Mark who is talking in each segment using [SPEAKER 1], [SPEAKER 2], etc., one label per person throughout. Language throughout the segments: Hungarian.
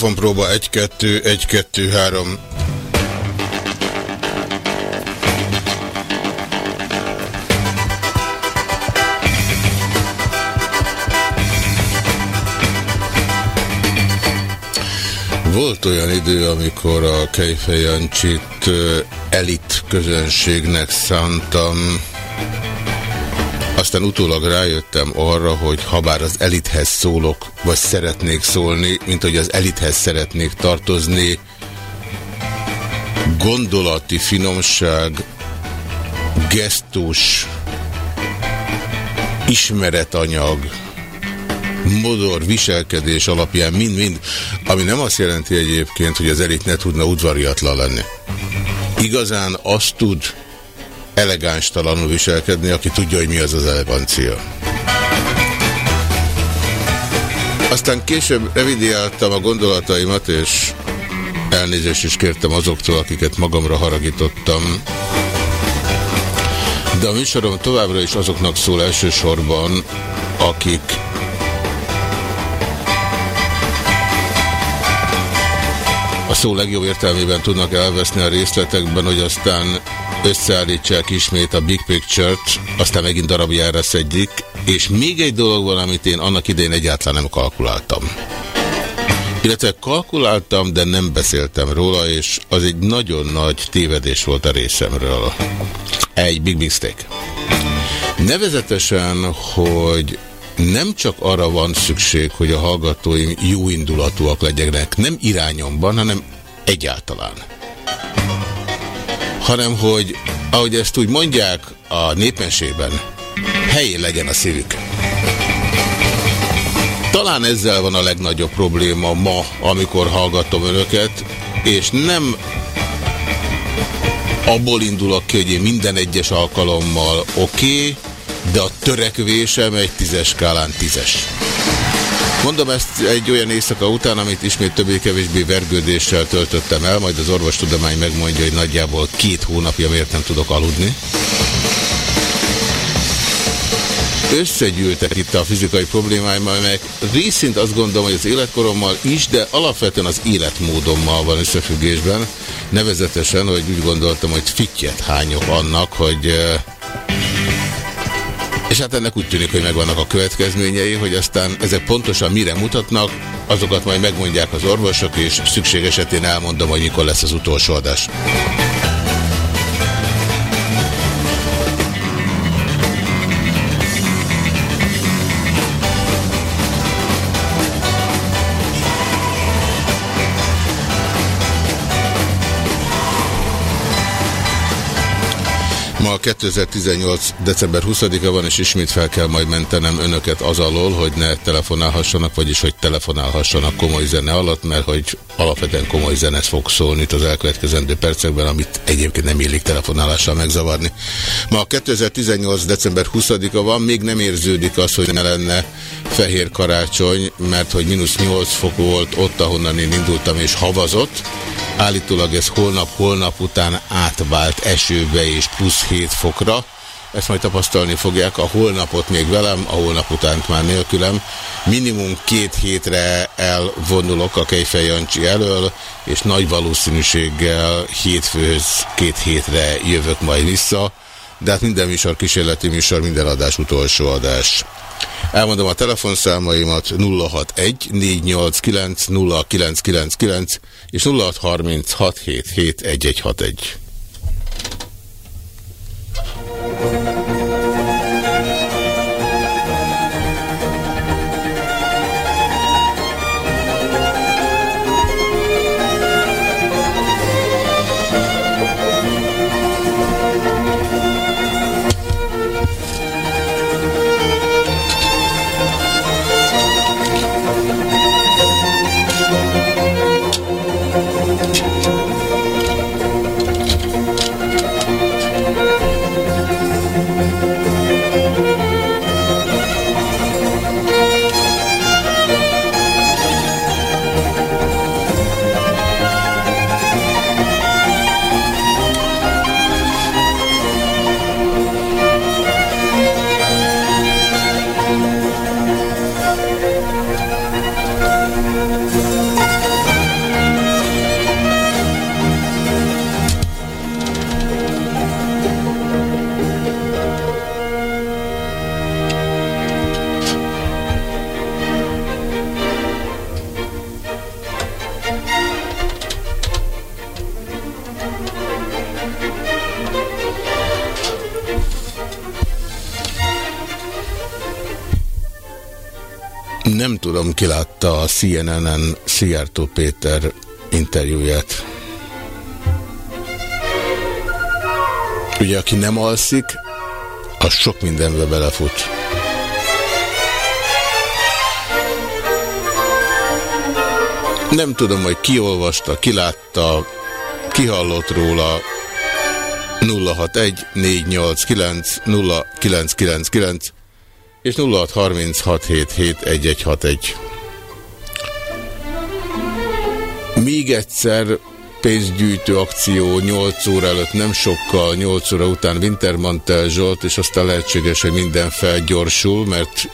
[SPEAKER 1] Mikrofonpróba 1-2, 1-2-3. Volt olyan idő, amikor a Kejfej Jancsit elit közönségnek szántam, aztán utólag rájöttem arra, hogy ha bár az elithez szólok, vagy szeretnék szólni, mint hogy az elithez szeretnék tartozni, gondolati finomság, gesztus, ismeretanyag, modor, viselkedés alapján mind-mind, ami nem azt jelenti egyébként, hogy az elit ne tudna udvariatlan lenni. igazán azt tud elegánstalanul viselkedni, aki tudja, hogy mi az az elegancia. Aztán később revidiáltam a gondolataimat, és elnézést is kértem azoktól, akiket magamra haragítottam. De a műsorom továbbra is azoknak szól elsősorban, akik a szó legjobb értelmében tudnak elveszni a részletekben, hogy aztán összeállítsák ismét a Big Picture-t, aztán megint darabjára szedjik, és még egy dolog van, amit én annak idején egyáltalán nem kalkuláltam. Illetve kalkuláltam, de nem beszéltem róla, és az egy nagyon nagy tévedés volt a részemről. Egy big mistake. Nevezetesen, hogy nem csak arra van szükség, hogy a hallgatóim jó indulatúak legyenek, nem irányomban, hanem egyáltalán. Hanem, hogy ahogy ezt úgy mondják a népmesében, helyén legyen a szívük. Talán ezzel van a legnagyobb probléma ma, amikor hallgatom önöket, és nem abból indulok ki, hogy én minden egyes alkalommal oké, okay, de a törekvésem egy tízes skálán tízes. Mondom ezt egy olyan éjszaka után, amit ismét többé-kevésbé vergődéssel töltöttem el, majd az orvostudomány megmondja, hogy nagyjából két hónapja miért nem tudok aludni. Összegyűltek itt a fizikai problémáim, amelyek részint azt gondolom, hogy az életkorommal is, de alapvetően az életmódommal van összefüggésben. Nevezetesen, hogy úgy gondoltam, hogy fittyet hányok annak, hogy és hát ennek úgy tűnik, hogy megvannak a következményei, hogy aztán ezek pontosan mire mutatnak, azokat majd megmondják az orvosok, és szükség esetén elmondom, hogy mikor lesz az utolsó adás. Ma 2018. december 20-a van, és ismét fel kell majd mentenem önöket az alól, hogy ne telefonálhassanak, vagyis hogy telefonálhassanak komoly zene alatt, mert hogy alapvetően komoly zenet fog szólni itt az elkövetkezendő percekben, amit egyébként nem illik telefonálással megzavarni. Ma 2018. december 20-a van, még nem érződik az, hogy ne lenne fehér karácsony, mert hogy mínusz 8 fok volt ott, ahonnan én indultam és havazott. Állítólag ez holnap-holnap után átvált esőbe és plusz 7 fokra. Ezt majd tapasztalni fogják a holnapot még velem, a holnap utánt már nélkülem. Minimum két hétre elvonulok a Kejfej Jancsi elől, és nagy valószínűséggel hétfőhöz két hétre jövök majd vissza. De hát minden műsor kísérleti műsor, minden adás utolsó adás. Elmondom a telefonszámaimat 061 489 0999 és 0636771161. Thank you. Nem tudom, ki látta a CNN-en Szijjártó Péter interjúját. Ugye, aki nem alszik, az sok mindenbe belefut. Nem tudom, hogy ki olvasta, ki látta, ki hallott róla, 061 489 0999 és 0636771161. Még egyszer pénzgyűjtő akció 8 óra előtt, nem sokkal, 8 óra után Wintermantel Zsolt, és aztán lehetséges, hogy minden felgyorsul, mert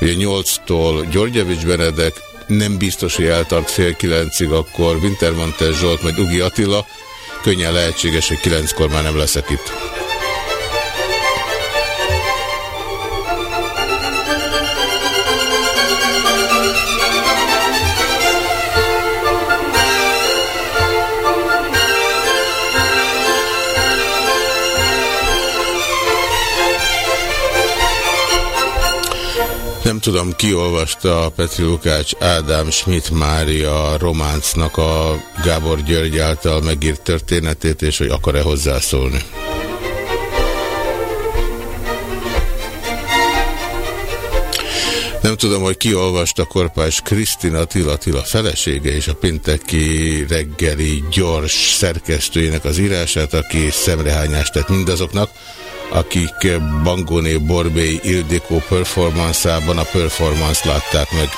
[SPEAKER 1] ugye 8-tól Györgyevics Benedek, nem biztos, hogy eltart fél kilencig, akkor Wintermantel Zsolt, majd Ugi Attila, könnyen lehetséges, hogy kilenckor már nem leszek itt. Tudom, ki olvasta Petri Lukács Ádám Schmidt Mária románcnak a Gábor György által megírt történetét, és hogy akar-e hozzászólni. Nem tudom, hogy ki olvasta Korpás Krisztina Tila Tila felesége és a Pinteki reggeli gyors szerkesztőjének az írását, aki szemrehányást tett mindazoknak, akik Bangóné Borbély Ildikó performanszában a performance látták meg.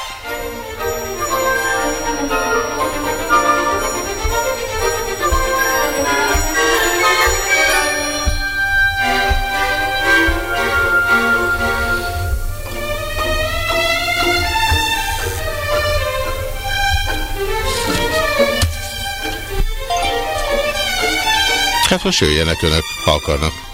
[SPEAKER 1] Hát most jöjjenek önök, ha akarnak.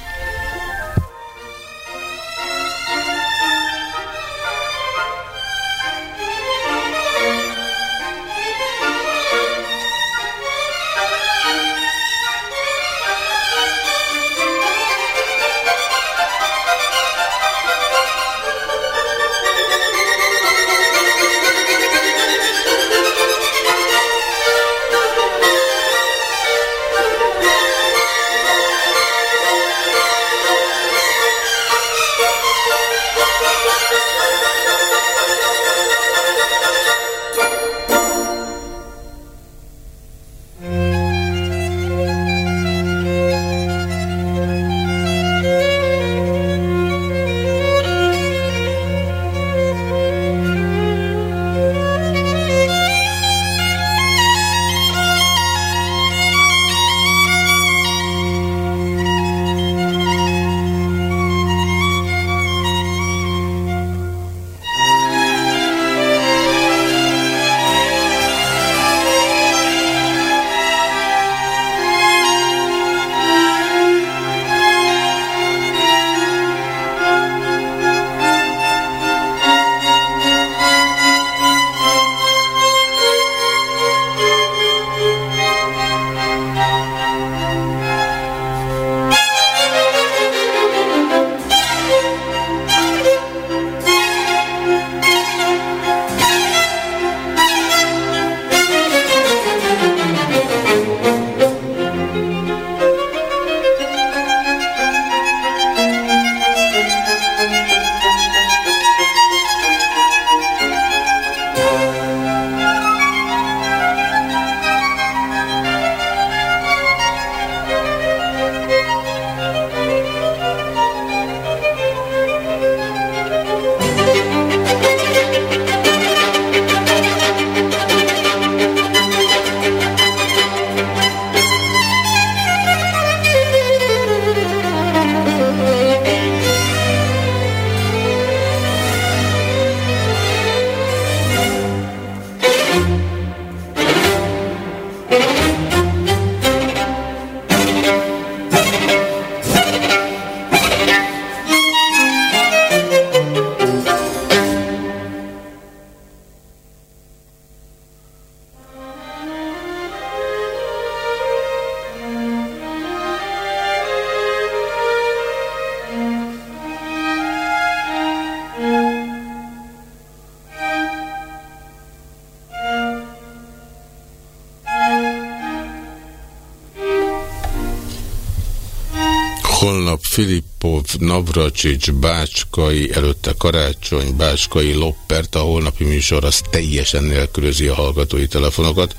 [SPEAKER 1] Navracsics, Bácskai, előtte Karácsony, Bácskai, Loppert, a holnapi műsor az teljesen nélkülözi a hallgatói telefonokat.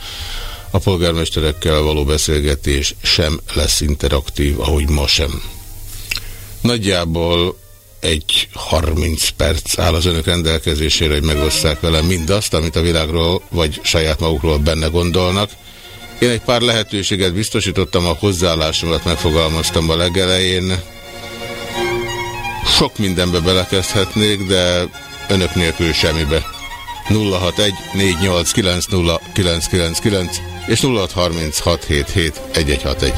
[SPEAKER 1] A polgármesterekkel való beszélgetés sem lesz interaktív, ahogy ma sem. Nagyjából egy 30 perc áll az önök rendelkezésére, hogy megosszák velem mindazt, amit a világról vagy saját magukról benne gondolnak. Én egy pár lehetőséget biztosítottam, a hozzáállásomat megfogalmaztam a legelején. Sok mindenbe belekezdhetnék, de önök nélkül semmibe. 061 489 és 0636771161.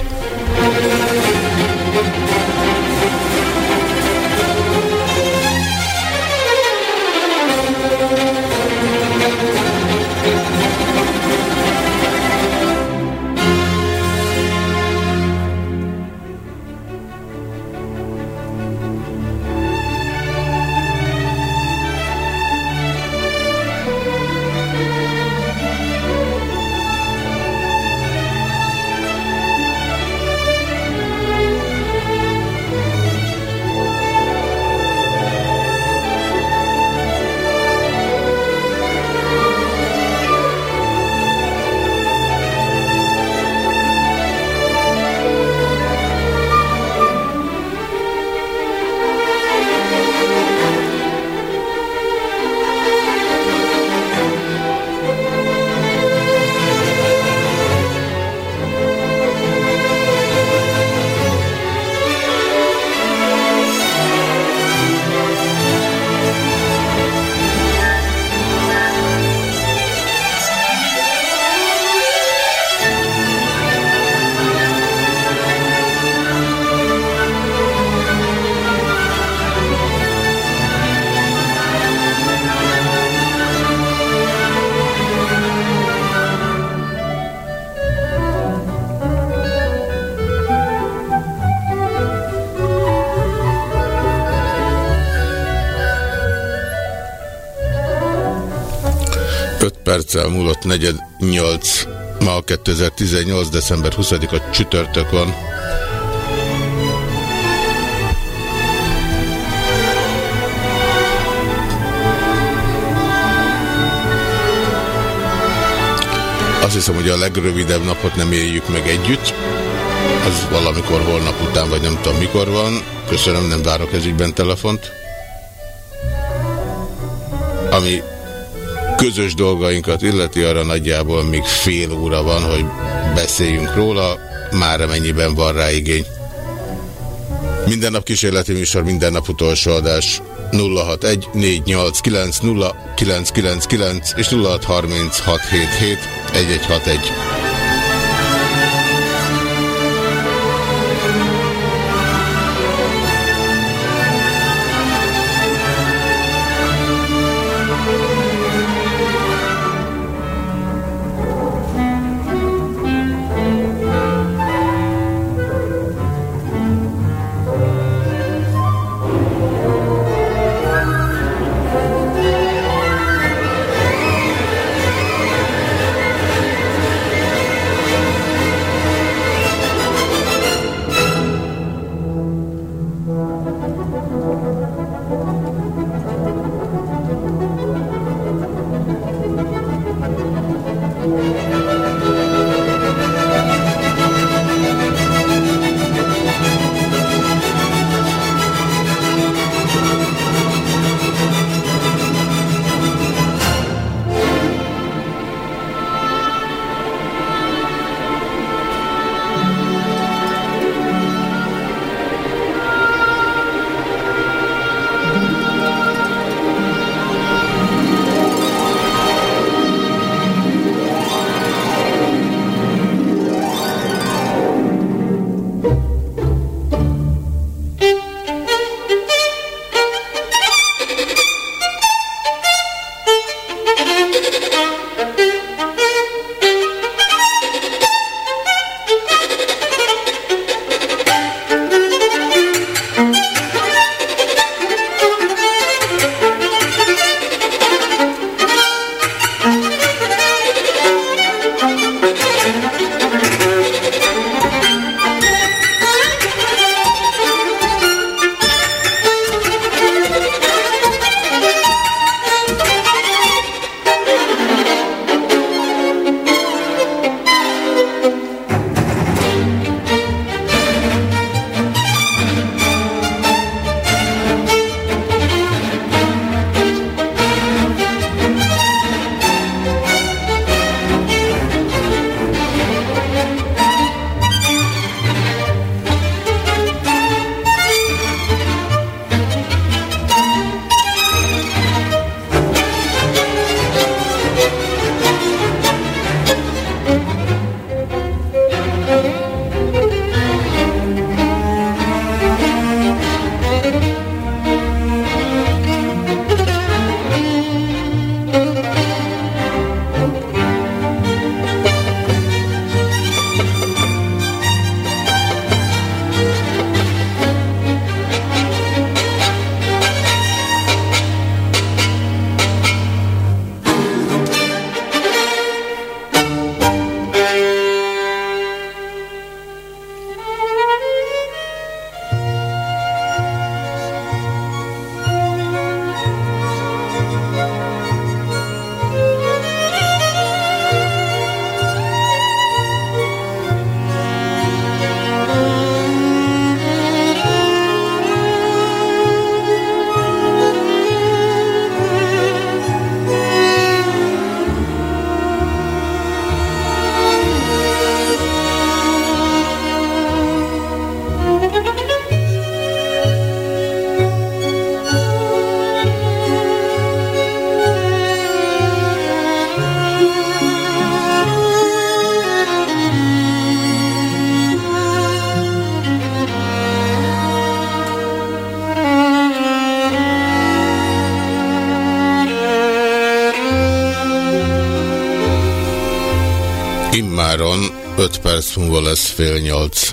[SPEAKER 1] perccel múlott negyed 8, ma 2018. december 20-a csütörtök van. Azt hiszem, hogy a legrövidebb napot nem éljük meg együtt. Az valamikor holnap után, vagy nem tudom mikor van. Köszönöm, nem várok ezügyben telefont. Ami közös dolgainkat illeti, arra nagyjából még fél óra van, hogy beszéljünk róla, már amennyiben van rá igény. Minden nap kísérleti műsor, minden nap utolsó adás 061 489 0999 és 063677 1161. perc múlva lesz fél nyolc.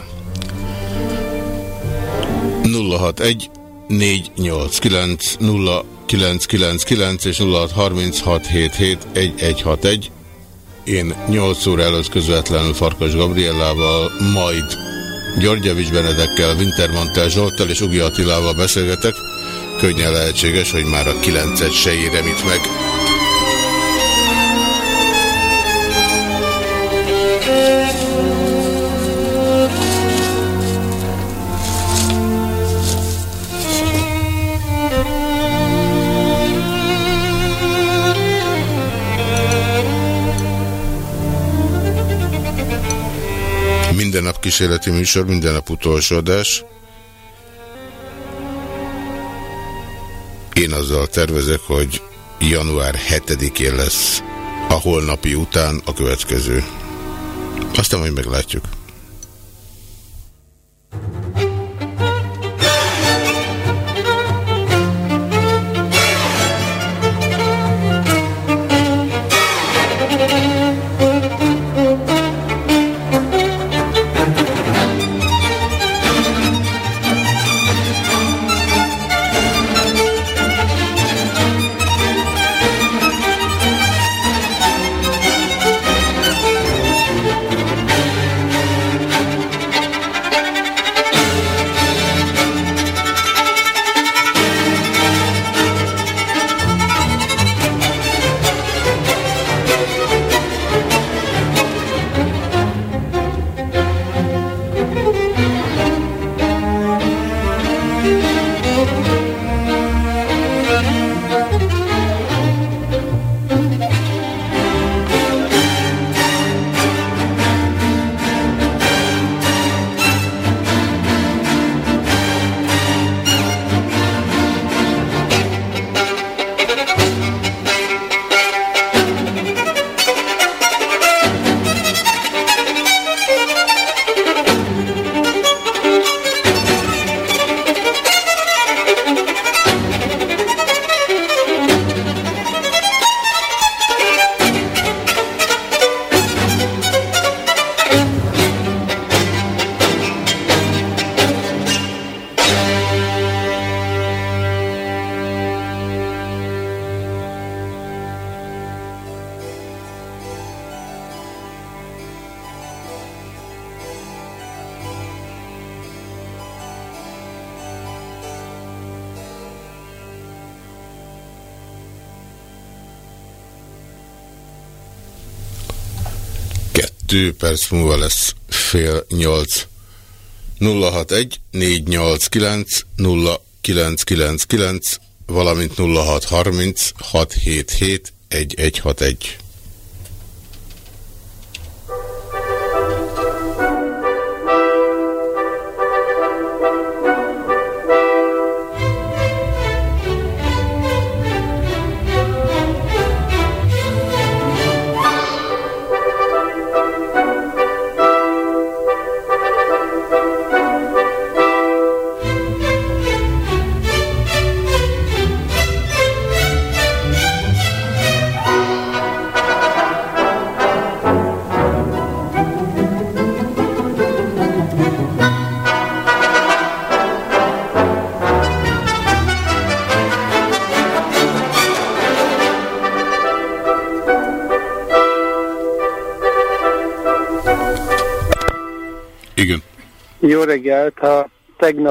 [SPEAKER 1] 061 489 0999 és 0636771161. Én 8 óra előtt közvetlenül Farkas Gabriellával, majd Györgyevics Benedekkel, Wintermantel Zsolttal és Ugi Attilával beszélgetek. Könnyen lehetséges, hogy már a 9-et se érem itt meg. Kísérleti műsor, minden nap utolsó adás. Én azzal tervezek, hogy január 7-én lesz a holnapi után a következő. Aztán majd meglátjuk. Perc múlva lesz fél nyolc. 061 489 0999 valamint 0630 677 1161.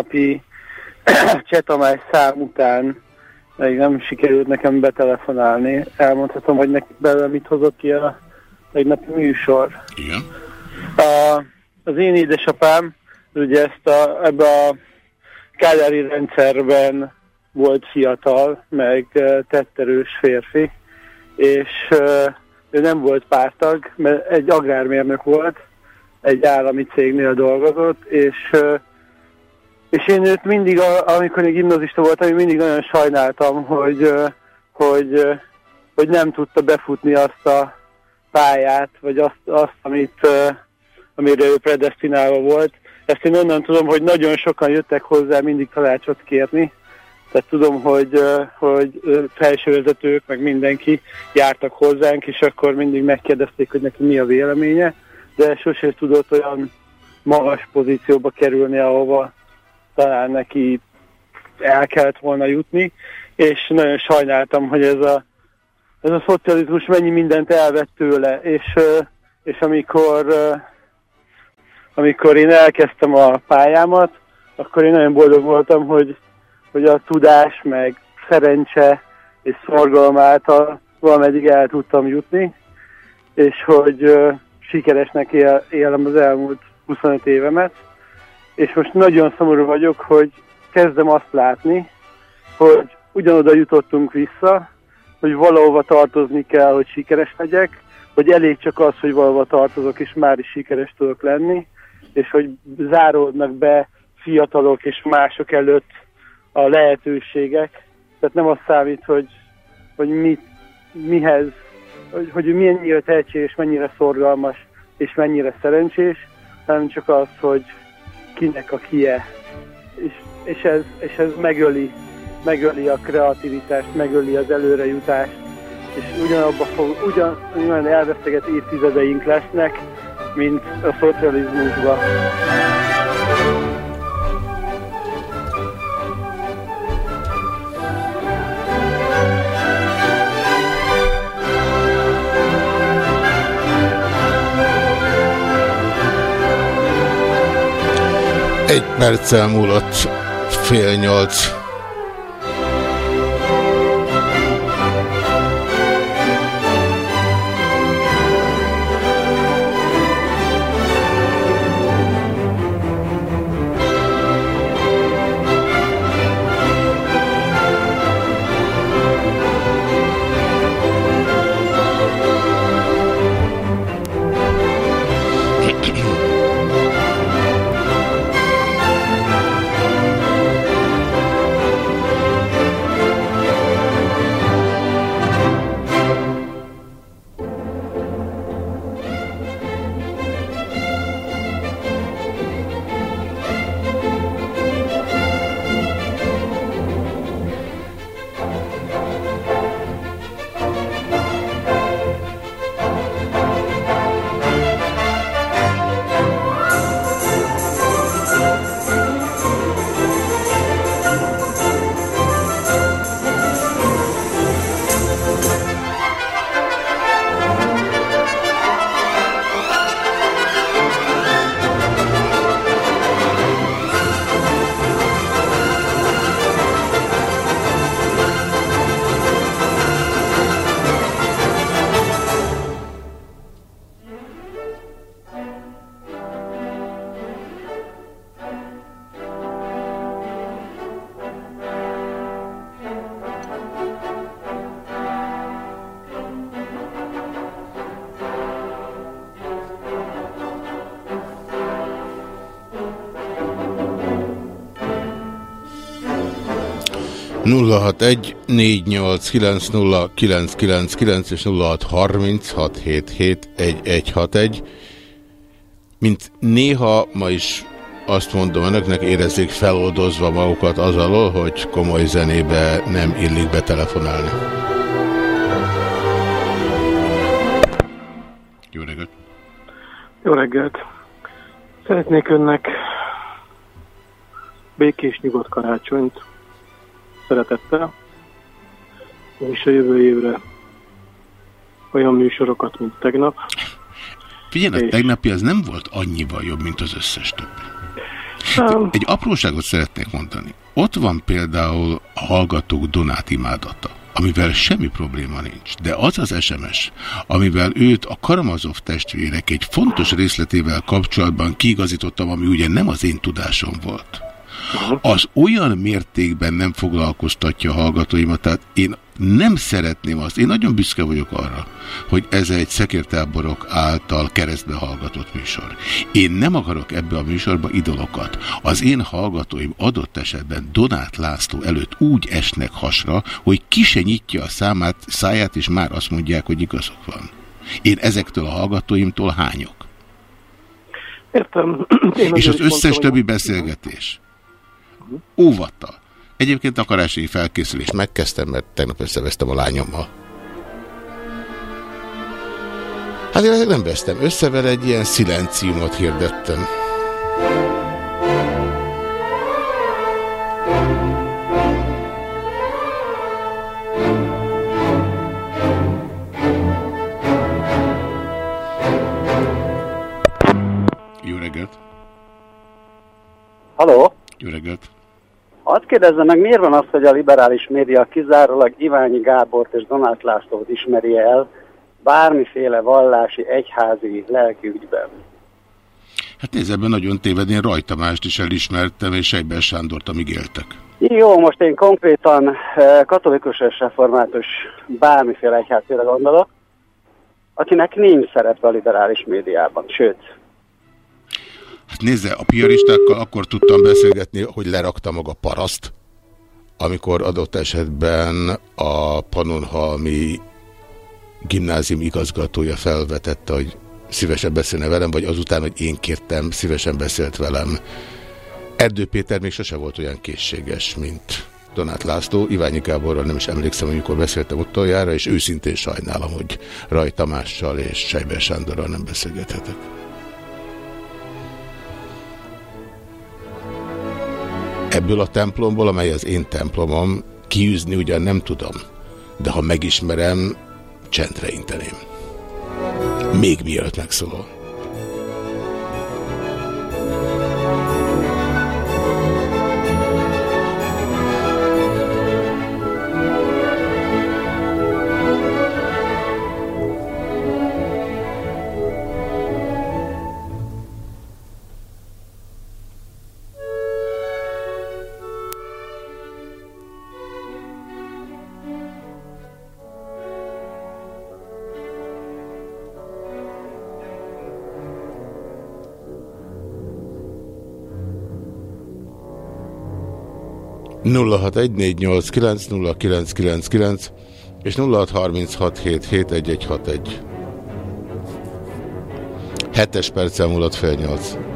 [SPEAKER 2] tegnapi Csetamás szám után még nem sikerült nekem betelefonálni. Elmondhatom, hogy neki belőle mit hozott ki a tegnapi műsor.
[SPEAKER 1] Igen.
[SPEAKER 2] A, az én édesapám ugye ezt a, ebbe a kádári rendszerben volt fiatal, meg tetterős férfi, és ő nem volt pártag, mert egy agrármérnök volt, egy állami cégnél dolgozott, és, és én őt mindig, amikor én gimnazista voltam, én mindig nagyon sajnáltam, hogy, hogy, hogy nem tudta befutni azt a pályát, vagy azt, azt amit, amire ő predestinálva volt. Ezt én onnan tudom, hogy nagyon sokan jöttek hozzá mindig tanácsot kérni, tehát tudom, hogy, hogy felsővezetők, meg mindenki jártak hozzánk, és akkor mindig megkérdezték, hogy neki mi a véleménye. de sosem tudott olyan magas pozícióba kerülni, ahova talán neki el kellett volna jutni, és nagyon sajnáltam, hogy ez a, ez a szocializmus mennyi mindent elvett tőle, és, és amikor, amikor én elkezdtem a pályámat, akkor én nagyon boldog voltam, hogy, hogy a tudás, meg szerencse és szorgalom által valameddig el tudtam jutni, és hogy sikeresnek él, élem az elmúlt 25 évemet, és most nagyon szomorú vagyok, hogy kezdem azt látni, hogy ugyanoda jutottunk vissza, hogy valahova tartozni kell, hogy sikeres legyek, hogy elég csak az, hogy valahova tartozok, és már is sikeres tudok lenni, és hogy záródnak be fiatalok és mások előtt a lehetőségek. Tehát nem az számít, hogy, hogy mit, mihez, hogy, hogy mennyire tehetséges, mennyire szorgalmas és mennyire szerencsés, hanem csak az, hogy kinek a kie. És, és, ez, és ez megöli, megöli a kreativitást, megöli az előrejutást, és ugyanabba fog, ugyan, ugyan elveszteget évtizedeink lesznek, mint a szocializmusban.
[SPEAKER 1] Egy perccel múlott fél nyolc. 061 489 és 0636771161. Mint néha ma is azt mondom önöknek, érezzék feloldozva magukat az alól, hogy komoly zenébe nem illik betelefonálni. Jó reggelt!
[SPEAKER 2] Jó reggelt! Szeretnék önnek békés, nyugodt karácsonyt, szeretettel, és a jövő évre olyan műsorokat, mint tegnap.
[SPEAKER 1] Figyelj, a tegnapi az nem volt annyival jobb, mint az összes többi. Um, Egy apróságot szeretnék mondani. Ott van például a hallgatók Donát imádata, amivel semmi probléma nincs. De az az SMS, amivel őt a Karamazov testvérek egy fontos részletével kapcsolatban kiigazítottam, ami ugye nem az én tudásom volt az olyan mértékben nem foglalkoztatja a hallgatóimat, tehát én nem szeretném azt, én nagyon büszke vagyok arra, hogy ez egy szekértáborok által keresztbe hallgatott műsor. Én nem akarok ebbe a műsorba idolokat. Az én hallgatóim adott esetben Donát László előtt úgy esnek hasra, hogy ki se nyitja a számát, száját, és már azt mondják, hogy igazok van. Én ezektől a hallgatóimtól hányok.
[SPEAKER 2] Értem.
[SPEAKER 1] Én és az összes mondtam, többi beszélgetés óvattal. Egyébként a karácsonyi felkészülést megkezdtem, mert tegnap összevesztem a lányommal. Hát Hát nem vesztem össze vele, egy ilyen szilenciumot hirdettem. Jó reggelt!
[SPEAKER 3] Haló?
[SPEAKER 1] Jó reggelt!
[SPEAKER 3] Azt kérdezze meg, miért van az, hogy a liberális média kizárólag Iványi Gábort és Donát Lászlót ismeri el bármiféle vallási, egyházi, lelkiügyben?
[SPEAKER 1] Hát nézd, ebben nagyon téved, én Rajta mást is elismertem, és Sejben Sándort, amíg éltek.
[SPEAKER 3] Jó, most én konkrétan eh, katolikus és református bármiféle egyházféle gondolok, akinek nincs szerepe a liberális médiában, sőt.
[SPEAKER 1] Hát nézze, a piaristákkal akkor tudtam beszélgetni, hogy lerakta maga paraszt, amikor adott esetben a Panonhalmi gimnázium igazgatója felvetette, hogy szívesen beszélne velem, vagy azután, hogy én kértem, szívesen beszélt velem. Erdő Péter még sose volt olyan készséges, mint Donát László. Iványi Gáborral nem is emlékszem, hogy mikor beszéltem utoljára, és őszintén sajnálom, hogy Raj Tamással és Sejber Sándorral nem beszélgethetek. Ebből a templomból, amely az én templomom, kiűzni ugyan nem tudom, de ha megismerem, csendre inteném. Még mielőtt megszólal. 0614890999 és 0636771161. Hetes perc elmúlott fél nyolc.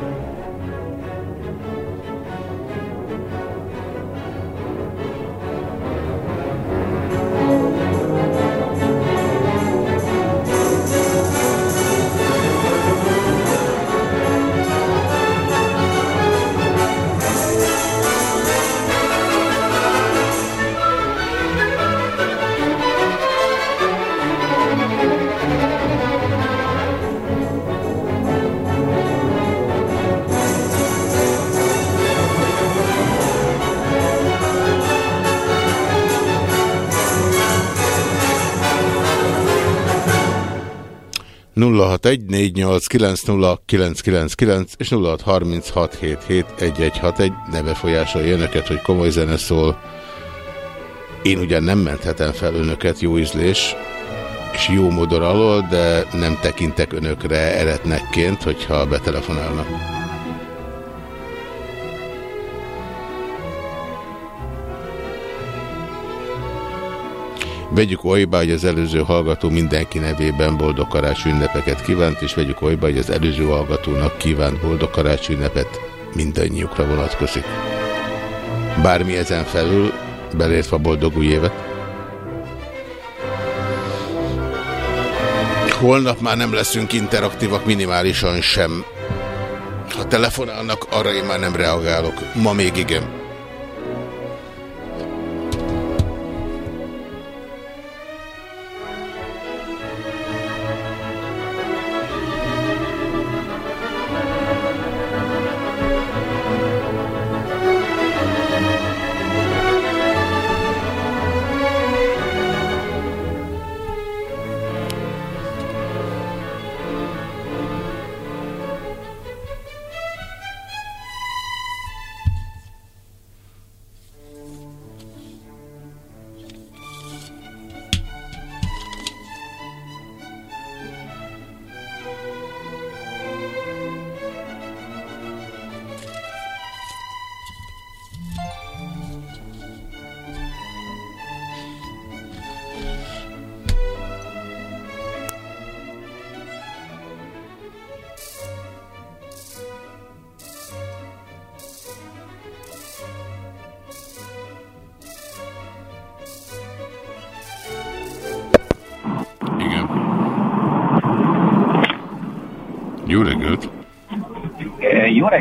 [SPEAKER 1] 0614890999 és 0636771161 ne befolyásolja önöket, hogy komoly zene szól. Én ugyan nem menthetem fel önöket, jó ízlés és jó módon alól, de nem tekintek önökre eretnekként, hogyha betelefonálnak. Vegyük olyba, hogy az előző hallgató mindenki nevében boldog karácsony ünnepeket kívánt, és vegyük olyba, hogy az előző hallgatónak kívánt boldog karácsony ünnepet mindannyiukra vonatkozik. Bármi ezen felül, belértve a boldog új évet. Holnap már nem leszünk interaktívak minimálisan sem. Ha telefonálnak, arra én már nem reagálok. Ma még igen.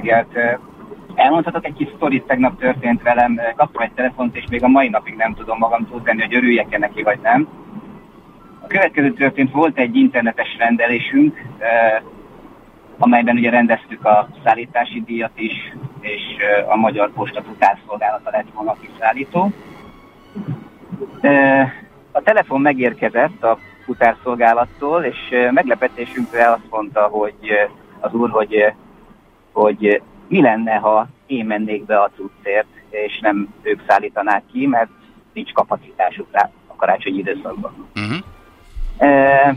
[SPEAKER 1] Reggelt!
[SPEAKER 4] Elmondhatok egy kis sztorit, tegnap történt velem. Kaptam egy telefont, és még a mai napig nem tudom magam tudni, hogy örüljek-e neki, vagy nem. A következő történt, volt egy internetes rendelésünk, amelyben ugye rendeztük a szállítási díjat is, és a Magyar Posta futárszolgálata lett volna a kiszállító. A telefon megérkezett a futárszolgálattól, és meglepetésünkre azt mondta, hogy az úr, hogy, hogy mi lenne, ha én mennék be a cuccért, és nem ők szállítanák ki, mert nincs kapacitásuk rá a karácsonyi időszakban. Uh-huh. E,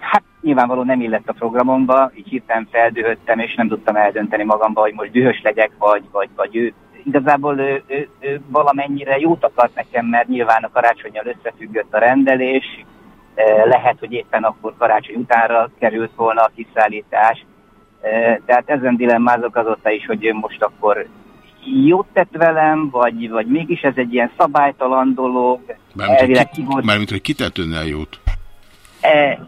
[SPEAKER 4] hát nyilvánvalóan nem illett a programomba, így hirtelen feldühöttem, és nem tudtam eldönteni magamba, hogy most dühös legyek, vagy, vagy, vagy ő. Igazából ő, ő, ő valamennyire jót akart nekem, mert nyilván a karácsonyjal összefüggött a rendelés, lehet, hogy éppen akkor karácsony utánra került volna a kiszállítás, tehát ezen dilemmázok azóta is, hogy most akkor jót tett velem, vagy, vagy mégis ez egy ilyen szabálytalan dolog.
[SPEAKER 1] Mármint, hogy, ki, mármint, hogy kitett önnel jót?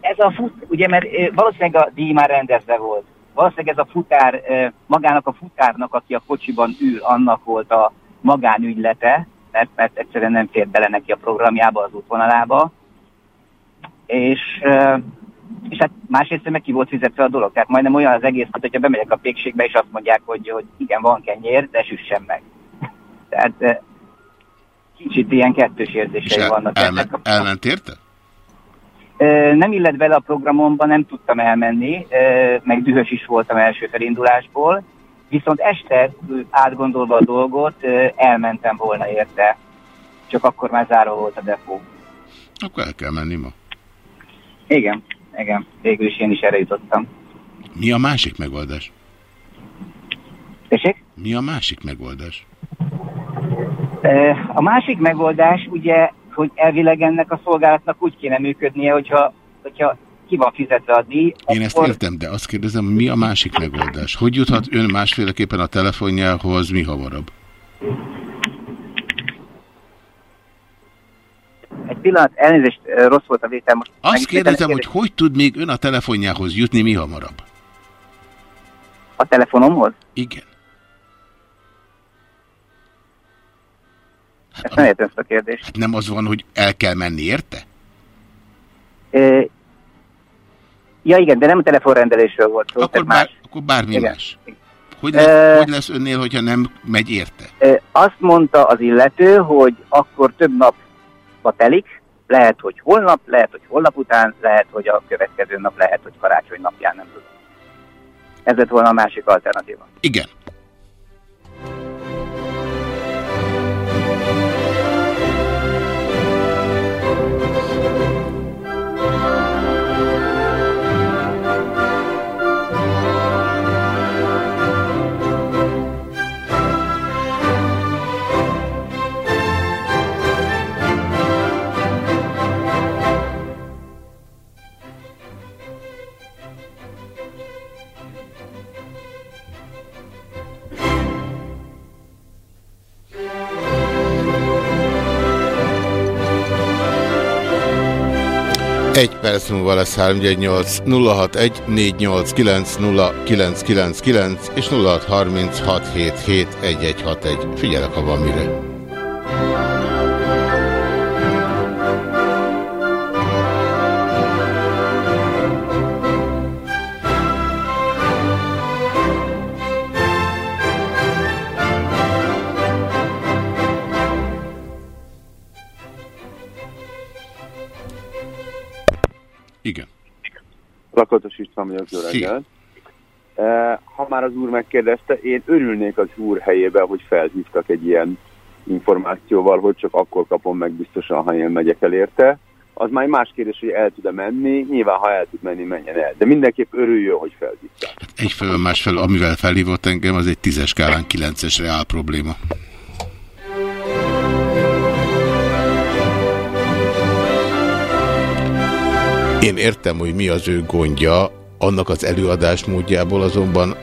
[SPEAKER 4] Ez a fut, ugye, mert valószínűleg a díj már rendezve volt. Valószínűleg ez a futár, magának a futárnak, aki a kocsiban ül, annak volt a magánügylete, mert, mert egyszerűen nem fér bele neki a programjába, az útvonalába. És és hát másrészt meg ki volt fizetve a dolog. Tehát majdnem olyan az egész, hogy hogyha bemegyek a pékségbe, és azt mondják, hogy, hogy igen, van kenyér, de süssem meg. Tehát eh, kicsit ilyen kettős érzései el, vannak.
[SPEAKER 1] Elmen, a... Elment érte?
[SPEAKER 4] Eh, nem illet bele a programomba, nem tudtam elmenni, eh, meg dühös is voltam első felindulásból, viszont este átgondolva a dolgot, elmentem volna érte. Csak akkor már záró volt a depó.
[SPEAKER 1] Akkor el kell menni ma.
[SPEAKER 4] Igen igen, végül is én is erre jutottam.
[SPEAKER 1] Mi a másik megoldás?
[SPEAKER 4] Tessék?
[SPEAKER 1] Mi a másik megoldás?
[SPEAKER 4] A másik megoldás ugye, hogy elvileg ennek a szolgálatnak úgy kéne működnie, hogyha, hogyha ki van fizetve a díj. Én
[SPEAKER 1] ezt értem, de azt kérdezem, mi a másik megoldás? Hogy juthat ön másféleképpen a telefonjához mi hamarabb?
[SPEAKER 4] Egy pillanat, elnézést, rossz volt a vétel. Most
[SPEAKER 1] Azt kérdezem, hogy hogy tud még ön a telefonjához jutni mi hamarabb?
[SPEAKER 4] A telefonomhoz?
[SPEAKER 1] Igen.
[SPEAKER 4] Hát, Ezt nem értem ezt a kérdést.
[SPEAKER 1] Hát nem az van, hogy el kell menni, érte?
[SPEAKER 4] Ja igen, de nem telefonrendelésről volt szó.
[SPEAKER 1] Akkor, bár, más. akkor bármi igen. más. Hogy lesz, e, hogy lesz önnél, hogyha nem megy érte?
[SPEAKER 4] E, azt mondta az illető, hogy akkor több nap napba telik, lehet, hogy holnap, lehet, hogy holnap után, lehet, hogy a következő nap, lehet, hogy karácsony napján, nem tudom. Ez lett volna a másik alternatíva.
[SPEAKER 1] Igen. Egy perc múlva lesz 318 061 489 és 0636771161. Figyelek, ha van mire.
[SPEAKER 5] Lakatos István vagyok, jó reggelt. Ha már az úr megkérdezte, én örülnék az úr helyébe, hogy felhívtak egy ilyen információval, hogy csak akkor kapom meg biztosan, ha én megyek el érte. Az már más kérdés, hogy el tud-e menni. Nyilván, ha el tud menni, menjen el. De mindenképp örüljön, hogy felhívták.
[SPEAKER 1] Egyfelől, másfelől, amivel felhívott engem, az egy tízes skálán kilencesre áll probléma. Én értem, hogy mi az ő gondja, annak az előadás módjából azonban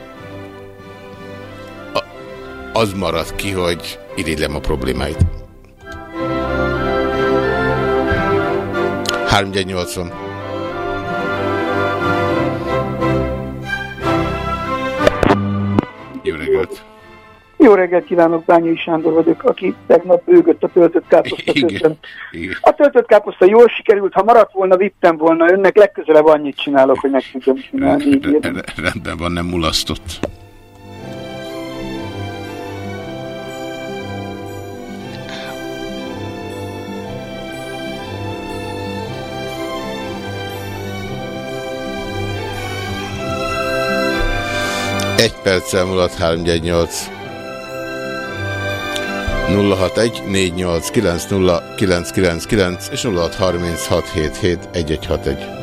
[SPEAKER 1] az marad ki, hogy irigylem a problémáit. 380. Jó reggelt!
[SPEAKER 6] Jó reggelt kívánok, Bányai Sándor vagyok, aki tegnap őgött a töltött káposzta közben. A töltött káposzta jól sikerült, ha maradt volna, vittem volna önnek, legközelebb annyit csinálok, hogy meg tudjam csinálni.
[SPEAKER 1] Rendben van, nem mulasztott. Egy perccel múlott 318. 061 489 és 0636771161.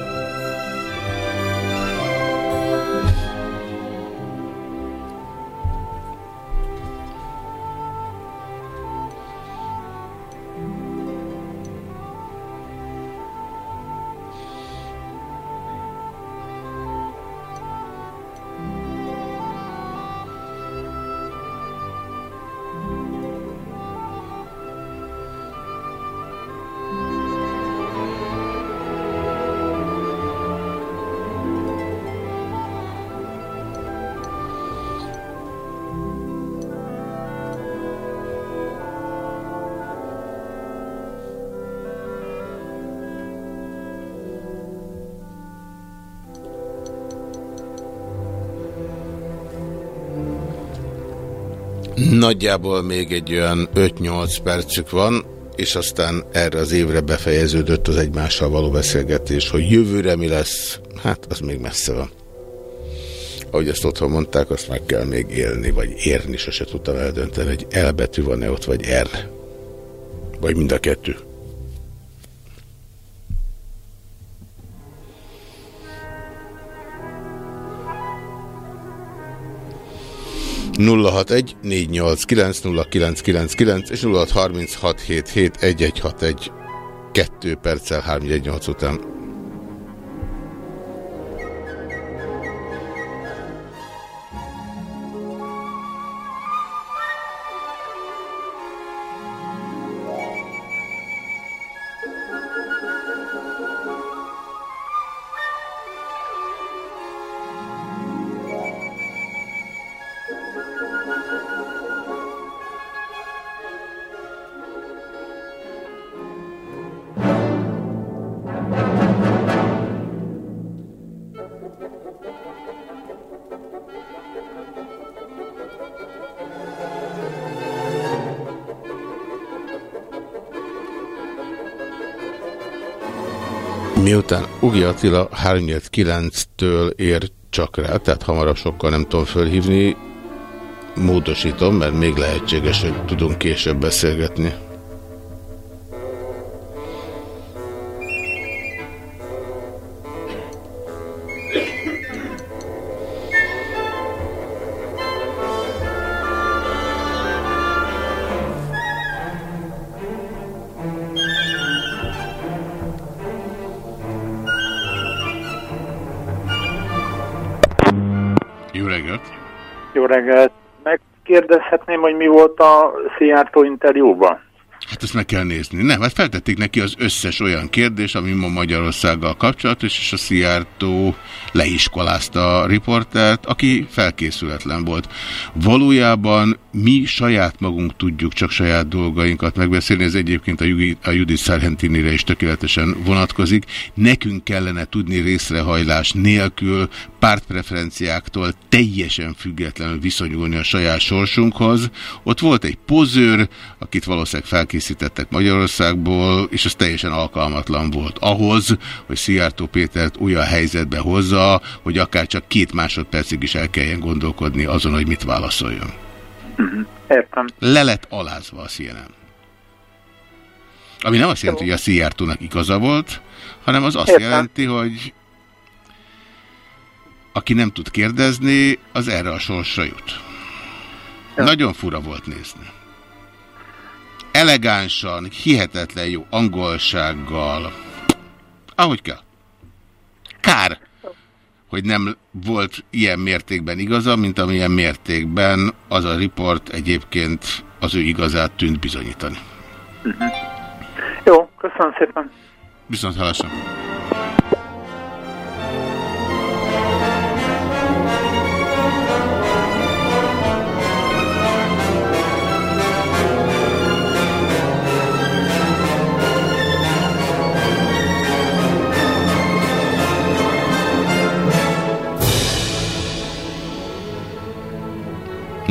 [SPEAKER 1] Nagyjából még egy olyan 5-8 percük van, és aztán erre az évre befejeződött az egymással való beszélgetés, hogy jövőre mi lesz, hát az még messze van. Ahogy ezt otthon mondták, azt meg kell még élni, vagy érni, sose tudtam eldönteni, hogy elbetű van-e ott, vagy R. Vagy mind a kettő. 061 489 és 0636771161 2 perccel 318 után. Miután Ugi Attila 3-9-től ér csak rá, tehát hamarabb sokkal nem tudom fölhívni, módosítom, mert még lehetséges, hogy tudunk később beszélgetni.
[SPEAKER 7] Megkérdezhetném, hogy mi volt a Szijjártó interjúban?
[SPEAKER 1] Hát ezt meg kell nézni. Nem, hát feltették neki az összes olyan kérdés, ami ma Magyarországgal kapcsolatos, és a Szijjártó leiskolázta a riportert, aki felkészületlen volt. Valójában mi saját magunk tudjuk csak saját dolgainkat megbeszélni, ez egyébként a, Judith, a Judith Sargentinire is tökéletesen vonatkozik. Nekünk kellene tudni részrehajlás nélkül, pártpreferenciáktól teljesen függetlenül viszonyulni a saját sorsunkhoz. Ott volt egy pozőr, akit valószínűleg felkészítettek Magyarországból, és az teljesen alkalmatlan volt ahhoz, hogy Szijjártó Pétert olyan helyzetbe hozza, hogy akár csak két másodpercig is el kelljen gondolkodni azon, hogy mit válaszoljon.
[SPEAKER 7] Uh-huh. Értem.
[SPEAKER 1] Le lett alázva a CNN. Ami nem azt jelenti, hogy a Szijjártónak igaza volt, hanem az azt Értem. jelenti, hogy aki nem tud kérdezni, az erre a sorsra jut. Ja. Nagyon fura volt nézni. Elegánsan, hihetetlen jó angolsággal, ahogy kell. Kár, hogy nem volt ilyen mértékben igaza, mint amilyen mértékben az a riport egyébként az ő igazát tűnt bizonyítani. Uh
[SPEAKER 7] mhm. -huh. Jó, köszönöm szépen.
[SPEAKER 1] Viszont hallásra.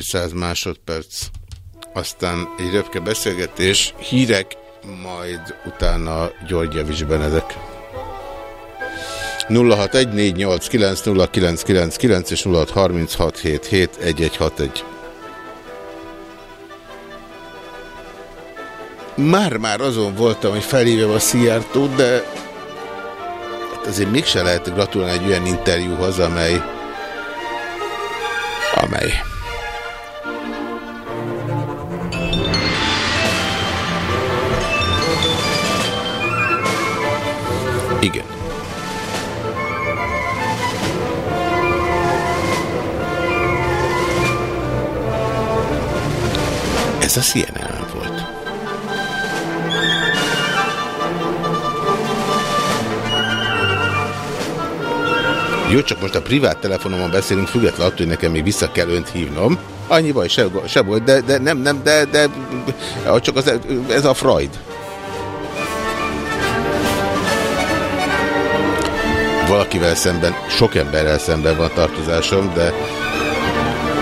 [SPEAKER 1] 200 másodperc. Aztán egy röpke beszélgetés, hírek, majd utána György Javis Benedek. 0614890999 és 0636771161. Már-már azon voltam, hogy felhívjam a Szijjártót, de hát azért mégse lehet gratulálni egy olyan interjúhoz, amely amely. Ez a CNN volt. Jó, csak most a privát telefonomon beszélünk, függetlenül attól, hogy nekem még vissza kell önt hívnom. Annyi baj, se, se volt, de, de nem, nem, de, de csak az, ez a Freud. Valakivel szemben, sok emberrel szemben van tartozásom, de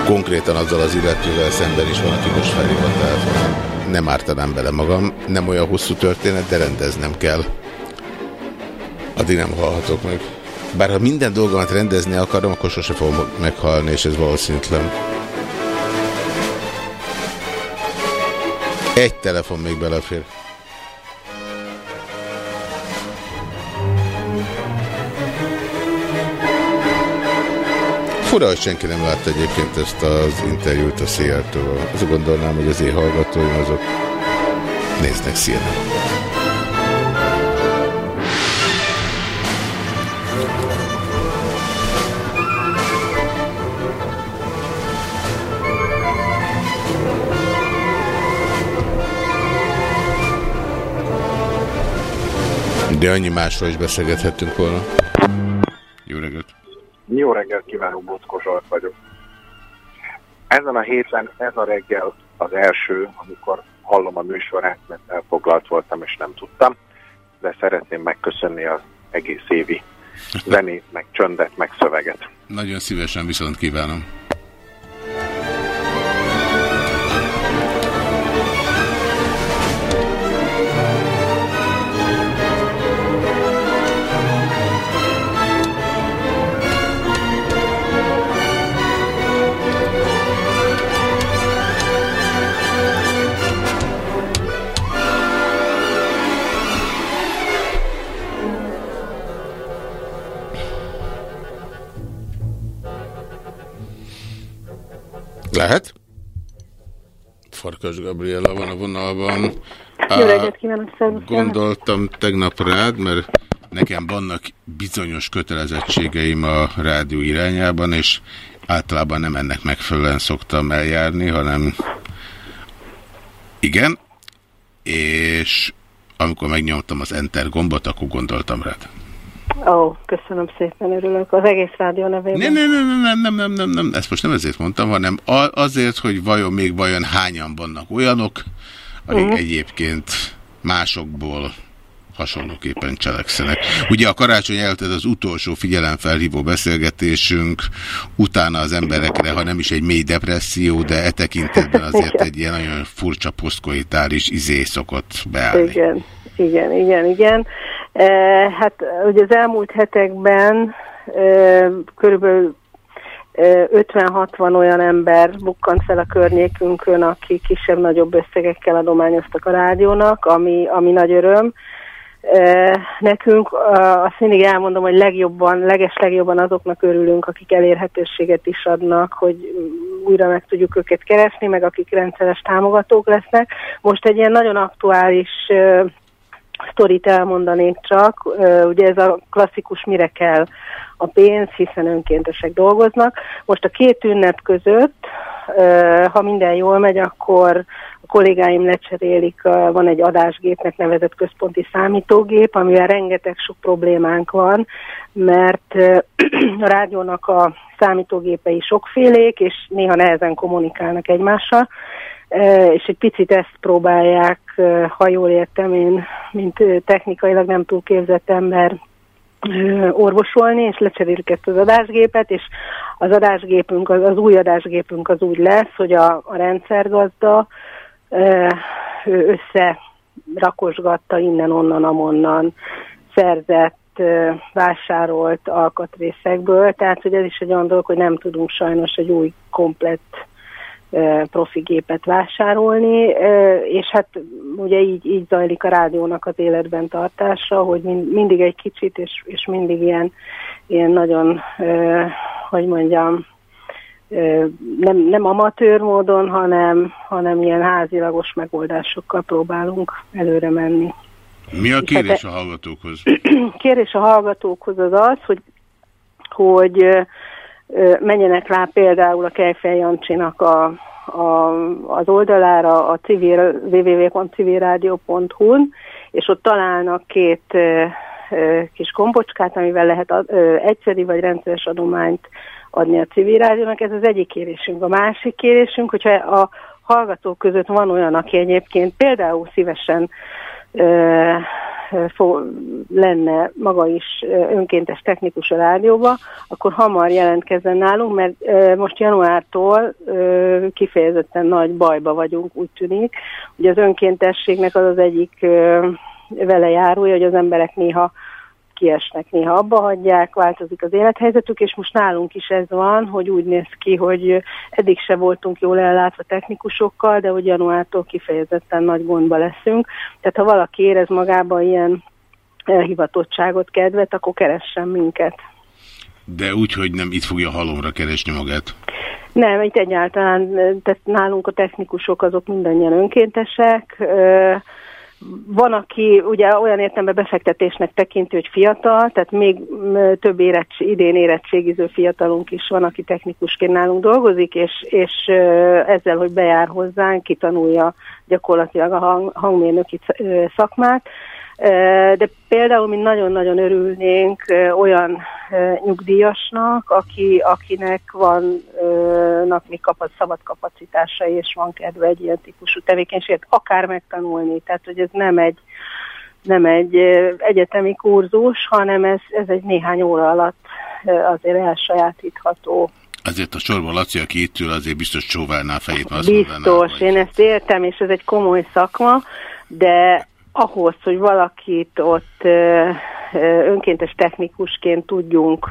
[SPEAKER 1] konkrétan azzal az illetővel szemben is van, aki most felhív a telefonon. Nem ártanám bele magam, nem olyan hosszú történet, de rendeznem kell. Addig nem hallhatok meg. Bár ha minden dolgomat rendezni akarom, akkor sose fogom meghalni, és ez valószínűtlen. Egy telefon még belefér. Fura, hogy senki nem látta egyébként ezt az interjút a Szijjártóval. Azt gondolnám, hogy az én hallgatóim azok néznek CNN. De annyi másról is beszélgethettünk volna. Jó reggelt!
[SPEAKER 8] Kívánok, Bockos Zsolt vagyok. Ezen a héten ez a reggel az első, amikor hallom a műsorát, mert elfoglalt voltam és nem tudtam, de szeretném megköszönni az egész évi zenét, meg csöndet, meg szöveget.
[SPEAKER 1] Nagyon szívesen viszont kívánom. Lehet? Farkas Gabriela van a vonalban.
[SPEAKER 9] Jó reggelt kívánok,
[SPEAKER 1] Gondoltam tegnap rád, mert nekem vannak bizonyos kötelezettségeim a rádió irányában, és általában nem ennek megfelelően szoktam eljárni, hanem igen, és amikor megnyomtam az Enter gombot, akkor gondoltam rád.
[SPEAKER 9] Ó, köszönöm szépen, örülök. Az egész rádió nevében.
[SPEAKER 1] Nem, nem, nem, nem, nem, nem, nem, nem, ezt most nem ezért mondtam, hanem azért, hogy vajon még vajon hányan vannak olyanok, akik uh mhm. -huh. egyébként másokból hasonlóképpen cselekszenek. Ugye a karácsony előtt az utolsó figyelemfelhívó beszélgetésünk, utána az emberekre, ha nem is egy mély depresszió, de e tekintetben azért egy ilyen nagyon furcsa posztkoitális izé szokott beállni.
[SPEAKER 9] Igen, igen, igen, igen. Hát ugye az elmúlt hetekben körülbelül 50-60 olyan ember bukkant fel a környékünkön, akik kisebb-nagyobb összegekkel adományoztak a rádiónak, ami, ami nagy öröm. Nekünk azt mindig elmondom, hogy legjobban, leges legjobban azoknak örülünk, akik elérhetőséget is adnak, hogy újra meg tudjuk őket keresni, meg akik rendszeres támogatók lesznek. Most egy ilyen nagyon aktuális sztorit elmondanék csak, ugye ez a klasszikus mire kell a pénz, hiszen önkéntesek dolgoznak. Most a két ünnep között, ha minden jól megy, akkor kollégáim lecserélik, van egy adásgépnek nevezett központi számítógép, amivel rengeteg sok problémánk van, mert a rádiónak a számítógépei sokfélék, és néha nehezen kommunikálnak egymással, és egy picit ezt próbálják, ha jól értem én, mint technikailag nem túl képzett ember orvosolni, és lecserélik ezt az adásgépet, és az adásgépünk, az, az új adásgépünk az úgy lesz, hogy a, a rendszergazda összerakosgatta innen-onnan, amonnan szerzett, vásárolt alkatrészekből, tehát hogy ez is egy olyan dolog, hogy nem tudunk sajnos egy új komplett profi gépet vásárolni, és hát ugye így, így zajlik a rádiónak az életben tartása, hogy mindig egy kicsit, és, és mindig ilyen, ilyen nagyon, hogy mondjam, nem, nem amatőr módon, hanem, hanem ilyen házilagos megoldásokkal próbálunk előre menni.
[SPEAKER 1] Mi a kérés a hallgatókhoz?
[SPEAKER 9] Kérés a hallgatókhoz az az, hogy, hogy menjenek rá például a Kejfej Jancsinak a, a, az oldalára a civil, www.civilradio.hu-n, és ott találnak két kis kombocskát, amivel lehet egyszeri vagy rendszeres adományt adni a civil rádiónak. Ez az egyik kérésünk. A másik kérésünk, hogyha a hallgatók között van olyan, aki egyébként például szívesen lenne maga is önkéntes technikus a rádióba, akkor hamar jelentkezzen nálunk, mert most januártól kifejezetten nagy bajba vagyunk, úgy tűnik. Ugye az önkéntességnek az az egyik vele járója, hogy az emberek néha kiesnek, néha abba hagyják, változik az élethelyzetük, és most nálunk is ez van, hogy úgy néz ki, hogy eddig se voltunk jól ellátva technikusokkal, de hogy januártól kifejezetten nagy gondba leszünk. Tehát ha valaki érez magában ilyen elhivatottságot, kedvet, akkor keressen minket.
[SPEAKER 1] De úgy, hogy nem itt fogja halomra keresni magát?
[SPEAKER 9] Nem, itt egyáltalán, tehát nálunk a technikusok azok mindannyian önkéntesek, van, aki ugye olyan értemben befektetésnek tekinti, hogy fiatal, tehát még több érettség, idén érettségiző fiatalunk is van, aki technikusként nálunk dolgozik, és, és ezzel, hogy bejár hozzánk, kitanulja gyakorlatilag a hang, hangmérnöki szakmát, de például mi nagyon-nagyon örülnénk olyan nyugdíjasnak, aki, akinek vannak még kapat, szabad kapacitása, és van kedve egy ilyen típusú tevékenységet, akár megtanulni. Tehát, hogy ez nem egy, nem egy egyetemi kurzus, hanem ez, ez egy néhány óra alatt azért elsajátítható
[SPEAKER 1] Azért a sorban Laci, aki itt ül, azért biztos csóválná a fejét.
[SPEAKER 9] Biztos, mondaná, én ezt értem, és ez egy komoly szakma, de ahhoz, hogy valakit ott önkéntes technikusként tudjunk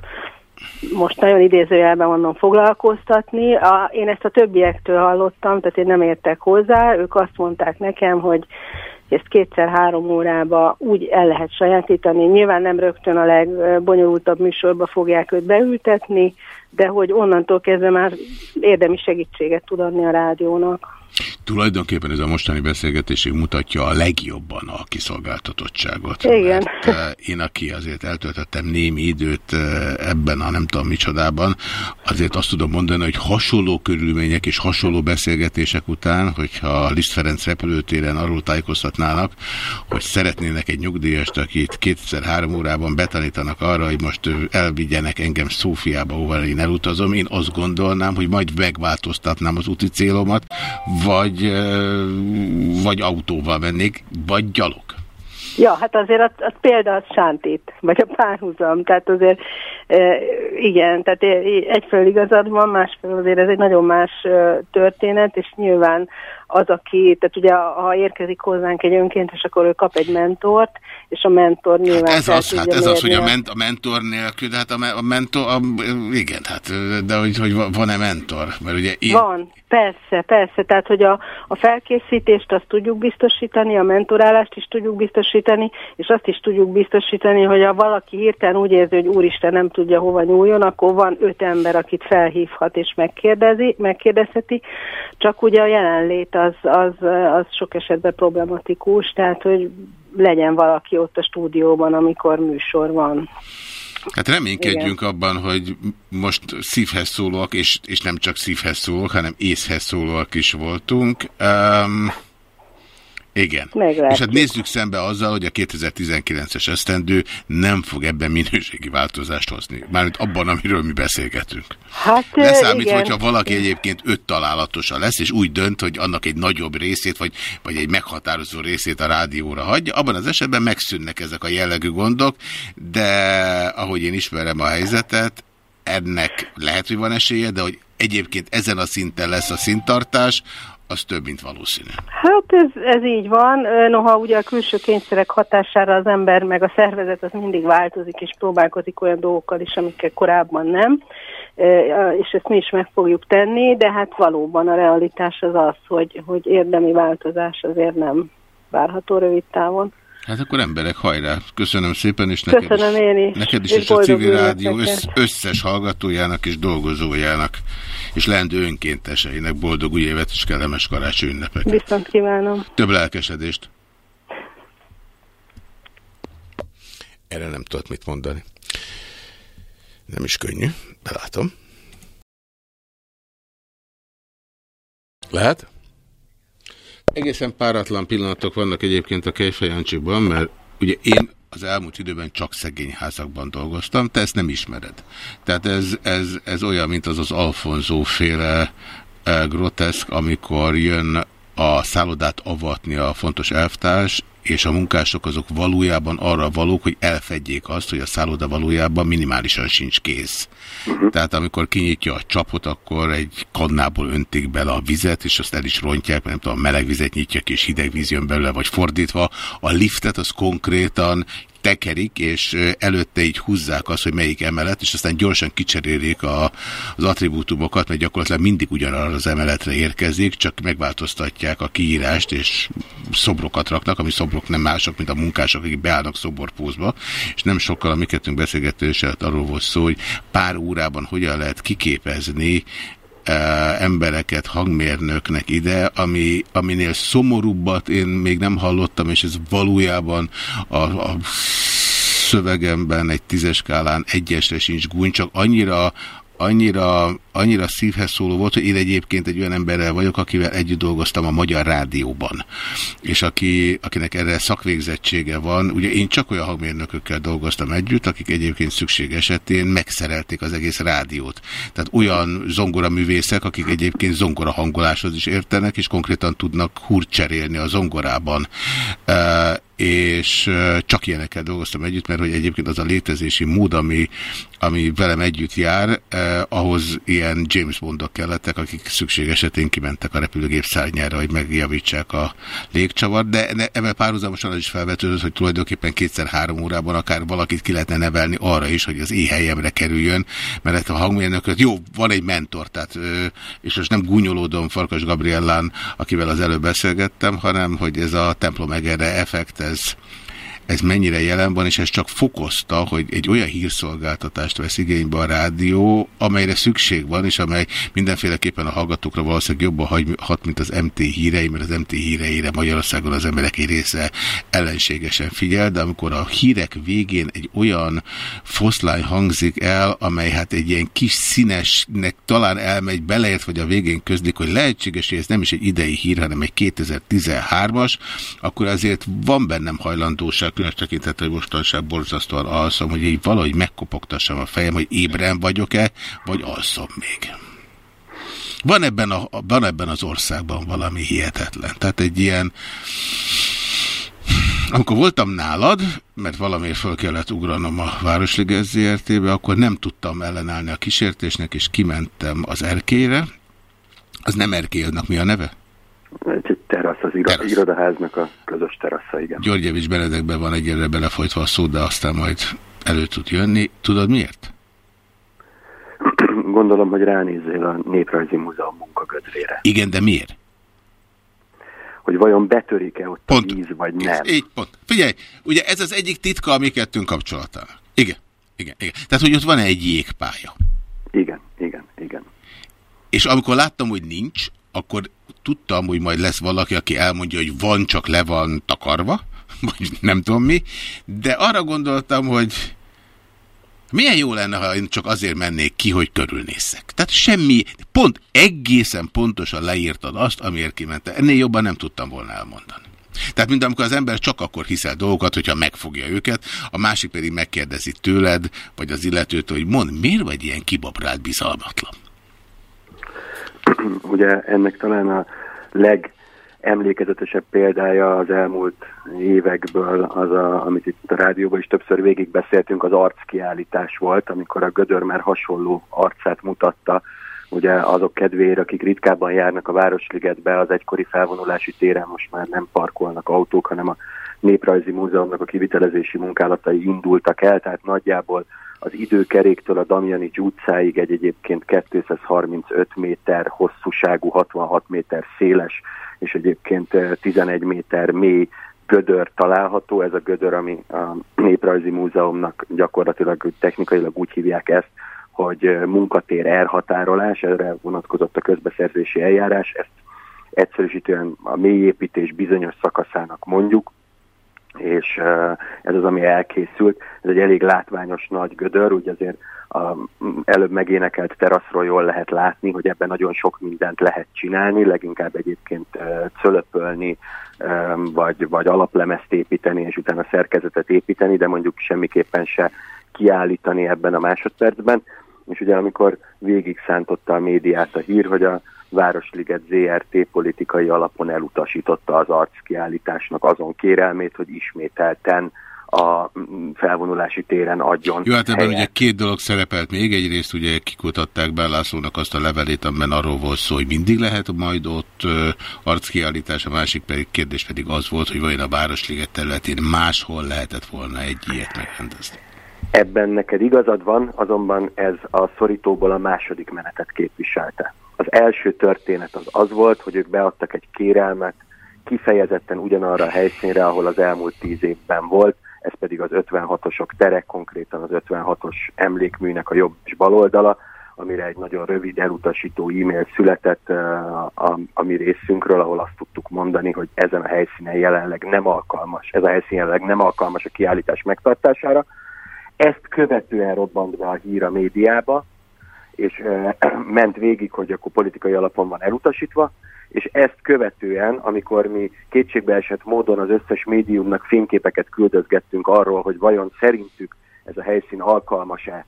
[SPEAKER 9] most nagyon idézőjelben mondom foglalkoztatni. A, én ezt a többiektől hallottam, tehát én nem értek hozzá. Ők azt mondták nekem, hogy ezt kétszer-három órába úgy el lehet sajátítani. Nyilván nem rögtön a legbonyolultabb műsorba fogják őt beültetni, de hogy onnantól kezdve már érdemi segítséget tud adni a rádiónak.
[SPEAKER 1] Tulajdonképpen ez a mostani beszélgetésig mutatja a legjobban a kiszolgáltatottságot.
[SPEAKER 9] Igen.
[SPEAKER 1] Mert, uh, én, aki azért eltöltöttem némi időt uh, ebben a nem tudom micsodában, azért azt tudom mondani, hogy hasonló körülmények és hasonló beszélgetések után, hogyha Liszt Ferenc repülőtéren arról tájékoztatnának, hogy szeretnének egy nyugdíjast, akit kétszer-három órában betanítanak arra, hogy most elvigyenek engem Szófiába, ahol én elutazom, én azt gondolnám, hogy majd megváltoztatnám az úti célomat, vagy, vagy autóval vennék, vagy gyalog.
[SPEAKER 9] Ja, hát azért a, a példa az sántít, vagy a párhuzam, tehát azért igen, tehát egyfelől igazad van, másfelől azért ez egy nagyon más történet, és nyilván az, aki, tehát ugye ha érkezik hozzánk egy önkéntes, akkor ő kap egy mentort, és a mentor nyilván...
[SPEAKER 1] Hát ez az, hát ez az, hogy a, ment, a mentor nélkül, hát a, a mentor, a, igen, hát, de hogy, hogy van-e mentor? Mert ugye
[SPEAKER 9] én... Van, persze, persze, tehát hogy a, a felkészítést azt tudjuk biztosítani, a mentorálást is tudjuk biztosítani, és azt is tudjuk biztosítani, hogy ha valaki hirtelen úgy érzi, hogy úristen nem tudja hova nyúljon, akkor van öt ember, akit felhívhat és megkérdezi, megkérdezheti, csak ugye a jelenlét az, az, az sok esetben problematikus, tehát hogy legyen valaki ott a stúdióban, amikor műsor van.
[SPEAKER 1] Hát reménykedjünk Igen. abban, hogy most szívhez szólóak, és, és nem csak szívhez szólóak, hanem észhez szólóak is voltunk. Um, igen. Meglátjuk. És hát nézzük szembe azzal, hogy a 2019-es esztendő nem fog ebben minőségi változást hozni. Mármint abban, amiről mi beszélgetünk.
[SPEAKER 9] Hát,
[SPEAKER 1] Leszámít, hogyha valaki egyébként öt találatosa lesz, és úgy dönt, hogy annak egy nagyobb részét, vagy, vagy egy meghatározó részét a rádióra hagyja, abban az esetben megszűnnek ezek a jellegű gondok, de ahogy én ismerem a helyzetet, ennek lehet, hogy van esélye, de hogy egyébként ezen a szinten lesz a színtartás, az több, mint valószínű.
[SPEAKER 9] Hát ez, ez így van. Noha ugye a külső kényszerek hatására az ember meg a szervezet az mindig változik, és próbálkozik olyan dolgokkal is, amikkel korábban nem. És ezt mi is meg fogjuk tenni, de hát valóban a realitás az az, hogy, hogy érdemi változás azért nem várható rövid távon.
[SPEAKER 1] Hát akkor emberek, hajrá! Köszönöm szépen, és neked
[SPEAKER 9] Köszönöm
[SPEAKER 1] is,
[SPEAKER 9] én is.
[SPEAKER 1] Neked is, és, és a civil rádió össz, összes hallgatójának és dolgozójának, és lendő önkénteseinek boldog új évet és kellemes karácsony ünnepeket.
[SPEAKER 9] Viszont kívánom.
[SPEAKER 1] Több lelkesedést. Erre nem tudok mit mondani. Nem is könnyű, belátom. Lehet? Egészen páratlan pillanatok vannak egyébként a Kejfejancsiban, mert ugye én az elmúlt időben csak szegényházakban dolgoztam, te ezt nem ismered. Tehát ez, ez, ez olyan, mint az az Alfonzó féle e, groteszk, amikor jön a szállodát avatni a fontos elvtárs, és a munkások azok valójában arra valók, hogy elfedjék azt, hogy a szálloda valójában minimálisan sincs kész. Uh mhm. -huh. Tehát amikor kinyitja a csapot, akkor egy kannából öntik bele a vizet, és azt el is rontják, mert nem tudom, meleg vizet nyitja ki, és hideg víz jön belőle, vagy fordítva. A liftet az konkrétan tekerik, és előtte így húzzák azt, hogy melyik emelet, és aztán gyorsan kicserélik a, az attribútumokat, mert gyakorlatilag mindig ugyanarra az emeletre érkezik, csak megváltoztatják a kiírást, és szobrokat raknak, ami szobrok nem mások, mint a munkások, akik beállnak szoborpózba, és nem sokkal a mi kettőnk beszélgetős arról volt szó, hogy pár órában hogyan lehet kiképezni embereket hangmérnöknek ide, ami, aminél szomorúbbat én még nem hallottam, és ez valójában a, a szövegemben egy tízes skálán egyesre sincs gúny, csak annyira annyira, annyira szívhez szóló volt, hogy én egyébként egy olyan emberrel vagyok, akivel együtt dolgoztam a Magyar Rádióban, és aki, akinek erre szakvégzettsége van. Ugye én csak olyan hangmérnökökkel dolgoztam együtt, akik egyébként szükség esetén megszerelték az egész rádiót. Tehát olyan zongoraművészek, akik egyébként zongora hangoláshoz is értenek, és konkrétan tudnak húrt a zongorában és csak ilyenekkel dolgoztam együtt, mert hogy egyébként az a létezési mód, ami, ami velem együtt jár, eh, ahhoz ilyen James Bondok kellettek, akik szükség esetén kimentek a repülőgép szárnyára, hogy megjavítsák a légcsavart, de ebben párhuzamosan az is felvetődött, hogy tulajdonképpen kétszer-három órában akár valakit ki lehetne nevelni arra is, hogy az éhelyemre kerüljön, mert a hangmérnököt, jó, van egy mentor, tehát, és most nem gúnyolódom Farkas Gabriellán, akivel az előbb beszélgettem, hanem hogy ez a templom effekt, ez, ez mennyire jelen van, és ez csak fokozta, hogy egy olyan hírszolgáltatást vesz igénybe a rádió, amelyre szükség van, és amely mindenféleképpen a hallgatókra valószínűleg jobban hat, mint az MT hírei, mert az MT híreire Magyarországon az emberek egy része ellenségesen figyel, de amikor a hírek végén egy olyan foszlány hangzik el, amely hát egy ilyen kis színesnek talán elmegy beleért, vagy a végén közlik, hogy lehetséges, hogy ez nem is egy idei hír, hanem egy 2013-as, akkor azért van bennem hajlandóság különös tekintet, hogy mostanság borzasztóan alszom, hogy így valahogy megkopogtassam a fejem, hogy ébren vagyok-e, vagy alszom még. Van ebben, a, van ebben az országban valami hihetetlen. Tehát egy ilyen amikor voltam nálad, mert valamiért fel kellett ugranom a Városliges ZRT-be, akkor nem tudtam ellenállni a kísértésnek, és kimentem az erkélyre. Az nem erkély, annak mi a neve?
[SPEAKER 10] Terasz, az terasz. irodaháznak a közös terasza, igen.
[SPEAKER 1] Györgyevics Benedekben van egyre belefolytva a szó, de aztán majd elő tud jönni. Tudod miért?
[SPEAKER 10] Gondolom, hogy ránézzél a Néprajzi Múzeum munkagödrére.
[SPEAKER 1] Igen, de miért?
[SPEAKER 10] hogy vajon betörik-e ott pont. a víz, vagy nem.
[SPEAKER 1] Így, pont. Figyelj, ugye ez az egyik titka a mi kettőnk kapcsolatának. Igen, igen, igen. Tehát, hogy ott van -e egy jégpálya.
[SPEAKER 10] Igen, igen, igen.
[SPEAKER 1] És amikor láttam, hogy nincs, akkor tudtam, hogy majd lesz valaki, aki elmondja, hogy van, csak le van takarva, vagy nem tudom mi, de arra gondoltam, hogy milyen jó lenne, ha én csak azért mennék ki, hogy körülnézzek. Tehát semmi, pont egészen pontosan leírtad azt, amiért kimente. Ennél jobban nem tudtam volna elmondani. Tehát mint amikor az ember csak akkor hiszel dolgokat, hogyha megfogja őket, a másik pedig megkérdezi tőled, vagy az illetőtől, hogy mond, miért vagy ilyen kibabrált bizalmatlan?
[SPEAKER 10] Ugye ennek talán a leg emlékezetesebb példája az elmúlt évekből, az, a, amit itt a rádióban is többször végigbeszéltünk, az arckiállítás volt, amikor a Gödör már hasonló arcát mutatta, ugye azok kedvéért, akik ritkábban járnak a Városligetbe, az egykori felvonulási téren most már nem parkolnak autók, hanem a Néprajzi Múzeumnak a kivitelezési munkálatai indultak el, tehát nagyjából az időkeréktől a Damjanics utcáig egy egyébként 235 méter hosszúságú, 66 méter széles és egyébként 11 méter mély gödör található. Ez a gödör, ami a Néprajzi Múzeumnak gyakorlatilag technikailag úgy hívják ezt, hogy munkatér elhatárolás, erre vonatkozott a közbeszerzési eljárás, ezt egyszerűsítően a mélyépítés bizonyos szakaszának mondjuk, és ez az, ami elkészült. Ez egy elég látványos nagy gödör, úgy azért a előbb megénekelt teraszról jól lehet látni, hogy ebben nagyon sok mindent lehet csinálni, leginkább egyébként cölöpölni, vagy, vagy alaplemezt építeni, és utána szerkezetet építeni, de mondjuk semmiképpen se kiállítani ebben a másodpercben. És ugye amikor végig szántotta a médiát a hír, hogy a Városliget ZRT politikai alapon elutasította az arckiállításnak azon kérelmét, hogy ismételten a felvonulási téren adjon.
[SPEAKER 1] Jó, hát ebben ugye két dolog szerepelt még. Egyrészt ugye kikutatták Bellászónak azt a levelét, amiben arról volt szó, hogy mindig lehet majd ott arckiállítás, a másik pedig kérdés pedig az volt, hogy vajon a Városliget területén máshol lehetett volna egy ilyet megrendezni.
[SPEAKER 10] Ebben neked igazad van, azonban ez a szorítóból a második menetet képviselte. Az első történet az az volt, hogy ők beadtak egy kérelmet, kifejezetten ugyanarra a helyszínre, ahol az elmúlt tíz évben volt, ez pedig az 56-osok tere, konkrétan az 56-os emlékműnek a jobb és bal oldala, amire egy nagyon rövid elutasító e-mail született a, a, a mi részünkről, ahol azt tudtuk mondani, hogy ezen a helyszínen jelenleg nem alkalmas, ez a helyszín jelenleg nem alkalmas a kiállítás megtartására. Ezt követően robbant be a hír a médiába, és ment végig, hogy akkor politikai alapon van elutasítva, és ezt követően, amikor mi kétségbeesett módon az összes médiumnak fényképeket küldözgettünk arról, hogy vajon szerintük ez a helyszín alkalmas-e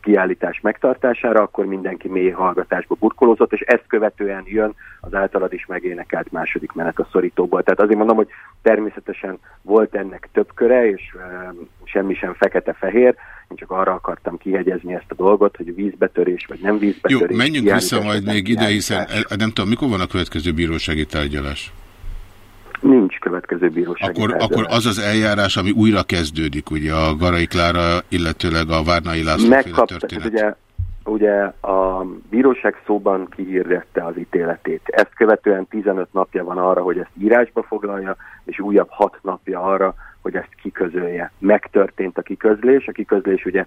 [SPEAKER 10] kiállítás megtartására, akkor mindenki mély hallgatásba burkolózott, és ezt követően jön az általad is megénekelt második menet a szorítóból. Tehát azért mondom, hogy természetesen volt ennek több köre, és semmi sem fekete-fehér, én csak arra akartam kihegyezni ezt a dolgot, hogy vízbetörés vagy nem vízbetörés.
[SPEAKER 1] Jó, menjünk vissza majd még ide, hiszen nem tudom, mikor van a következő bírósági tárgyalás?
[SPEAKER 10] Nincs következő bírósági
[SPEAKER 1] akkor, akkor az az eljárás, ami újra kezdődik, ugye a Garai Klára, illetőleg a Várnai László történet.
[SPEAKER 10] Ugye, ugye a bíróság szóban kihirdette az ítéletét. Ezt követően 15 napja van arra, hogy ezt írásba foglalja, és újabb 6 napja arra, hogy ezt kiközölje. Megtörtént a kiközlés, a kiközlés ugye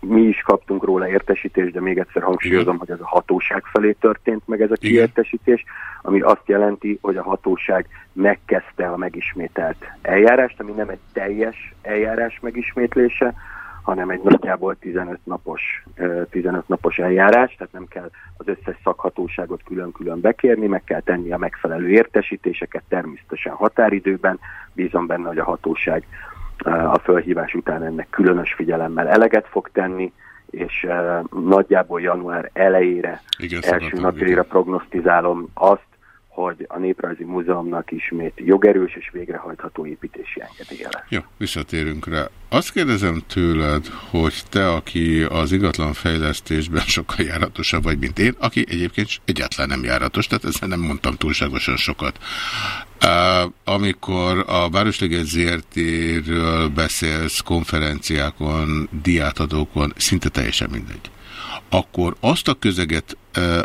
[SPEAKER 10] mi is kaptunk róla értesítést, de még egyszer hangsúlyozom, hogy ez a hatóság felé történt meg ez a kiértesítés, ami azt jelenti, hogy a hatóság megkezdte a megismételt eljárást, ami nem egy teljes eljárás megismétlése, hanem egy nagyjából 15 napos, 15 napos eljárás, tehát nem kell az összes szakhatóságot külön-külön bekérni, meg kell tenni a megfelelő értesítéseket természetesen határidőben. Bízom benne, hogy a hatóság a fölhívás után ennek különös figyelemmel eleget fog tenni, és nagyjából január elejére, Igen, első napjaira prognosztizálom azt, hogy a Néprajzi Múzeumnak ismét jogerős és végrehajtható építési engedélye lesz.
[SPEAKER 1] Jó, visszatérünk rá. Azt kérdezem tőled, hogy te, aki az ingatlan fejlesztésben sokkal járatosabb vagy, mint én, aki egyébként egyáltalán nem járatos, tehát ezzel nem mondtam túlságosan sokat. Amikor a Városliget ZRT-ről beszélsz konferenciákon, diátadókon, szinte teljesen mindegy akkor azt a közeget,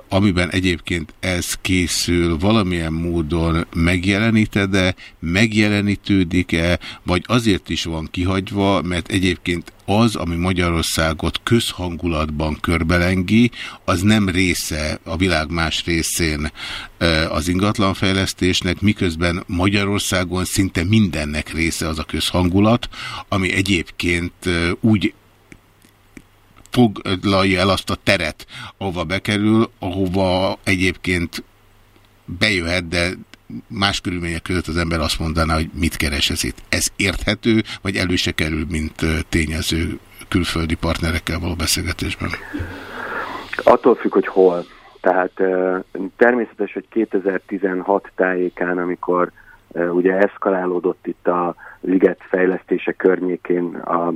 [SPEAKER 1] amiben egyébként ez készül, valamilyen módon megjeleníted-e, megjelenítődik-e, vagy azért is van kihagyva, mert egyébként az, ami Magyarországot közhangulatban körbelengi, az nem része a világ más részén az ingatlanfejlesztésnek, miközben Magyarországon szinte mindennek része az a közhangulat, ami egyébként úgy foglalja el azt a teret, ahova bekerül, ahova egyébként bejöhet, de más körülmények között az ember azt mondaná, hogy mit keres ez itt. Ez érthető, vagy elő se kerül, mint tényező külföldi partnerekkel való beszélgetésben?
[SPEAKER 10] Attól függ, hogy hol. Tehát természetes, hogy 2016 tájékán, amikor ugye eszkalálódott itt a liget fejlesztése környékén a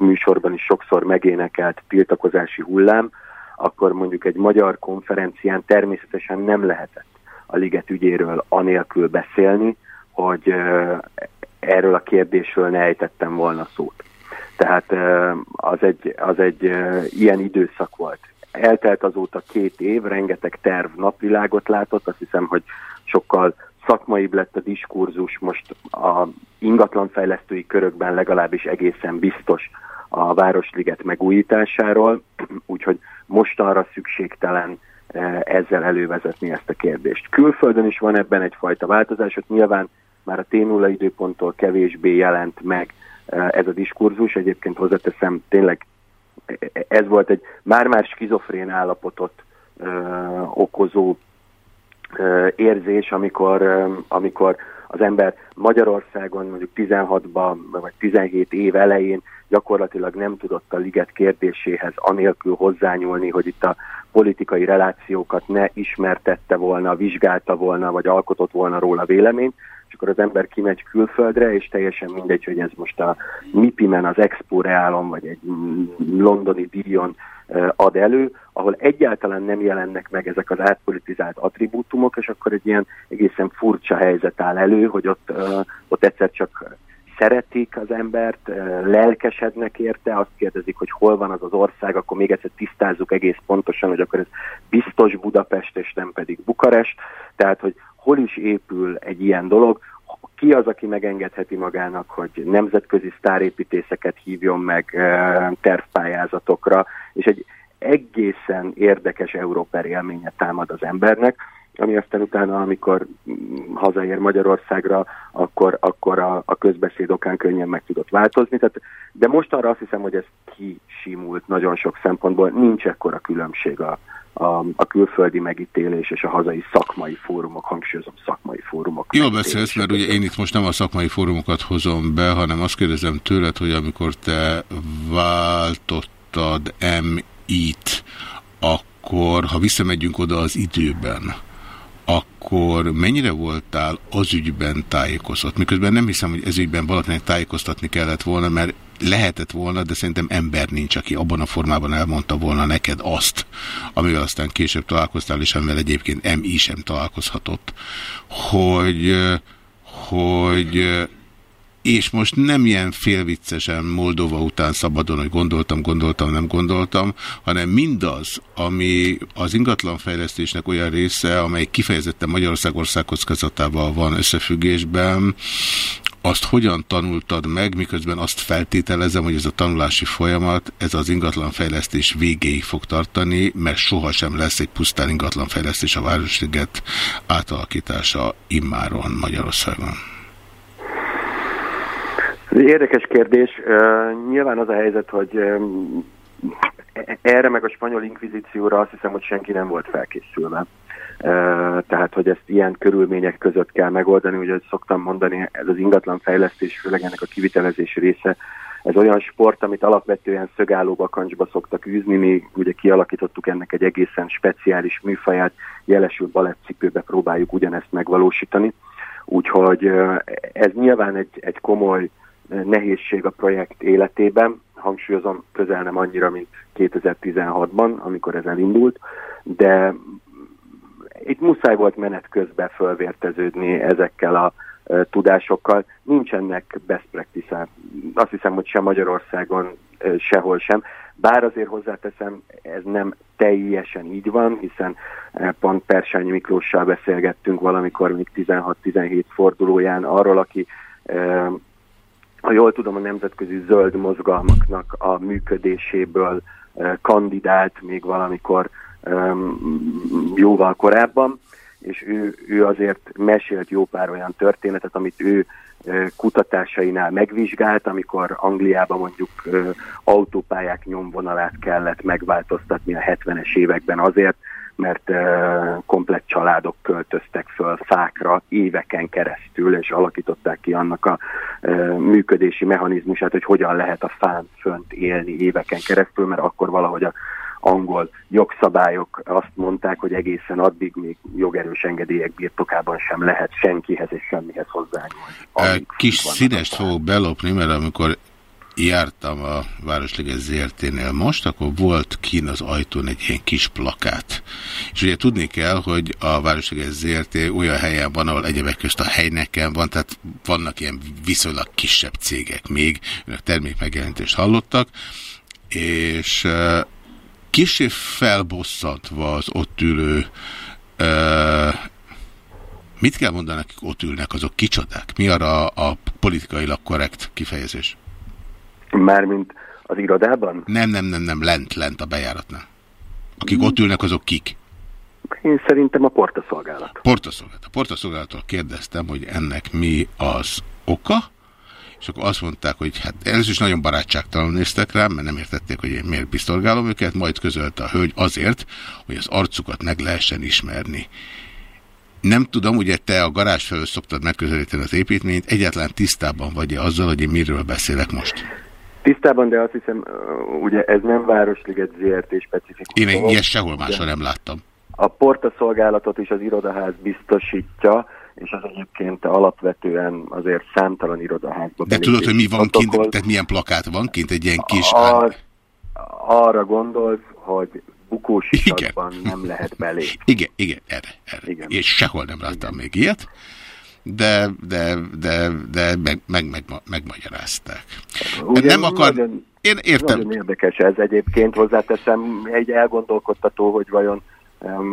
[SPEAKER 10] műsorban is sokszor megénekelt tiltakozási hullám, akkor mondjuk egy magyar konferencián természetesen nem lehetett a liget ügyéről anélkül beszélni, hogy erről a kérdésről ne ejtettem volna szót. Tehát az egy, az egy ilyen időszak volt. Eltelt azóta két év, rengeteg terv napvilágot látott, azt hiszem, hogy sokkal szakmaibb lett a diskurzus, most a ingatlanfejlesztői körökben legalábbis egészen biztos a Városliget megújításáról, úgyhogy mostanra szükségtelen eh, ezzel elővezetni ezt a kérdést. Külföldön is van ebben egyfajta változás, hogy nyilván már a T0 időponttól kevésbé jelent meg eh, ez a diskurzus, egyébként hozzáteszem, tényleg ez volt egy már-már skizofrén állapotot uh, okozó érzés, amikor, amikor az ember Magyarországon mondjuk 16-ban vagy 17 év elején gyakorlatilag nem tudott a liget kérdéséhez anélkül hozzányúlni, hogy itt a politikai relációkat ne ismertette volna, vizsgálta volna, vagy alkotott volna róla véleményt, és akkor az ember kimegy külföldre, és teljesen mindegy, hogy ez most a MIPIMen, az Expo Realon, vagy egy londoni díjon ad elő, ahol egyáltalán nem jelennek meg ezek az átpolitizált attribútumok, és akkor egy ilyen egészen furcsa helyzet áll elő, hogy ott, ott egyszer csak szeretik az embert, lelkesednek érte, azt kérdezik, hogy hol van az az ország, akkor még egyszer tisztázzuk egész pontosan, hogy akkor ez biztos Budapest, és nem pedig Bukarest. Tehát, hogy hol is épül egy ilyen dolog, ki az, aki megengedheti magának, hogy nemzetközi sztárépítészeket hívjon meg tervpályázatokra, és egy egészen érdekes Európer élménye támad az embernek, ami aztán utána, amikor hazaér Magyarországra, akkor, akkor a, a közbeszéd okán könnyen meg tudott változni. Tehát, de mostanra azt hiszem, hogy ez kisimult nagyon sok szempontból. Nincs ekkora különbség a, a, a külföldi megítélés és a hazai szakmai fórumok, hangsúlyozom szakmai fórumok.
[SPEAKER 1] Jól beszélsz, mert ugye én itt most nem a szakmai fórumokat hozom be, hanem azt kérdezem tőled, hogy amikor te váltottad M-it, akkor ha visszamegyünk oda az időben, akkor mennyire voltál az ügyben tájékozott? Miközben nem hiszem, hogy ez ügyben valakinek tájékoztatni kellett volna, mert lehetett volna, de szerintem ember nincs, aki abban a formában elmondta volna neked azt, amivel aztán később találkoztál, és amivel egyébként MI sem találkozhatott, hogy, hogy és most nem ilyen félviccesen Moldova után szabadon, hogy gondoltam, gondoltam, nem gondoltam, hanem mindaz, ami az ingatlanfejlesztésnek olyan része, amely kifejezetten Magyarország országkockázatával van összefüggésben, azt hogyan tanultad meg, miközben azt feltételezem, hogy ez a tanulási folyamat, ez az ingatlanfejlesztés végéig fog tartani, mert sohasem lesz egy pusztán ingatlanfejlesztés a Városliget átalakítása immáron Magyarországon.
[SPEAKER 10] Érdekes kérdés. Nyilván az a helyzet, hogy erre meg a spanyol inkvizícióra azt hiszem, hogy senki nem volt felkészülve. Tehát, hogy ezt ilyen körülmények között kell megoldani, ugye szoktam mondani, ez az ingatlan fejlesztés, főleg ennek a kivitelezés része, ez olyan sport, amit alapvetően szögálló bakancsba szoktak űzni, mi ugye kialakítottuk ennek egy egészen speciális műfaját, jelesül balettcipőbe próbáljuk ugyanezt megvalósítani. Úgyhogy ez nyilván egy, egy komoly nehézség a projekt életében, hangsúlyozom, közel nem annyira, mint 2016-ban, amikor ez elindult, de itt muszáj volt menet közben fölvérteződni ezekkel a tudásokkal. Nincsenek best practice azt hiszem, hogy sem Magyarországon, sehol sem. Bár azért hozzáteszem, ez nem teljesen így van, hiszen pont Persányi Miklóssal beszélgettünk valamikor még 16-17 fordulóján arról, aki ha jól tudom, a nemzetközi zöld mozgalmaknak a működéséből kandidált még valamikor jóval korábban, és ő, ő azért mesélt jó pár olyan történetet, amit ő kutatásainál megvizsgált, amikor Angliában mondjuk autópályák nyomvonalát kellett megváltoztatni a 70-es években azért, mert komplett családok költöztek föl fákra éveken keresztül, és alakították ki annak a működési mechanizmusát, hogy hogyan lehet a fán fönt élni éveken keresztül, mert akkor valahogy a angol jogszabályok azt mondták, hogy egészen addig még jogerős engedélyek birtokában sem lehet senkihez és semmihez hozzányúlni.
[SPEAKER 1] Kis színest fogok belopni, mert amikor jártam a Városliges ZRT-nél most, akkor volt kín az ajtón egy ilyen kis plakát. És ugye tudni kell, hogy a Városliges ZRT olyan helyen van, ahol egyebek közt a helyneken van, tehát vannak ilyen viszonylag kisebb cégek még, önök termékmegjelentést hallottak, és kicsi felbosszantva az ott ülő mit kell mondani, akik ott ülnek, azok kicsodák? Mi arra a politikailag korrekt kifejezés?
[SPEAKER 10] Mármint az irodában?
[SPEAKER 1] Nem, nem, nem, nem, lent, lent a bejáratnál. Akik hmm. ott ülnek, azok kik?
[SPEAKER 10] Én szerintem a portaszolgálat.
[SPEAKER 1] Portaszolgálat. A portaszolgálattól kérdeztem, hogy ennek mi az oka, és akkor azt mondták, hogy hát először is nagyon barátságtalan néztek rám, mert nem értették, hogy én miért biztolgálom őket, majd közölte a hölgy azért, hogy az arcukat meg lehessen ismerni. Nem tudom, ugye te a garázs felől szoktad megközelíteni az építményt, egyáltalán tisztában vagy -e azzal, hogy én miről beszélek most?
[SPEAKER 10] Tisztában, de azt hiszem, ugye ez nem Városliget ZRT specifikus.
[SPEAKER 1] Én ilyet sehol máshol nem láttam.
[SPEAKER 10] A portaszolgálatot is az irodaház biztosítja, és az egyébként alapvetően azért számtalan irodaházban.
[SPEAKER 1] De tudod, hogy mi van kint, tehát milyen plakát van kint, egy ilyen kis...
[SPEAKER 10] Ar, arra gondolsz, hogy bukósisakban nem lehet belé.
[SPEAKER 1] Igen, igen, erre. erre. Igen. És sehol nem láttam igen. még ilyet de, de, de, de meg, meg, meg, megmagyarázták.
[SPEAKER 10] Ugye, nem akar... Nagyon, Én értem. Nagyon érdekes ez egyébként, hozzáteszem, egy elgondolkodtató, hogy vajon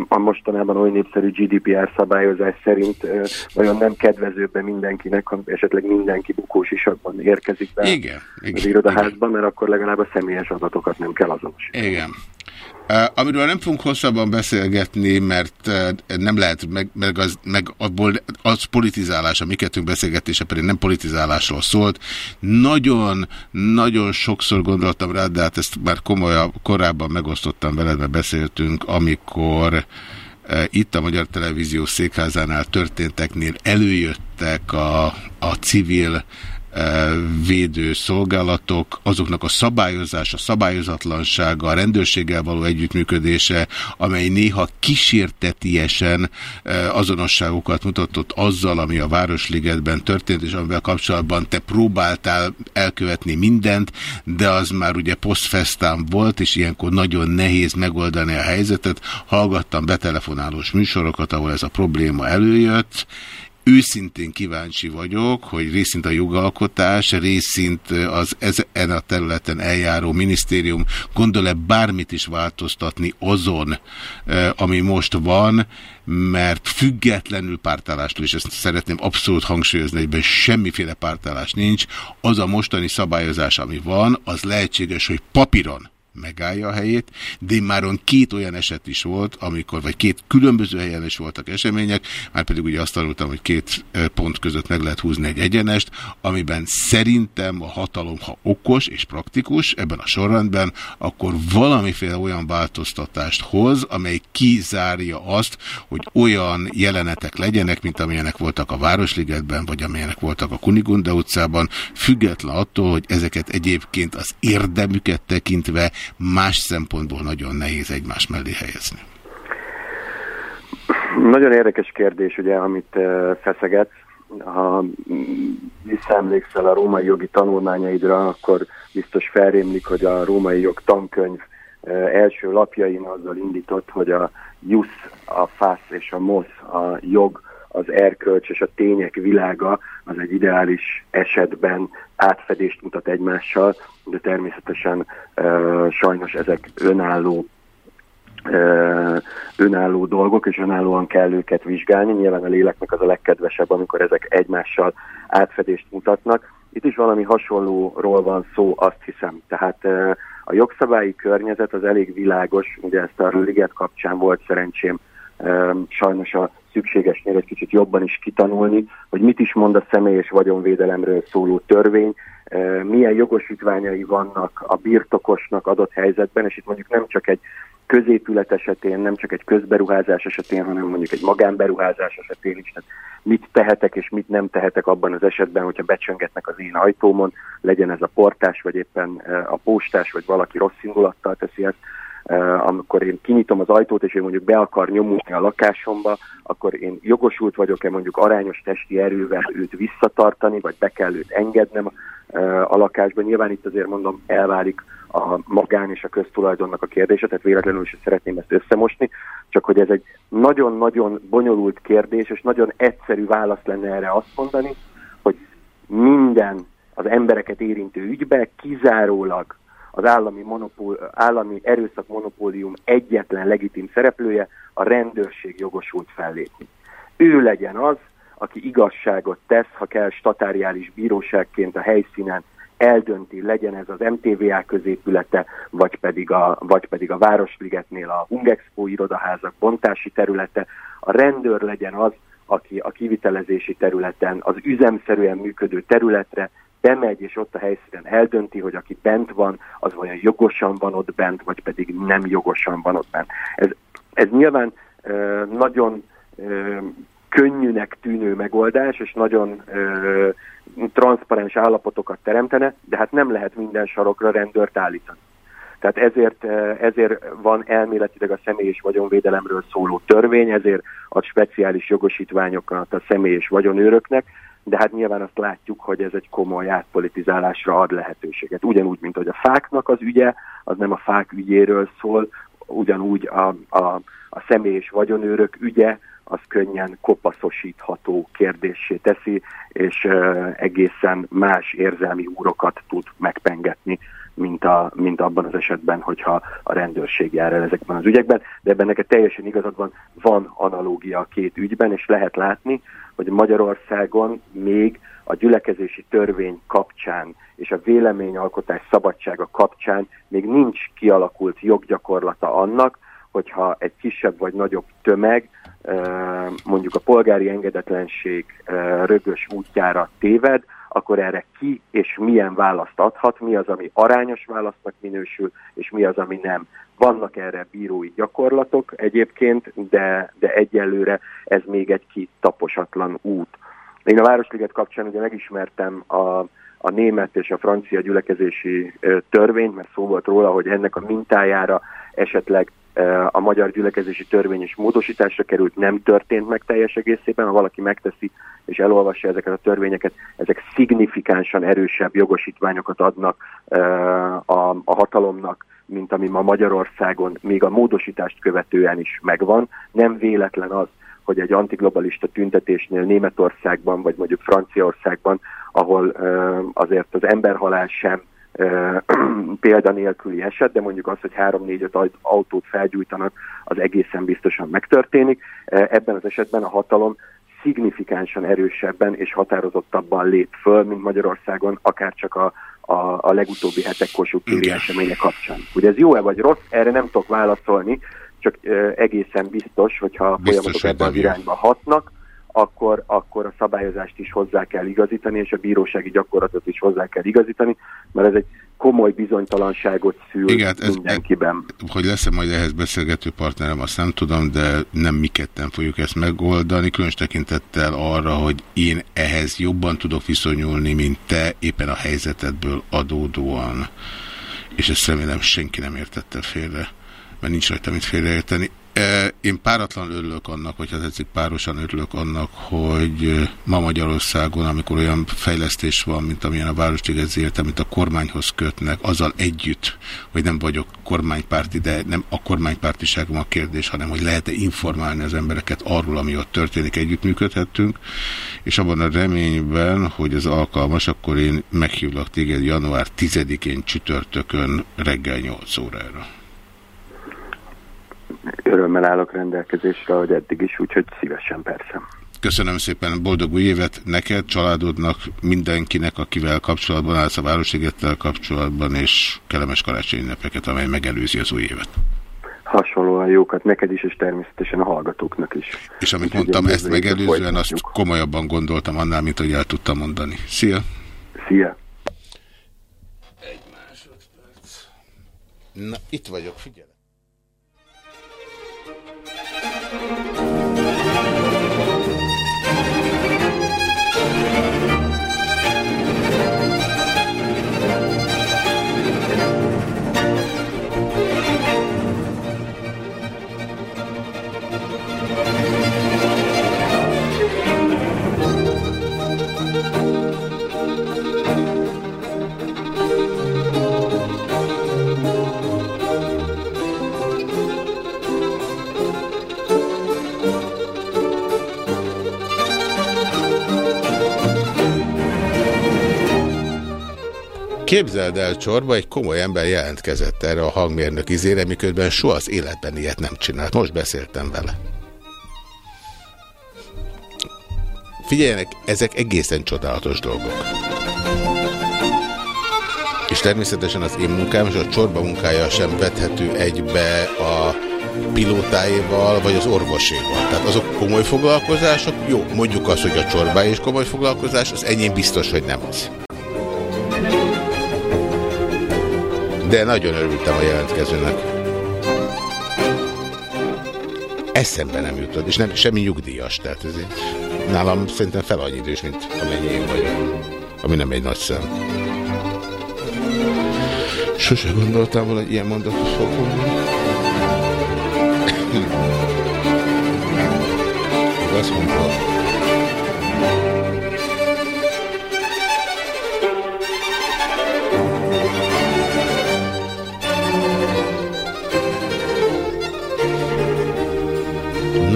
[SPEAKER 10] a mostanában oly népszerű GDPR szabályozás szerint nagyon nem kedvezőbb mindenkinek, ha esetleg mindenki bukós isakban érkezik be
[SPEAKER 1] igen,
[SPEAKER 10] az igen, irodaházban, mert akkor legalább a személyes adatokat nem kell azonosítani.
[SPEAKER 1] Igen. Amiről nem fogunk hosszabban beszélgetni, mert nem lehet, meg, meg, az, meg abból az politizálás, a mi kettőnk beszélgetése pedig nem politizálásról szólt. Nagyon, nagyon sokszor gondoltam rá, de hát ezt már komolyan, korábban megosztottam veled, mert beszéltünk, amikor itt a Magyar Televízió székházánál történteknél előjöttek a, a civil védő szolgálatok, azoknak a szabályozása, szabályozatlansága, a rendőrséggel való együttműködése, amely néha kísértetiesen azonosságokat mutatott azzal, ami a Városligetben történt, és amivel kapcsolatban te próbáltál elkövetni mindent, de az már ugye posztfestán volt, és ilyenkor nagyon nehéz megoldani a helyzetet. Hallgattam betelefonálós műsorokat, ahol ez a probléma előjött, Őszintén kíváncsi vagyok, hogy részint a jogalkotás, részint az ezen a területen eljáró minisztérium gondol-e bármit is változtatni azon, eh, ami most van, mert függetlenül pártállástól, és ezt szeretném abszolút hangsúlyozni, hogy semmiféle pártállás nincs, az a mostani szabályozás, ami van, az lehetséges, hogy papíron megállja a helyét, de máron két olyan eset is volt, amikor, vagy két különböző helyen is voltak események, már pedig ugye azt tanultam, hogy két pont között meg lehet húzni egy egyenest, amiben szerintem a hatalom, ha okos és praktikus ebben a sorrendben, akkor valamiféle olyan változtatást hoz, amely kizárja azt, hogy olyan jelenetek legyenek, mint amilyenek voltak a Városligetben, vagy amilyenek voltak a Kunigunda utcában, független attól, hogy ezeket egyébként az érdemüket tekintve más szempontból nagyon nehéz egymás mellé helyezni.
[SPEAKER 10] Nagyon érdekes kérdés, ugye, amit uh, feszeget. Ha visszaemlékszel a római jogi tanulmányaidra, akkor biztos felrémlik, hogy a római jog tankönyv uh, első lapjain azzal indított, hogy a jus, a fasz és a mosz, a jog, az erkölcs és a tények világa az egy ideális esetben átfedést mutat egymással, de természetesen uh, sajnos ezek önálló önálló dolgok, és önállóan kell őket vizsgálni. Nyilván a léleknek az a legkedvesebb, amikor ezek egymással átfedést mutatnak. Itt is valami hasonlóról van szó, azt hiszem. Tehát a jogszabályi környezet az elég világos, ugye ezt a liget kapcsán volt szerencsém sajnos a szükségesnél egy kicsit jobban is kitanulni, hogy mit is mond a személyes vagyonvédelemről szóló törvény, milyen jogosítványai vannak a birtokosnak adott helyzetben, és itt mondjuk nem csak egy középület esetén, nem csak egy közberuházás esetén, hanem mondjuk egy magánberuházás esetén is. Tehát mit tehetek és mit nem tehetek abban az esetben, hogyha becsöngetnek az én ajtómon, legyen ez a portás, vagy éppen a postás, vagy valaki rossz indulattal teszi ezt, amikor én kinyitom az ajtót, és én mondjuk be akar nyomulni a lakásomba, akkor én jogosult vagyok-e mondjuk arányos testi erővel őt visszatartani, vagy be kell őt engednem a lakásban. Nyilván itt azért mondom, elválik a magán és a köztulajdonnak a kérdése, tehát véletlenül is szeretném ezt összemosni, csak hogy ez egy nagyon-nagyon bonyolult kérdés, és nagyon egyszerű válasz lenne erre azt mondani, hogy minden az embereket érintő ügybe kizárólag az állami, monopól, állami erőszak monopólium egyetlen legitim szereplője, a rendőrség jogosult fellépni. Ő legyen az, aki igazságot tesz, ha kell statáriális bíróságként a helyszínen eldönti, legyen ez az MTVA középülete, vagy pedig a, vagy pedig a Városligetnél a Hungexpo irodaházak bontási területe, a rendőr legyen az, aki a kivitelezési területen, az üzemszerűen működő területre bemegy, és ott a helyszínen eldönti, hogy aki bent van, az olyan jogosan van ott bent, vagy pedig nem jogosan van ott bent. Ez, ez nyilván ö, nagyon ö, könnyűnek tűnő megoldás, és nagyon ö, transzparens állapotokat teremtene, de hát nem lehet minden sarokra rendőrt állítani. Tehát ezért, ezért van elméletileg a személyes vagyonvédelemről szóló törvény, ezért ad speciális jogosítványokat a személyes vagyonőröknek, de hát nyilván azt látjuk, hogy ez egy komoly átpolitizálásra ad lehetőséget. Ugyanúgy, mint hogy a fáknak az ügye, az nem a fák ügyéről szól, ugyanúgy a, a, a személyes vagyonőrök ügye, az könnyen kopaszosítható kérdésé teszi, és egészen más érzelmi úrokat tud megpengetni, mint, a, mint abban az esetben, hogyha a rendőrség jár el ezekben az ügyekben. De ebben neked teljesen igazad van, van analógia a két ügyben, és lehet látni, hogy Magyarországon még a gyülekezési törvény kapcsán és a véleményalkotás szabadsága kapcsán még nincs kialakult joggyakorlata annak, hogyha egy kisebb vagy nagyobb tömeg mondjuk a polgári engedetlenség rögös útjára téved, akkor erre ki és milyen választ adhat, mi az, ami arányos választnak minősül, és mi az, ami nem. Vannak erre bírói gyakorlatok egyébként, de, de egyelőre ez még egy kitaposatlan út. Én a Városliget kapcsán ugye megismertem a, a német és a francia gyülekezési törvényt, mert szó volt róla, hogy ennek a mintájára esetleg a magyar gyülekezési törvény is módosításra került, nem történt meg teljes egészében. Ha valaki megteszi és elolvassa ezeket a törvényeket, ezek szignifikánsan erősebb jogosítványokat adnak a, hatalomnak, mint ami ma Magyarországon még a módosítást követően is megvan. Nem véletlen az, hogy egy antiglobalista tüntetésnél Németországban, vagy mondjuk Franciaországban, ahol azért az emberhalál sem példanélküli eset, de mondjuk az, hogy 3-4-5 autót felgyújtanak, az egészen biztosan megtörténik. Ebben az esetben a hatalom szignifikánsan erősebben és határozottabban lép föl, mint Magyarországon, akár csak a, a, a legutóbbi hetek Kossuth eseménye kapcsán. Ugye ez jó-e vagy rossz, erre nem tudok válaszolni, csak egészen biztos, hogyha a folyamatok ebben az irányba hatnak, akkor, akkor a szabályozást is hozzá kell igazítani, és a bírósági gyakorlatot is hozzá kell igazítani, mert ez egy komoly bizonytalanságot szül Igen, ez, mindenkiben.
[SPEAKER 1] Hogy lesz-e majd ehhez beszélgető partnerem, azt nem tudom, de nem mi ketten fogjuk ezt megoldani, különös tekintettel arra, hogy én ehhez jobban tudok viszonyulni, mint te, éppen a helyzetedből adódóan. És ezt remélem senki nem értette félre, mert nincs rajta mit félreérteni. Én páratlan örülök annak, hogyha tetszik, párosan örülök annak, hogy ma Magyarországon, amikor olyan fejlesztés van, mint amilyen a Városliget érte, mint a kormányhoz kötnek, azzal együtt, hogy nem vagyok kormánypárti, de nem a kormánypártiságom a kérdés, hanem hogy lehet-e informálni az embereket arról, ami ott történik, együttműködhettünk, és abban a reményben, hogy az alkalmas, akkor én meghívlak téged január 10-én csütörtökön reggel 8 órára
[SPEAKER 10] örömmel állok rendelkezésre, hogy eddig is, úgyhogy szívesen persze.
[SPEAKER 1] Köszönöm szépen, boldog új évet neked, családodnak, mindenkinek, akivel kapcsolatban állsz a Városligettel kapcsolatban, és kellemes karácsonyi ünnepeket, amely megelőzi az új évet.
[SPEAKER 10] Hasonlóan jókat neked is, és természetesen a hallgatóknak is.
[SPEAKER 1] És amit Úgy mondtam, ezt megelőzően, azt komolyabban gondoltam annál, mint hogy el tudtam mondani. Szia!
[SPEAKER 10] Szia!
[SPEAKER 1] Egy másodperc. Na, itt vagyok, figyelj! thank you Képzeld el, Csorba, egy komoly ember jelentkezett erre a hangmérnök izére, miközben soha az életben ilyet nem csinált. Most beszéltem vele. Figyeljenek, ezek egészen csodálatos dolgok. És természetesen az én munkám és a csorba munkája sem vethető egybe a pilótáival, vagy az orvoséval. Tehát azok komoly foglalkozások, jó, mondjuk azt, hogy a csorbá is komoly foglalkozás, az enyém biztos, hogy nem az. De nagyon örültem a jelentkezőnek. Eszembe nem jutott, és nem semmi nyugdíjas, tehát ez így, nálam szerintem fel annyi idős, mint amennyi én vagyok. Ami nem egy nagy szem. Sose gondoltam volna, hogy ilyen mondatot fog mondani. Igaz,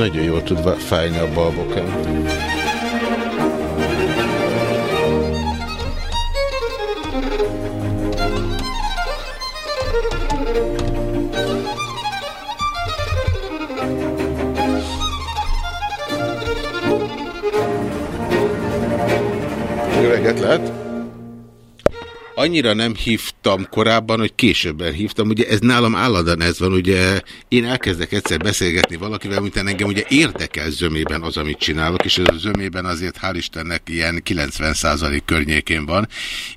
[SPEAKER 1] Nagyon jól tud fájni a reggelt lehet! annyira nem hívtam korábban, hogy későbben hívtam. Ugye ez nálam állandóan ez van, ugye én elkezdek egyszer beszélgetni valakivel, mint engem ugye érdekel zömében az, amit csinálok, és ez a zömében azért hál' Istennek ilyen 90% környékén van.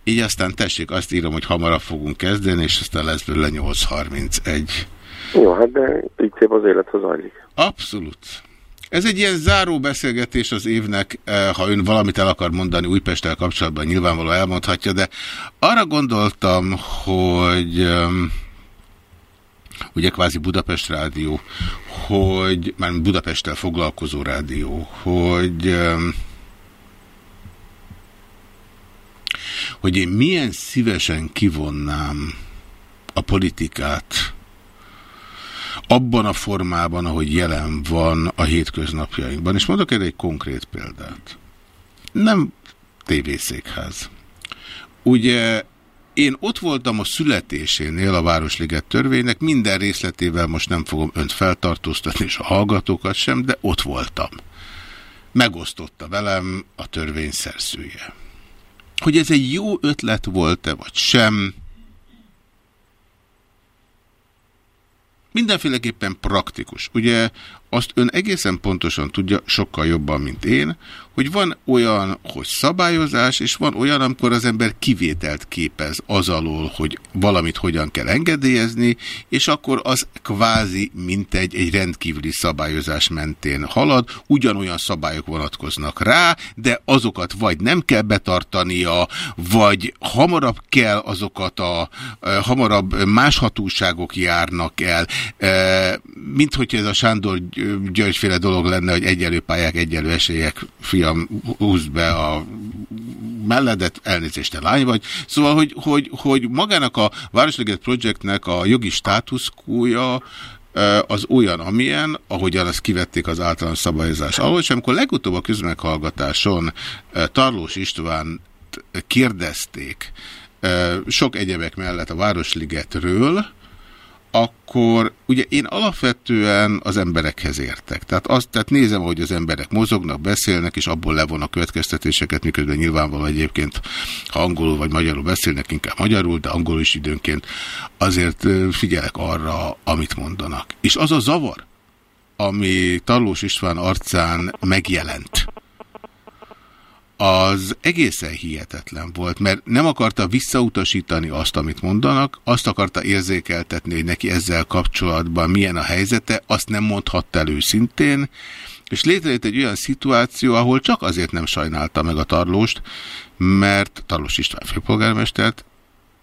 [SPEAKER 1] Így aztán tessék, azt írom, hogy hamarabb fogunk kezdeni, és aztán lesz belőle 8.31.
[SPEAKER 10] Jó, hát de így szép az élet az
[SPEAKER 1] Abszolút. Ez egy ilyen záró beszélgetés az évnek, eh, ha ön valamit el akar mondani Újpesttel kapcsolatban, nyilvánvaló elmondhatja, de arra gondoltam, hogy ugye kvázi Budapest rádió, hogy már Budapesttel foglalkozó rádió, hogy hogy én milyen szívesen kivonnám a politikát abban a formában, ahogy jelen van a hétköznapjainkban. És mondok egy konkrét példát. Nem tévészékház. Ugye én ott voltam a születésénél a Városliget törvénynek, minden részletével most nem fogom önt feltartóztatni, és a hallgatókat sem, de ott voltam. megosztotta velem a törvény szerzője. Hogy ez egy jó ötlet volt-e, vagy sem, mindenféleképpen praktikus. Ugye azt ön egészen pontosan tudja, sokkal jobban, mint én, hogy van olyan, hogy szabályozás, és van olyan, amikor az ember kivételt képez az alól, hogy valamit hogyan kell engedélyezni, és akkor az kvázi mintegy egy rendkívüli szabályozás mentén halad, ugyanolyan szabályok vonatkoznak rá, de azokat vagy nem kell betartania, vagy hamarabb kell azokat a, hamarabb más hatóságok járnak el, mint hogy ez a Sándor Györgyféle dolog lenne, hogy egyelő pályák, egyelő esélyek, fiam, húzd be a melledet, elnézést, te lány vagy. Szóval, hogy, hogy, hogy magának a Városleget Projectnek a jogi státuszkúja az olyan, amilyen, ahogyan ezt kivették az általános szabályozás alól, és amikor legutóbb a közmeghallgatáson Tarlós István kérdezték sok egyebek mellett a Városligetről, akkor ugye én alapvetően az emberekhez értek. Tehát, azt, tehát nézem, hogy az emberek mozognak, beszélnek, és abból levon a következtetéseket, miközben nyilvánvalóan egyébként, ha angolul vagy magyarul beszélnek, inkább magyarul, de angolul is időnként, azért figyelek arra, amit mondanak. És az a zavar, ami Tarlós István arcán megjelent, az egészen hihetetlen volt, mert nem akarta visszautasítani azt, amit mondanak, azt akarta érzékeltetni, hogy neki ezzel kapcsolatban milyen a helyzete, azt nem mondhatta el őszintén, és létrejött egy olyan szituáció, ahol csak azért nem sajnálta meg a Tarlóst, mert Tarlós István főpolgármestert,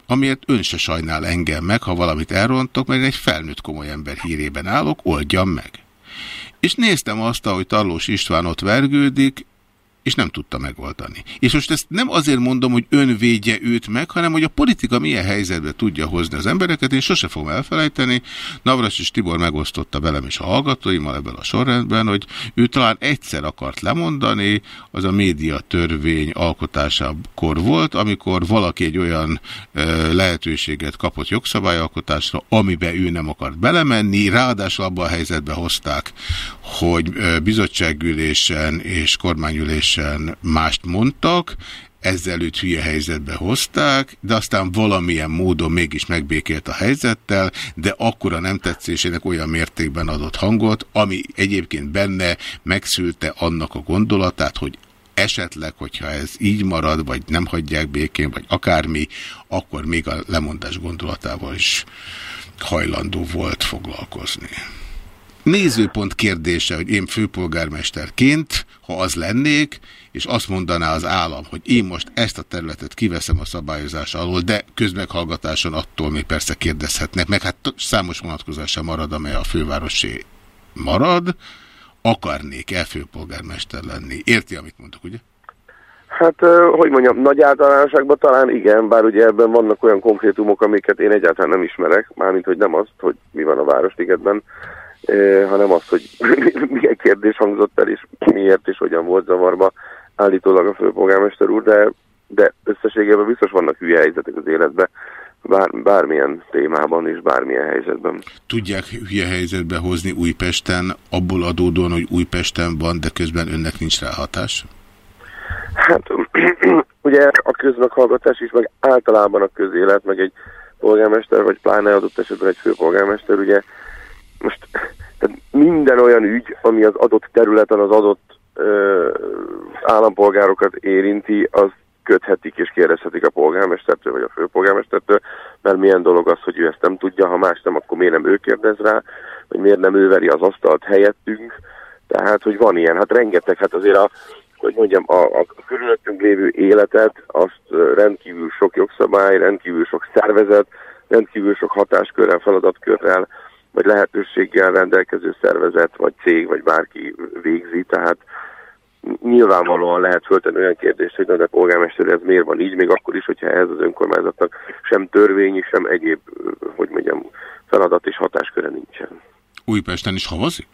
[SPEAKER 1] amiért ön se sajnál engem meg, ha valamit elrontok, mert én egy felnőtt komoly ember hírében állok, oldjam meg. És néztem azt, hogy Tarlós István ott vergődik, és nem tudta megoldani. És most ezt nem azért mondom, hogy ön védje őt meg, hanem hogy a politika milyen helyzetbe tudja hozni az embereket. Én sose fogom elfelejteni. Navras és Tibor megosztotta velem és a hallgatóimmal ebben a sorrendben, hogy ő talán egyszer akart lemondani, az a média törvény alkotásakor volt, amikor valaki egy olyan ö, lehetőséget kapott jogszabályalkotásra, amiben ő nem akart belemenni, ráadásul abban a helyzetbe hozták, hogy bizottságülésen és kormányülésen mást mondtak, ezzel őt hülye helyzetbe hozták, de aztán valamilyen módon mégis megbékélt a helyzettel, de akkora nem tetszésének olyan mértékben adott hangot, ami egyébként benne megszülte annak a gondolatát, hogy esetleg, hogyha ez így marad, vagy nem hagyják békén, vagy akármi, akkor még a lemondás gondolatával is hajlandó volt foglalkozni. Nézőpont kérdése, hogy én főpolgármesterként, ha az lennék, és azt mondaná az állam, hogy én most ezt a területet kiveszem a szabályozás alól, de közmeghallgatáson attól még persze kérdezhetnek, meg hát számos vonatkozása marad, amely a fővárosi marad, akarnék el főpolgármester lenni. Érti, amit mondok, ugye?
[SPEAKER 11] Hát, hogy mondjam, nagy általánosságban talán igen, bár ugye ebben vannak olyan konkrétumok, amiket én egyáltalán nem ismerek, mármint, hogy nem azt, hogy mi van a Városligetben, hanem az, hogy milyen kérdés hangzott el, és miért és hogyan volt zavarba állítólag a főpolgármester úr, de, de összességében biztos vannak hülye helyzetek az életben, bár, bármilyen témában és bármilyen helyzetben.
[SPEAKER 1] Tudják hülye helyzetbe hozni Újpesten, abból adódóan, hogy Újpesten van, de közben önnek nincs rá hatás?
[SPEAKER 11] Hát ugye a közmeghallgatás is, meg általában a közélet, meg egy polgármester, vagy pláne adott esetben egy főpolgármester, ugye most tehát minden olyan ügy, ami az adott területen az adott ö, állampolgárokat érinti, az köthetik és kérdezhetik a polgármestertől vagy a főpolgármestertől, mert milyen dolog az, hogy ő ezt nem tudja, ha más nem, akkor miért nem ő kérdez rá, vagy miért nem ő veri az asztalt helyettünk. Tehát, hogy van ilyen, hát rengeteg, hát azért a, hogy mondjam, a, a körülöttünk lévő életet, azt rendkívül sok jogszabály, rendkívül sok szervezet, rendkívül sok hatáskörrel, feladatkörrel vagy lehetőséggel rendelkező szervezet, vagy cég, vagy bárki végzi, tehát nyilvánvalóan lehet föltenni olyan kérdést, hogy na de polgármester, ez miért van így, még akkor is, hogyha ez az önkormányzatnak sem törvényi, sem egyéb, hogy mondjam, feladat és hatásköre nincsen.
[SPEAKER 1] Újpesten is havazik?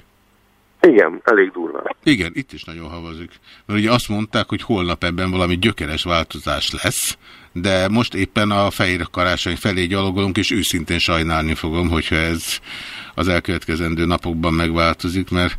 [SPEAKER 11] Igen, elég durva.
[SPEAKER 1] Igen, itt is nagyon havazik. Mert ugye azt mondták, hogy holnap ebben valami gyökeres változás lesz, de most éppen a fehér karácsony felé gyalogolunk, és őszintén sajnálni fogom, hogyha ez az elkövetkezendő napokban megváltozik, mert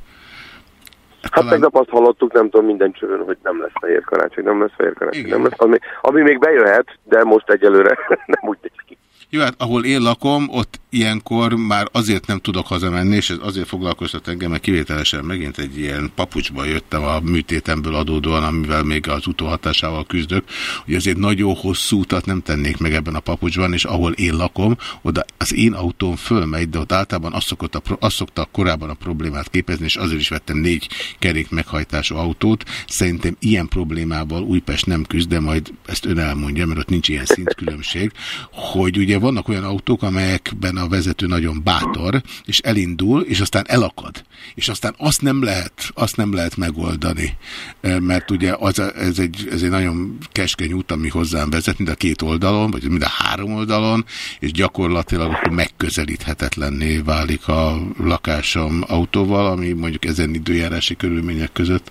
[SPEAKER 11] Hát Talán... tegnap azt hallottuk, nem tudom, minden csövön, hogy nem lesz fehér karácsony, nem lesz fehér karácsony, Igen. nem lesz, ami, ami még bejöhet, de most egyelőre nem úgy néz ki.
[SPEAKER 1] Jó, hát ahol én lakom, ott ilyenkor már azért nem tudok hazamenni, és ez azért foglalkoztat engem, mert kivételesen megint egy ilyen papucsba jöttem a műtétemből adódóan, amivel még az utóhatásával küzdök, hogy azért nagyon hosszú utat nem tennék meg ebben a papucsban, és ahol én lakom, oda az én autóm fölmegy, de ott általában azt, szokott a, azt szokta korábban a problémát képezni, és azért is vettem négy kerék meghajtású autót. Szerintem ilyen problémával Újpest nem küzd, de majd ezt ön elmondja, mert ott nincs ilyen szintkülönbség, hogy ugye vannak olyan autók, amelyekben a vezető nagyon bátor, és elindul, és aztán elakad. És aztán azt nem lehet, azt nem lehet megoldani, mert ugye az, ez, egy, ez egy nagyon keskeny út, ami hozzám vezet, mind a két oldalon, vagy mind a három oldalon, és gyakorlatilag akkor megközelíthetetlenné válik a lakásom autóval, ami mondjuk ezen időjárási körülmények között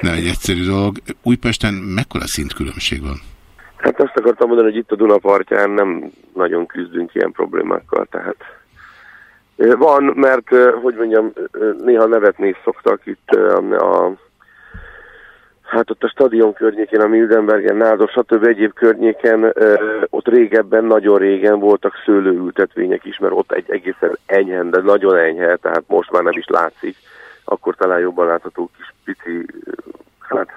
[SPEAKER 1] nem egy egyszerű dolog. Újpesten mekkora szintkülönbség van?
[SPEAKER 11] Hát azt akartam mondani, hogy itt a Dunapartján nem nagyon küzdünk ilyen problémákkal, tehát van, mert, hogy mondjam, néha nevetni is szoktak itt a, hát ott a stadion környékén, a Mildenbergen, Nádor, stb. egyéb környéken, ott régebben, nagyon régen voltak szőlőültetvények is, mert ott egy egészen enyhen, de nagyon enyhe, tehát most már nem is látszik, akkor talán jobban látható kis pici, hát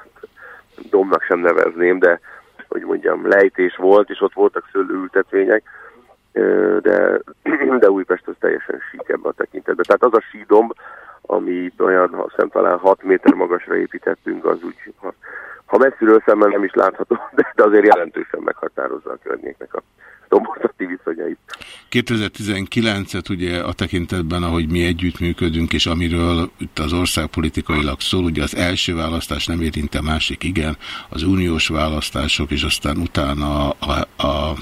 [SPEAKER 11] domnak sem nevezném, de hogy mondjam, lejtés volt, és ott voltak szőlőültetvények, de, de Újpest az teljesen sík ebben a tekintetben. Tehát az a sídomb, ami olyan, ha hiszem talán 6 méter magasra építettünk, az úgy, ha, ha messziről szemmel nem is látható, de, de azért jelentősen meghatározza a környéknek a dombozati viszonyait.
[SPEAKER 1] 2019-et ugye a tekintetben, ahogy mi együttműködünk, és amiről itt az ország politikailag szól, ugye az első választás nem érinte másik, igen, az uniós választások, és aztán utána a, a,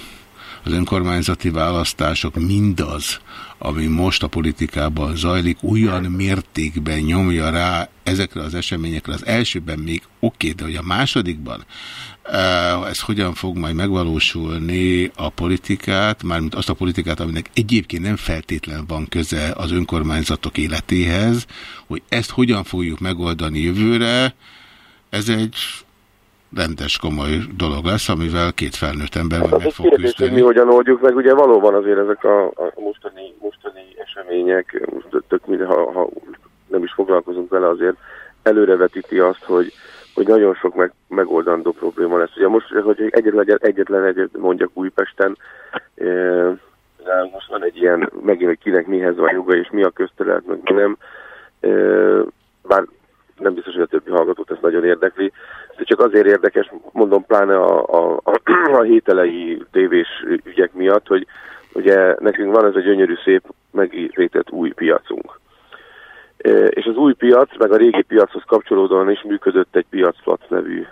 [SPEAKER 1] az önkormányzati választások, mindaz, ami most a politikában zajlik, olyan mértékben nyomja rá ezekre az eseményekre. Az elsőben még oké, okay, de hogy a másodikban ez hogyan fog majd megvalósulni a politikát, mármint azt a politikát, aminek egyébként nem feltétlen van köze az önkormányzatok életéhez, hogy ezt hogyan fogjuk megoldani jövőre, ez egy rendes, komoly dolog lesz, amivel két felnőtt ember hát meg fog kérdés, küzdeni.
[SPEAKER 11] Hogy mi hogyan oldjuk meg, ugye valóban azért ezek a, a mostani, mostani események, tök, ha, ha nem is foglalkozunk vele, azért előrevetíti azt, hogy hogy nagyon sok meg, megoldandó probléma lesz. Ugye most, hogy egyetlen, egyetlen egyet mondjak Újpesten, e, most van egy ilyen, megint, hogy kinek mihez van joga, és mi a köztelet, meg nem, e, bár nem biztos, hogy a többi hallgatót ez nagyon érdekli, de csak azért érdekes, mondom, pláne a, a, a, a hételei tévés ügyek miatt, hogy ugye nekünk van ez a gyönyörű szép megépített új piacunk. És az új piac, meg a régi piachoz kapcsolódóan is működött egy piacplac nevű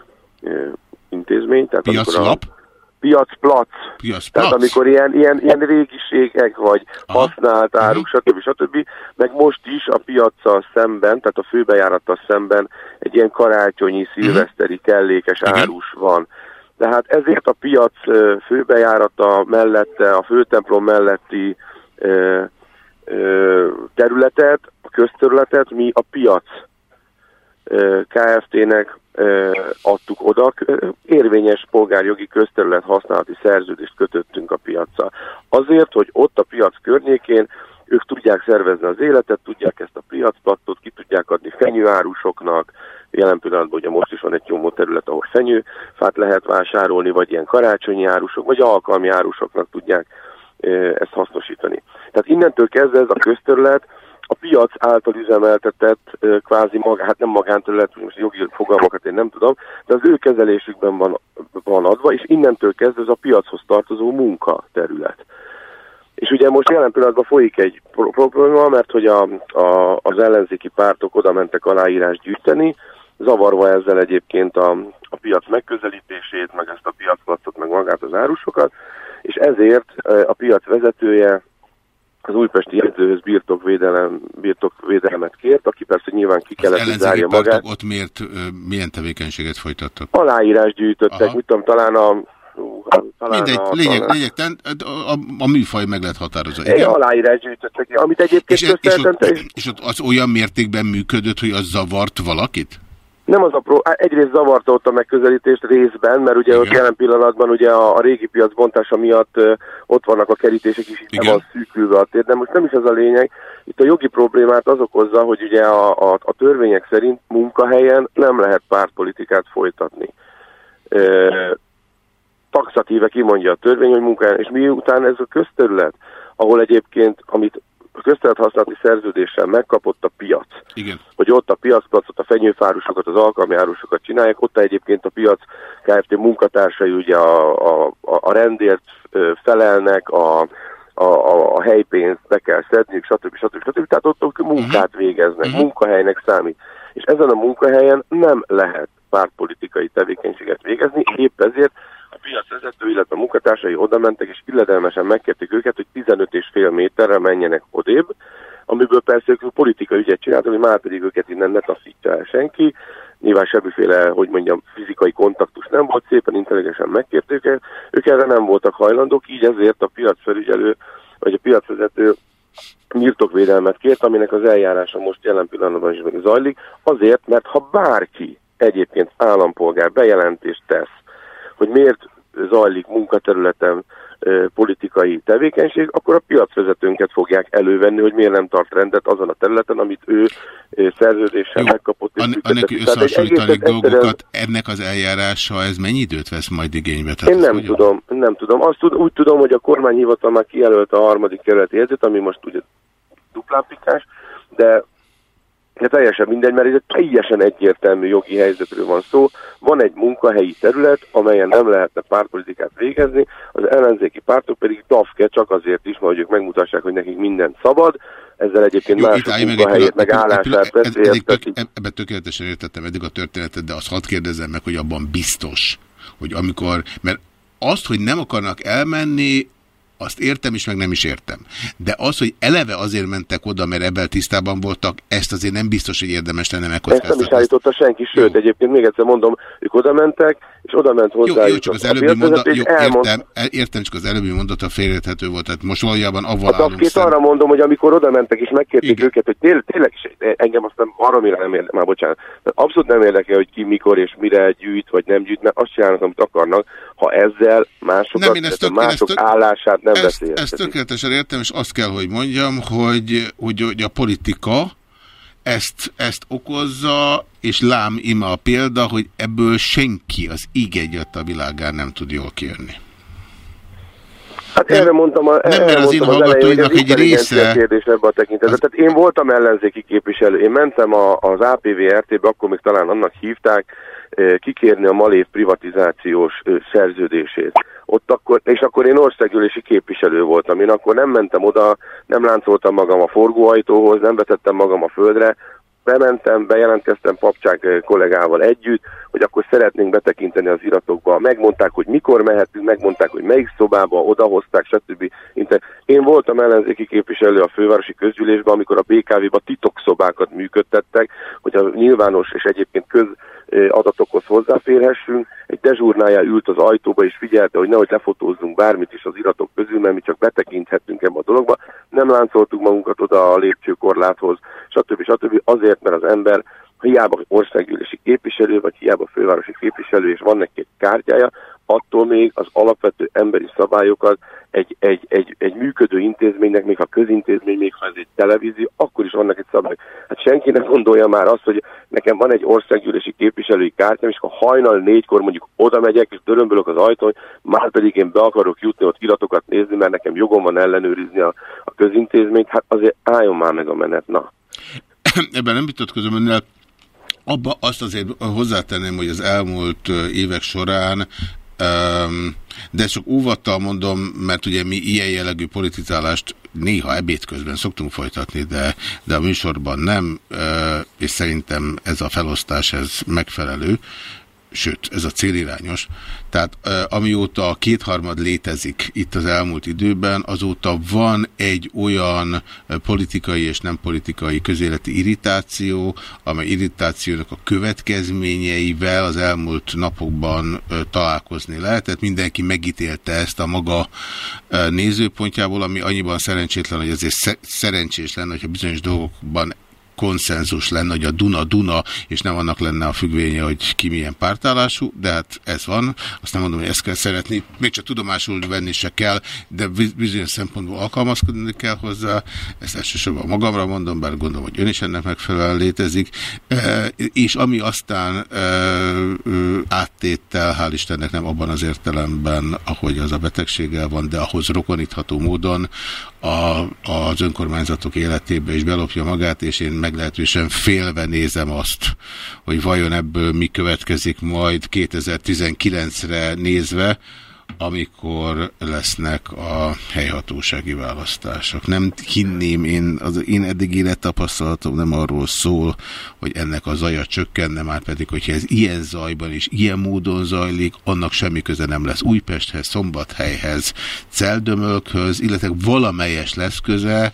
[SPEAKER 11] intézmény.
[SPEAKER 1] Tehát Piaclap?
[SPEAKER 11] Piacplac. Piacplac. Tehát amikor ilyen, ilyen, ilyen régiségek, vagy Aha. használt áruk, stb. stb. Meg most is a piaccal szemben, tehát a főbejárattal szemben egy ilyen karácsonyi, szilveszteri, kellékes Igen. árus van. Tehát ezért a piac főbejárata mellette, a főtemplom melletti területet, a közterületet mi a piac KFT-nek adtuk oda, érvényes polgárjogi közterület használati szerződést kötöttünk a piaccal. Azért, hogy ott a piac környékén ők tudják szervezni az életet, tudják ezt a piacplattot, ki tudják adni fenyőárusoknak, jelen pillanatban ugye most is van egy csomó terület, ahol fenyőfát lehet vásárolni, vagy ilyen karácsonyi árusok, vagy alkalmi árusoknak tudják ezt hasznosítani. Tehát innentől kezdve ez a közterület a piac által üzemeltetett kvázi magá, hát nem magánterület, most jogi fogalmakat én nem tudom, de az ő kezelésükben van, van adva, és innentől kezdve ez a piachoz tartozó munkaterület. És ugye most jelen pillanatban folyik egy probléma, mert hogy a, a, az ellenzéki pártok oda mentek aláírás gyűjteni, zavarva ezzel egyébként a, a piac megközelítését, meg ezt a piacplacot, meg magát az árusokat, és ezért a piac vezetője az újpesti jegyzőhöz birtokvédelem, birtokvédelmet kért, aki persze nyilván ki kellett, zárja magát.
[SPEAKER 1] ott miért, milyen tevékenységet folytattak?
[SPEAKER 11] Aláírás gyűjtöttek, mit tudom, talán a talán
[SPEAKER 1] Mindegy,
[SPEAKER 11] a,
[SPEAKER 1] lényeg,
[SPEAKER 11] talán...
[SPEAKER 1] lényeg, a, a, a műfaj meg lehet határozva.
[SPEAKER 11] Egy aláírás gyűjtöttek amit egyébként
[SPEAKER 1] és, és, ott,
[SPEAKER 11] és
[SPEAKER 1] ott az olyan mértékben működött, hogy az zavart valakit?
[SPEAKER 11] Nem az a pró... Egyrészt zavarta ott a megközelítést részben, mert ugye Igen. ott jelen pillanatban ugye a, a régi piac bontása miatt ö, ott vannak a kerítések is, itt van szűkülve a tér, de most nem is ez a lényeg. Itt a jogi problémát az okozza, hogy ugye a, a, a törvények szerint munkahelyen nem lehet pártpolitikát folytatni. Ö, taxatíve kimondja a törvény, hogy munkahelyen, és miután ez a közterület, ahol egyébként, amit a közterület használati szerződéssel megkapott a piac,
[SPEAKER 1] Igen.
[SPEAKER 11] hogy ott a piacot, a fenyőfárusokat, az alkalmi árusokat csinálják, ott egyébként a piac Kft. munkatársai ugye a, a, a rendért felelnek, a, a, a, a helypénzt be kell szedni, stb. stb. stb. Tehát ott, ott munkát végeznek, uh-huh. munkahelynek számít. És ezen a munkahelyen nem lehet pártpolitikai tevékenységet végezni, épp ezért a piacvezető, illetve a munkatársai oda mentek, és illedelmesen megkérték őket, hogy 15 és fél méterre menjenek odébb, amiből persze ők politikai ügyet csináltak, hogy már pedig őket innen ne taszítja el senki. Nyilván semmiféle, hogy mondjam, fizikai kontaktus nem volt, szépen intelligensen megkérték őket, ők erre nem voltak hajlandók, így ezért a piacfelügyelő, vagy a piacvezető nyírtokvédelmet kért, aminek az eljárása most jelen pillanatban is meg zajlik, azért, mert ha bárki egyébként állampolgár bejelentést tesz, hogy miért zajlik munkaterületen politikai tevékenység, akkor a piacvezetőnket fogják elővenni, hogy miért nem tart rendet azon a területen, amit ő szerződéssel Jó, megkapott.
[SPEAKER 1] An annak összehasonlítani dolgokat, ennek az eljárása, ez mennyi időt vesz majd igénybe?
[SPEAKER 11] Tehát Én nem hogyan? tudom, nem tudom. Azt tud, úgy tudom, hogy a kormányhivatal már kijelölt a harmadik kerületi jegyzet, ami most ugye duplán pikás, de de teljesen mindegy, mert ez egy teljesen egyértelmű jogi helyzetről van szó. Van egy munkahelyi terület, amelyen nem lehetne pártpolitikát végezni, az ellenzéki pártok pedig dafke csak azért is, hogy ők megmutassák, hogy nekik minden szabad, ezzel egyébként Jó, mások munkahelyét, meg állását veszélyeztetik.
[SPEAKER 1] Ebben tökéletesen értettem eddig a történetet, de azt hadd kérdezzem meg, hogy abban biztos, hogy amikor, mert azt, hogy nem akarnak elmenni, azt értem is, meg nem is értem. De az, hogy eleve azért mentek oda, mert ebben tisztában voltak, ezt azért nem biztos, hogy érdemes lenne megkockáztatni.
[SPEAKER 11] Ezt nem is állította senki, sőt, jó. egyébként még egyszer mondom, ők oda mentek, és oda ment hozzá.
[SPEAKER 1] Jó, jó, csak az előbbi mondat, jó, elmond... értem, értem, csak az előbbi mondata félrethető volt, tehát most valójában avval
[SPEAKER 11] hát állunk szem... arra mondom, hogy amikor oda mentek és megkérték Igen. őket, hogy tényleg, tényleg is, engem aztán valamire nem érdekel, már bocsánat, abszolút nem érdekel, hogy ki mikor és mire gyűjt, vagy nem gyűjt, mert azt csinálnak, amit akarnak, ha ezzel másokat, nem, tök, mások tök, állását nem
[SPEAKER 1] ezt, ezt tökéletesen értem, és azt kell, hogy mondjam, hogy, hogy, hogy a politika ezt, ezt okozza, és lám ima a példa, hogy ebből senki az íg egyet a világán nem tud jól kérni.
[SPEAKER 11] Hát nem, erre mondtam, a,
[SPEAKER 1] nem, mert az én hallgatóinak egy része...
[SPEAKER 11] Kérdés ebbe a tekintetben. Az... Tehát én voltam ellenzéki képviselő, én mentem a, az APV-RT-be, akkor még talán annak hívták, kikérni a Malév privatizációs szerződését. Ott akkor, és akkor én országgyűlési képviselő voltam. Én akkor nem mentem oda, nem láncoltam magam a forgóajtóhoz, nem vetettem magam a földre, bementem, bejelentkeztem Papcsák kollégával együtt, hogy akkor szeretnénk betekinteni az iratokba. Megmondták, hogy mikor mehetünk, megmondták, hogy melyik szobába, odahozták, stb. Én voltam ellenzéki képviselő a fővárosi közgyűlésben, amikor a BKV-ba titokszobákat működtettek, hogy a nyilvános és egyébként köz adatokhoz hozzáférhessünk. Egy dezsúrnája ült az ajtóba és figyelte, hogy nehogy lefotózzunk bármit is az iratok közül, mert mi csak betekinthettünk ebbe a dologba. Nem láncoltuk magunkat oda a lépcsőkorláthoz, stb. stb. Azért, mert az ember hiába országgyűlési képviselő, vagy hiába fővárosi képviselő, és van neki egy kártyája, attól még az alapvető emberi szabályokat egy, egy, egy, egy működő intézménynek, még ha közintézmény, még ha ez egy televízió, akkor is vannak egy szabály. Hát senki nem gondolja már azt, hogy nekem van egy országgyűlési képviselői kártyám, és ha hajnal négykor mondjuk oda megyek, és dörömbölök az ajtón, már pedig én be akarok jutni ott iratokat nézni, mert nekem jogom van ellenőrizni a, a közintézményt, hát azért álljon már meg a menet, na.
[SPEAKER 1] Ebben nem vitatkozom önnel, abba azt azért hozzátenném, hogy az elmúlt évek során de csak óvattal mondom, mert ugye mi ilyen jellegű politizálást néha ebéd közben szoktunk folytatni, de, de a műsorban nem, és szerintem ez a felosztás ez megfelelő. Sőt, ez a célirányos. Tehát amióta a kétharmad létezik itt az elmúlt időben, azóta van egy olyan politikai és nem politikai közéleti irritáció, amely irritációnak a következményeivel az elmúlt napokban találkozni lehetett. Mindenki megítélte ezt a maga nézőpontjából, ami annyiban szerencsétlen, hogy azért szerencsés lenne, hogyha bizonyos dolgokban konszenzus lenne, hogy a Duna Duna, és nem annak lenne a függvénye, hogy ki milyen pártállású, de hát ez van. Azt nem mondom, hogy ezt kell szeretni, még csak tudomásul venni se kell, de bizonyos szempontból alkalmazkodni kell hozzá. Ezt elsősorban magamra mondom, bár gondolom, hogy ön is ennek megfelelően létezik. E, és ami aztán e, áttéttel, hál' Istennek nem abban az értelemben, ahogy az a betegséggel van, de ahhoz rokonítható módon a, az önkormányzatok életébe is belopja magát, és én meglehetősen félve nézem azt, hogy vajon ebből mi következik majd 2019-re nézve, amikor lesznek a helyhatósági választások. Nem hinném, én, az én eddig élettapasztalatom nem arról szól, hogy ennek a zaja csökkenne, már pedig, hogyha ez ilyen zajban és ilyen módon zajlik, annak semmi köze nem lesz Újpesthez, Szombathelyhez, Celdömölkhöz, illetve valamelyes lesz köze,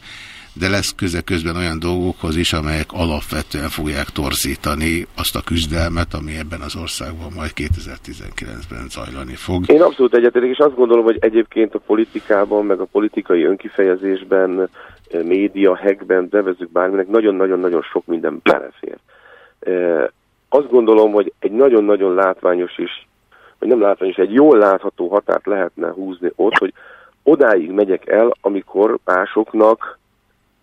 [SPEAKER 1] de lesz köze közben olyan dolgokhoz is, amelyek alapvetően fogják torzítani azt a küzdelmet, ami ebben az országban majd 2019-ben zajlani fog.
[SPEAKER 11] Én abszolút egyetértek, és azt gondolom, hogy egyébként a politikában, meg a politikai önkifejezésben, eh, média, hekben, nevezzük bárminek, nagyon-nagyon-nagyon sok minden belefér. Eh, azt gondolom, hogy egy nagyon-nagyon látványos is, vagy nem látványos, egy jól látható határt lehetne húzni ott, hogy odáig megyek el, amikor másoknak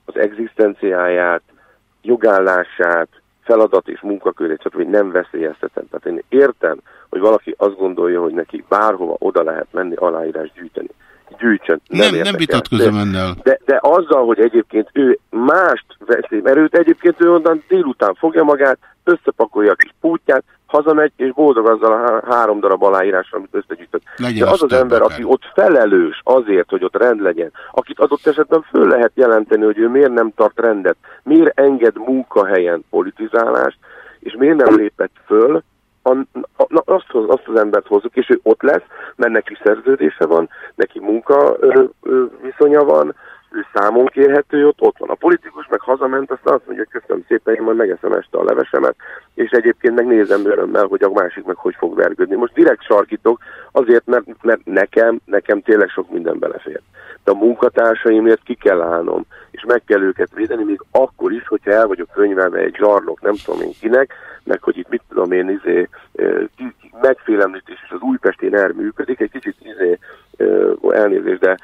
[SPEAKER 11] az egzisztenciáját, jogállását, feladat és munkakörét csak hogy nem veszélyeztetem. Tehát én értem, hogy valaki azt gondolja, hogy neki bárhova oda lehet menni aláírás gyűjteni. Gyűjtsön.
[SPEAKER 1] Nem, nem, nem vitatkozom ennel.
[SPEAKER 11] De, de azzal, hogy egyébként ő mást veszi, mert őt egyébként ő onnan délután fogja magát, összepakolja a kis pútját, hazamegy, és boldog azzal a három darab aláírással, amit összegyűjtött. De az az ember, aki ott felelős azért, hogy ott rend legyen, akit adott esetben föl lehet jelenteni, hogy ő miért nem tart rendet, miért enged munkahelyen politizálást, és miért nem lépett föl, a, a, na, azt, azt az embert hozzuk, és ő ott lesz, mert neki szerződése van, neki munka ö, ö, viszonya van, ő számon kérhető, ott, ott van a politikus, meg hazament, aztán azt mondja, hogy köszönöm szépen, én majd megeszem este a levesemet, és egyébként megnézem örömmel, hogy a másik meg hogy fog vergődni. Most direkt sarkítok, azért, mert, mert nekem, nekem tényleg sok minden belefér. De a munkatársaimért ki kell állnom, és meg kell őket védeni, még akkor is, hogyha el vagyok könyvelve egy zsarnok, nem tudom én kinek, meg hogy itt mit tudom én, izé, megfélemlítés és az újpesti NER működik, egy kicsit izé, elnézést, de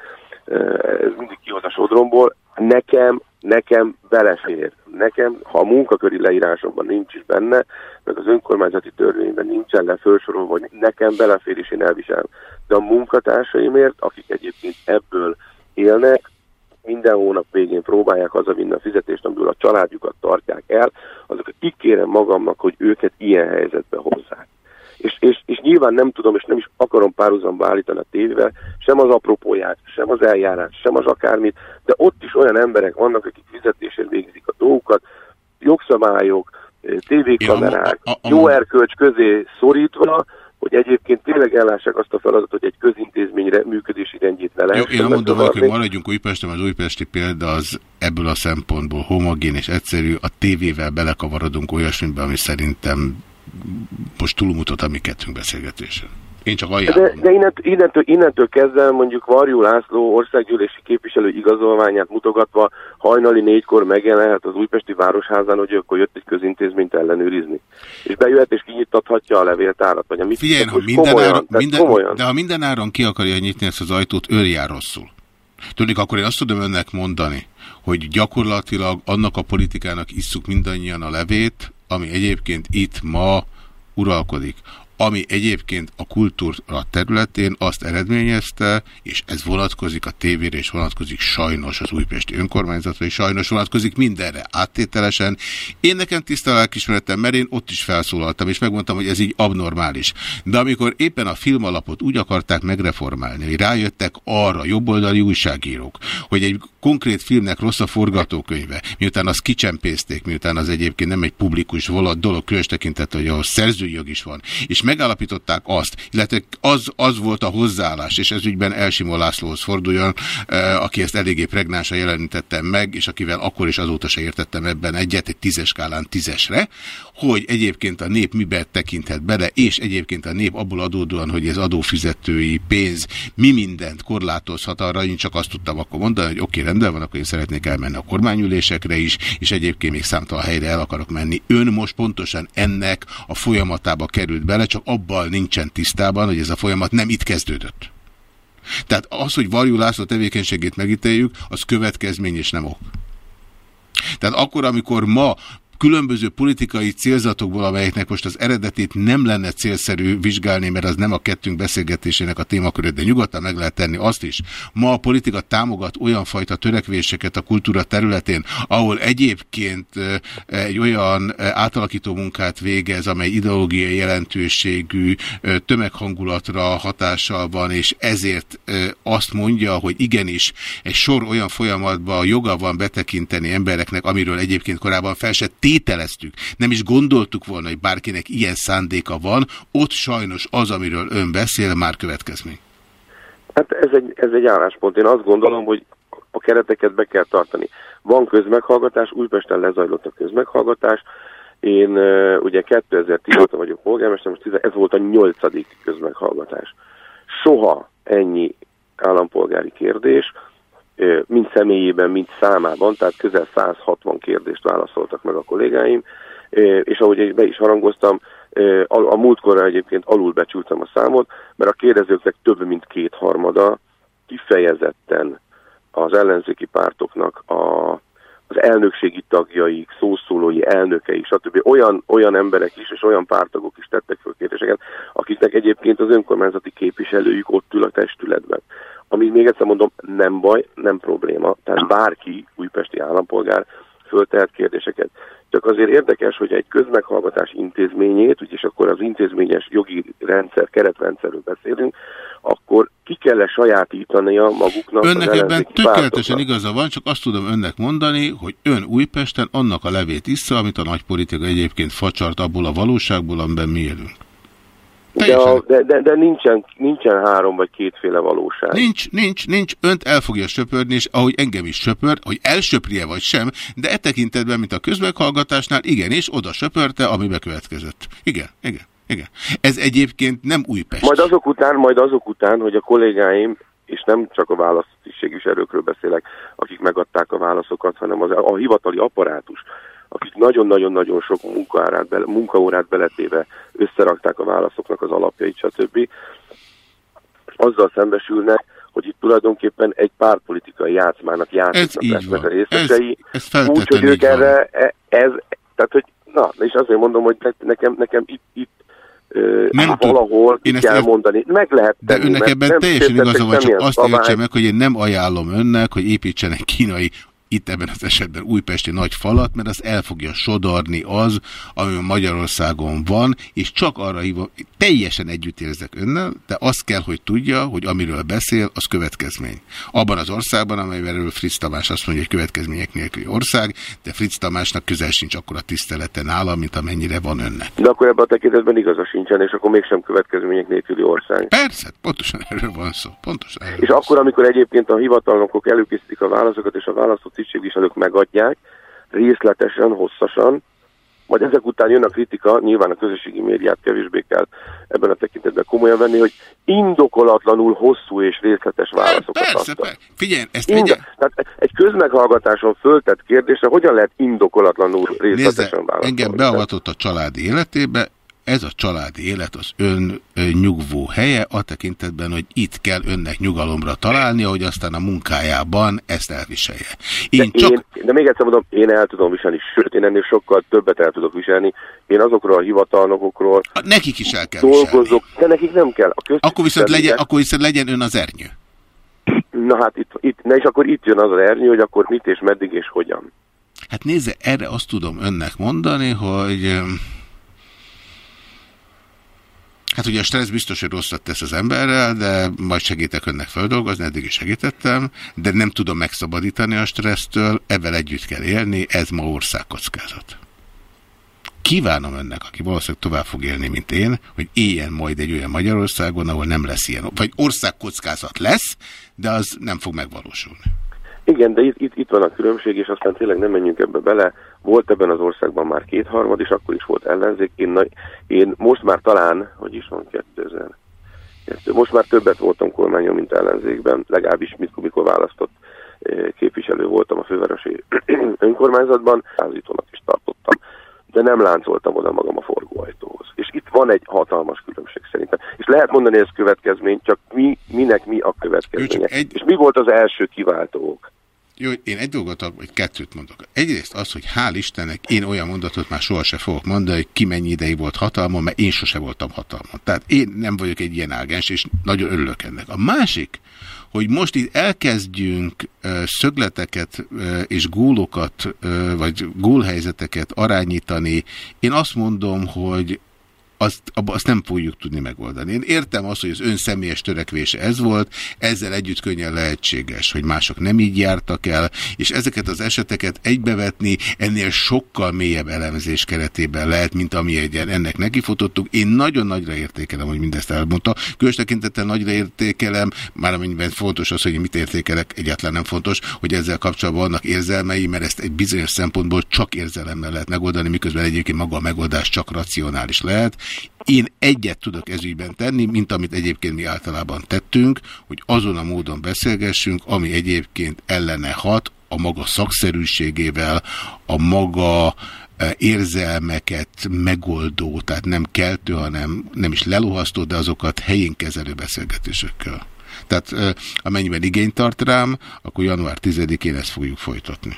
[SPEAKER 11] ez mindig kihoz a sodromból. Nekem, nekem belefér. Nekem, ha a munkaköri leírásokban nincs is benne, meg az önkormányzati törvényben nincsen le felsorolva, hogy nekem belefér és én elviselem. De a munkatársaimért, akik egyébként ebből élnek, minden hónap végén próbálják hazavinni a fizetést, amiből a családjukat tartják el, azokat kikérem magamnak, hogy őket ilyen helyzetbe hozzák. És, és, és nyilván nem tudom, és nem is akarom párhuzamba állítani a tévével, sem az apropóját, sem az eljárás, sem az akármit, de ott is olyan emberek vannak, akik fizetésért végzik a dolgokat, jogszabályok, tévékamerák, jó erkölcs közé szorítva, hogy egyébként tényleg ellássák azt a feladatot, hogy egy közintézményre működési rendjét ne lehet.
[SPEAKER 1] Jó, én mondom, hogy maradjunk Újpesten, az újpesti példa az ebből a szempontból homogén és egyszerű, a tévével belekavarodunk olyasmiben, ami szerintem most túlmutat a mi kettőnk beszélgetésen. Én csak ajánlom.
[SPEAKER 11] De, de innentől, innentől, innentől kezdve mondjuk Varjú László országgyűlési képviselő igazolványát mutogatva hajnali négykor megjelenhet az újpesti városházán, hogy akkor jött egy közintézményt ellenőrizni. És bejöhet és kinyitathatja a levéltárat, vagy a mit
[SPEAKER 1] Figyelj, ha minden komolyan, áron, minden, komolyan. de ha minden áron ki akarja nyitni ezt az ajtót, ő jár rosszul. Tudjuk, akkor én azt tudom önnek mondani, hogy gyakorlatilag annak a politikának isszuk mindannyian a levét, ami egyébként itt ma uralkodik ami egyébként a kultúra területén azt eredményezte, és ez vonatkozik a tévére, és vonatkozik sajnos az újpesti önkormányzatra, és sajnos vonatkozik mindenre áttételesen. Én nekem tiszta lelkismeretem, mert én ott is felszólaltam, és megmondtam, hogy ez így abnormális. De amikor éppen a filmalapot úgy akarták megreformálni, hogy rájöttek arra jobboldali újságírók, hogy egy konkrét filmnek rossz a forgatókönyve, miután az kicsempészték, miután az egyébként nem egy publikus volat dolog, különös tekintet, hogy ahhoz szerzői jog is van, és megállapították azt, illetve az, az volt a hozzáállás, és ez ügyben Elsimó Lászlóhoz forduljon, eh, aki ezt eléggé pregnánsan jelenítettem meg, és akivel akkor is azóta se értettem ebben egyet, egy tízes skálán tízesre, hogy egyébként a nép mibe tekinthet bele, és egyébként a nép abból adódóan, hogy ez adófizetői pénz mi mindent korlátozhat arra, én csak azt tudtam akkor mondani, hogy oké, okay, rendben van, akkor én szeretnék elmenni a kormányülésekre is, és egyébként még számtalan helyre el akarok menni. Ön most pontosan ennek a folyamatába került bele, csak abban nincsen tisztában, hogy ez a folyamat nem itt kezdődött. Tehát az, hogy Varjú László tevékenységét megítéljük, az következmény és nem ok. Tehát akkor, amikor ma különböző politikai célzatokból, amelyeknek most az eredetét nem lenne célszerű vizsgálni, mert az nem a kettőnk beszélgetésének a témakörét, de nyugodtan meg lehet tenni azt is. Ma a politika támogat olyan fajta törekvéseket a kultúra területén, ahol egyébként egy olyan átalakító munkát végez, amely ideológiai jelentőségű tömeghangulatra hatással van, és ezért azt mondja, hogy igenis egy sor olyan folyamatban joga van betekinteni embereknek, amiről egyébként korábban fel se tételeztük, nem is gondoltuk volna, hogy bárkinek ilyen szándéka van, ott sajnos az, amiről ön beszél, már következmény.
[SPEAKER 11] Hát ez egy, ez egy álláspont. Én azt gondolom, hogy a kereteket be kell tartani. Van közmeghallgatás, Újpesten lezajlott a közmeghallgatás. Én ugye 2010 óta vagyok polgármester, most 10, ez volt a nyolcadik közmeghallgatás. Soha ennyi állampolgári kérdés, mind személyében, mind számában, tehát közel 160 kérdést válaszoltak meg a kollégáim, és ahogy be is harangoztam, a múltkorra egyébként alulbecsültem a számot, mert a kérdezőknek több mint kétharmada kifejezetten az ellenzéki pártoknak a, az elnökségi tagjaik, szószólói, elnökei, stb. Olyan, olyan emberek is, és olyan pártagok is tettek föl kérdéseket, akiknek egyébként az önkormányzati képviselőjük ott ül a testületben. Ami még egyszer mondom, nem baj, nem probléma. Tehát bárki, újpesti állampolgár föltehet kérdéseket. Csak azért érdekes, hogy egy közmeghallgatás intézményét, úgyis akkor az intézményes jogi rendszer, keretrendszerről beszélünk, akkor ki kell -e sajátítania maguknak
[SPEAKER 1] Önnek ebben tökéletesen igaza van, csak azt tudom önnek mondani, hogy ön Újpesten annak a levét iszza, amit a nagy politika egyébként facsart abból a valóságból, amiben mi élünk.
[SPEAKER 11] De, a, de, de, de nincsen, nincsen három vagy kétféle valóság.
[SPEAKER 1] Nincs, nincs, nincs. Önt el fogja söpörni, és ahogy engem is söpör, hogy elsöprije vagy sem, de e tekintetben, mint a közmeghallgatásnál, igen, és oda söpörte, ami bekövetkezett. Igen, igen, igen. Ez egyébként nem Újpest.
[SPEAKER 11] Majd azok után, majd azok után, hogy a kollégáim és nem csak a választiségűs erőkről beszélek, akik megadták a válaszokat, hanem az, a hivatali apparátus, akik nagyon-nagyon-nagyon sok munkaórát, bele, munkaórát beletéve összerakták a válaszoknak az alapjait, stb. Azzal szembesülnek, hogy itt tulajdonképpen egy pártpolitikai játszmának játszanak a részesei.
[SPEAKER 1] Ez, ez
[SPEAKER 11] úgy, hogy ők erre, e, ez, tehát hogy, na, és azért mondom, hogy nekem, nekem itt, itt nem hát valahol én ezt kell el... mondani. Meg lehet
[SPEAKER 1] tenni, De önnek ebben teljesen igaza van, csak azt értse meg, hogy én nem ajánlom önnek, hogy építsenek kínai itt ebben az esetben újpesti nagy falat, mert az el fogja sodorni az, ami Magyarországon van, és csak arra hívom, teljesen együtt érzek önnel, de azt kell, hogy tudja, hogy amiről beszél, az következmény. Abban az országban, amelyről Fritz Tamás azt mondja, hogy következmények nélküli ország, de Fritz Tamásnak közel sincs akkora tisztelete nála, mint amennyire van önnek.
[SPEAKER 11] De akkor ebben a tekintetben igaza sincsen, és akkor mégsem következmények nélküli ország.
[SPEAKER 1] Persze, pontosan erről van szó. Pontosan erről
[SPEAKER 11] és akkor, szó. amikor egyébként a hivatalnokok előkészítik a válaszokat, és a választott tisztségviselők megadják, részletesen, hosszasan, majd ezek után jön a kritika, nyilván a közösségi médiát kevésbé kell ebben a tekintetben komolyan venni, hogy indokolatlanul hosszú és részletes válaszokat
[SPEAKER 1] persze, adtak. Persze, figyelj, ezt Indo egyen...
[SPEAKER 11] Tehát egy közmeghallgatáson föltett kérdésre hogyan lehet indokolatlanul részletesen válaszolni?
[SPEAKER 1] engem beavatott a családi életébe, ez a családi élet az ön nyugvó helye, a tekintetben, hogy itt kell önnek nyugalomra találnia, hogy aztán a munkájában ezt elviselje.
[SPEAKER 11] Én de, csak... én, de még egyszer mondom, én el tudom viselni, sőt, én ennél sokkal többet el tudok viselni. Én azokról a hivatalnokokról
[SPEAKER 1] a, nekik is el kell
[SPEAKER 11] dolgozok, viselni. de nekik nem kell.
[SPEAKER 1] A akkor, viszont legyen, akkor viszont legyen ön az ernyő.
[SPEAKER 11] Na hát itt, itt, na és akkor itt jön az az ernyő, hogy akkor mit és meddig és hogyan.
[SPEAKER 1] Hát nézze, erre azt tudom önnek mondani, hogy Hát ugye a stressz biztos, hogy rosszat tesz az emberrel, de majd segítek önnek feldolgozni, eddig is segítettem, de nem tudom megszabadítani a stressztől, ebben együtt kell élni, ez ma országkockázat. Kívánom önnek, aki valószínűleg tovább fog élni, mint én, hogy éljen majd egy olyan Magyarországon, ahol nem lesz ilyen, vagy országkockázat lesz, de az nem fog megvalósulni.
[SPEAKER 11] Igen, de itt, itt, itt van a különbség, és aztán tényleg nem menjünk ebbe bele. Volt ebben az országban már kétharmad, és akkor is volt ellenzék. Én, én most már talán, hogy is van 2000, most már többet voltam kormányon, mint ellenzékben, legalábbis mikor, mikor választott eh, képviselő voltam a fővárosi önkormányzatban, házítónak is tartottam, de nem láncoltam oda magam a forgóajtóhoz. És itt van egy hatalmas különbség szerintem. És lehet mondani, ez következmény, csak mi, minek mi a következménye. Egy... És mi volt az első kiváltók?
[SPEAKER 1] Jó, én egy dolgot, vagy kettőt mondok. Egyrészt az, hogy hál' Istennek én olyan mondatot már sohasem fogok mondani, hogy ki mennyi ideig volt hatalmon, mert én sose voltam hatalmon. Tehát én nem vagyok egy ilyen ágens, és nagyon örülök ennek. A másik, hogy most itt elkezdjünk szögleteket és gólokat, vagy gólhelyzeteket arányítani, én azt mondom, hogy azt, azt nem fogjuk tudni megoldani. Én értem azt, hogy az ön személyes törekvése ez volt, ezzel együtt könnyen lehetséges, hogy mások nem így jártak el, és ezeket az eseteket egybevetni ennél sokkal mélyebb elemzés keretében lehet, mint ami egyen ennek nekifutottuk. Én nagyon nagyra értékelem, hogy mindezt elmondta. Különös nagyra értékelem, már amennyiben fontos az, hogy mit értékelek, egyáltalán nem fontos, hogy ezzel kapcsolatban vannak érzelmei, mert ezt egy bizonyos szempontból csak érzelemmel lehet megoldani, miközben egyébként maga a megoldás csak racionális lehet. Én egyet tudok ezügyben tenni, mint amit egyébként mi általában tettünk, hogy azon a módon beszélgessünk, ami egyébként ellene hat a maga szakszerűségével, a maga e, érzelmeket megoldó, tehát nem keltő, hanem nem is lelohasztó, de azokat helyén kezelő beszélgetésekkel. Tehát e, amennyiben igényt tart rám, akkor január 10-én ezt fogjuk folytatni.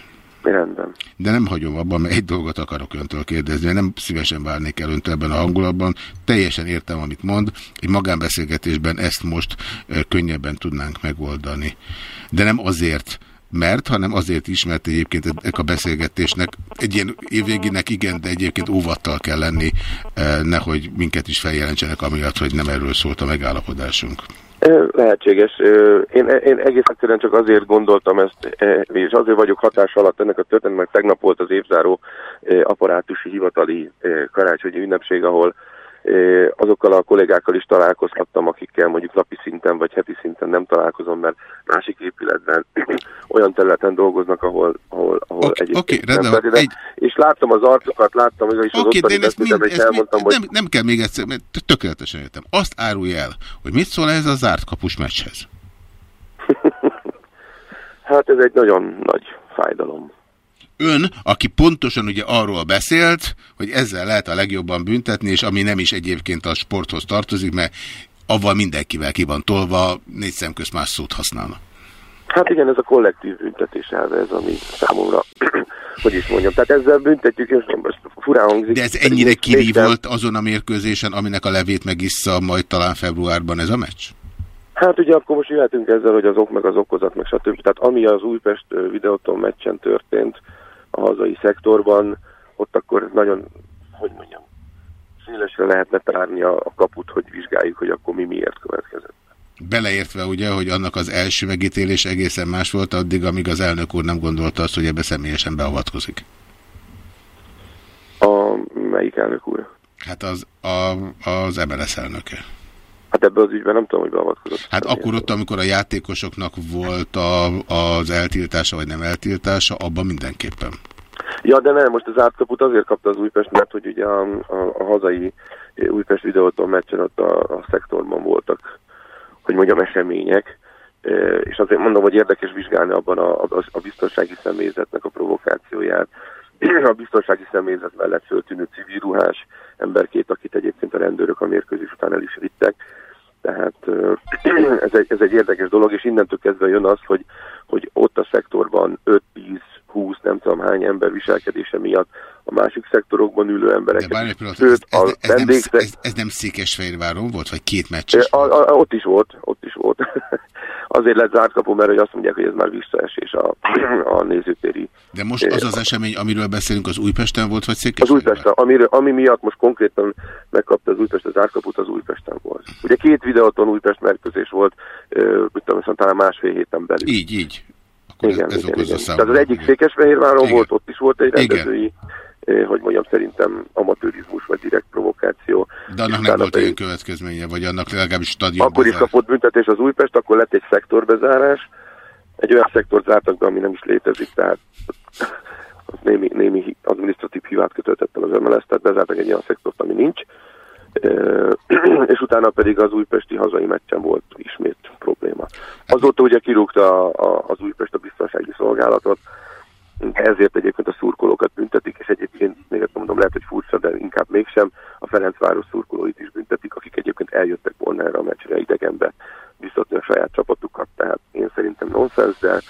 [SPEAKER 11] Rendben.
[SPEAKER 1] De nem hagyom abban, mert egy dolgot akarok öntől kérdezni, nem szívesen várnék el öntől ebben a hangulatban. Teljesen értem, amit mond. Egy magánbeszélgetésben ezt most könnyebben tudnánk megoldani. De nem azért, mert, hanem azért is, mert egyébként ennek a beszélgetésnek egy ilyen évvégének igen, de egyébként óvattal kell lenni, nehogy minket is feljelentsenek amiatt, hogy nem erről szólt a megállapodásunk.
[SPEAKER 11] Lehetséges. Én, én egész egyszerűen csak azért gondoltam ezt, és azért vagyok hatás alatt ennek a történetnek, tegnap volt az évzáró apparátusi hivatali karácsonyi ünnepség, ahol azokkal a kollégákkal is találkozhattam, akikkel mondjuk napi szinten vagy heti szinten nem találkozom, mert másik épületben olyan területen dolgoznak, ahol, ahol, ahol okay, egyébként okay, nem egy... És láttam az arcokat, láttam hogy is az okay, ottani beszédem, és elmondtam,
[SPEAKER 1] hogy... Nem, nem kell még egyszer, mert tökéletesen értem. Azt árulj el, hogy mit szól ez a zárt kapus meccshez?
[SPEAKER 11] hát ez egy nagyon nagy fájdalom
[SPEAKER 1] ön, aki pontosan ugye arról beszélt, hogy ezzel lehet a legjobban büntetni, és ami nem is egyébként a sporthoz tartozik, mert avval mindenkivel ki van tolva, négy szemköz más szót használna.
[SPEAKER 11] Hát igen, ez a kollektív büntetés elve, ez ami számomra, hogy is mondjam. Tehát ezzel büntetjük, és most furán hangzik.
[SPEAKER 1] De ez ennyire kiri volt azon a mérkőzésen, aminek a levét megissza majd talán februárban ez a meccs?
[SPEAKER 11] Hát ugye akkor most jöhetünk ezzel, hogy az ok meg az okozat, meg stb. Tehát ami az Újpest videóton meccsen történt, a hazai szektorban, ott akkor nagyon, hogy mondjam, szélesre lehetne tárni a, a kaput, hogy vizsgáljuk, hogy akkor mi miért következett.
[SPEAKER 1] Beleértve ugye, hogy annak az első megítélés egészen más volt addig, amíg az elnök úr nem gondolta azt, hogy ebbe személyesen beavatkozik.
[SPEAKER 11] A melyik elnök úr?
[SPEAKER 1] Hát az, a, az MLS elnöke.
[SPEAKER 11] Hát ebben az ügyben nem tudom, hogy beavatkozott.
[SPEAKER 1] Hát akkor ott, amikor a játékosoknak volt a, az eltiltása, vagy nem eltiltása, abban mindenképpen.
[SPEAKER 11] Ja, de nem, most az átkaput azért kapta az Újpest, mert hogy ugye a, a, a hazai Újpest videóton meccsen ott a, a szektorban voltak, hogy mondjam, események, és azért mondom, hogy érdekes vizsgálni abban a, a, a biztonsági személyzetnek a provokációját, a biztonsági személyzet mellett föltűnő civil ruhás emberkét, akit egyébként a rendőrök a mérkőzés után el is vittek. Tehát ez egy, ez egy érdekes dolog, és innentől kezdve jön az, hogy, hogy ott a szektorban 5-10 20, nem tudom hány ember viselkedése miatt a másik szektorokban ülő emberek.
[SPEAKER 1] De bármi pillanat, ez, ez, ez, vendég... nem, ez, ez nem Székesfehérváron volt, vagy két?
[SPEAKER 11] A, a, ott is volt, ott is volt. azért lett zárt kapu, mert hogy azt mondják, hogy ez már visszaesés a, a nézőtéri.
[SPEAKER 1] De most az az esemény, amiről beszélünk, az Újpesten volt, vagy Székesfehérváron?
[SPEAKER 11] Az Újpesten, amiről, ami miatt most konkrétan megkapta az Újpest az árkaput, az Újpesten volt. Ugye két videóton Újpest mérkőzés volt, mit tudom, talán másfél héten belül.
[SPEAKER 1] Így, így. Akkor
[SPEAKER 11] igen,
[SPEAKER 1] ez, ez
[SPEAKER 11] igen, igen.
[SPEAKER 1] Tehát
[SPEAKER 11] az egyik Székesfehérváron volt, ott is volt egy rendezői, igen. hogy mondjam, szerintem amatőrizmus vagy direkt provokáció.
[SPEAKER 1] De annak nem volt ilyen következménye, vagy annak legalábbis stadion
[SPEAKER 11] Akkor is kapott büntetés az Újpest, akkor lett egy szektorbezárás, egy olyan szektort zártak be, ami nem is létezik, tehát az némi, némi adminisztratív hibát kötöltett el az MLS, tehát bezártak egy olyan szektort, ami nincs. és utána pedig az újpesti hazai meccsen volt ismét probléma. Azóta ugye kirúgta az Újpest a biztonsági szolgálatot, ezért egyébként a szurkolókat büntetik, és egyébként még ezt mondom, lehet, hogy furcsa, de inkább mégsem, a Ferencváros szurkolóit is büntetik, akik egyébként eljöttek volna erre a meccsre idegenbe biztatni a saját csapatukat, tehát én szerintem nonsens, de,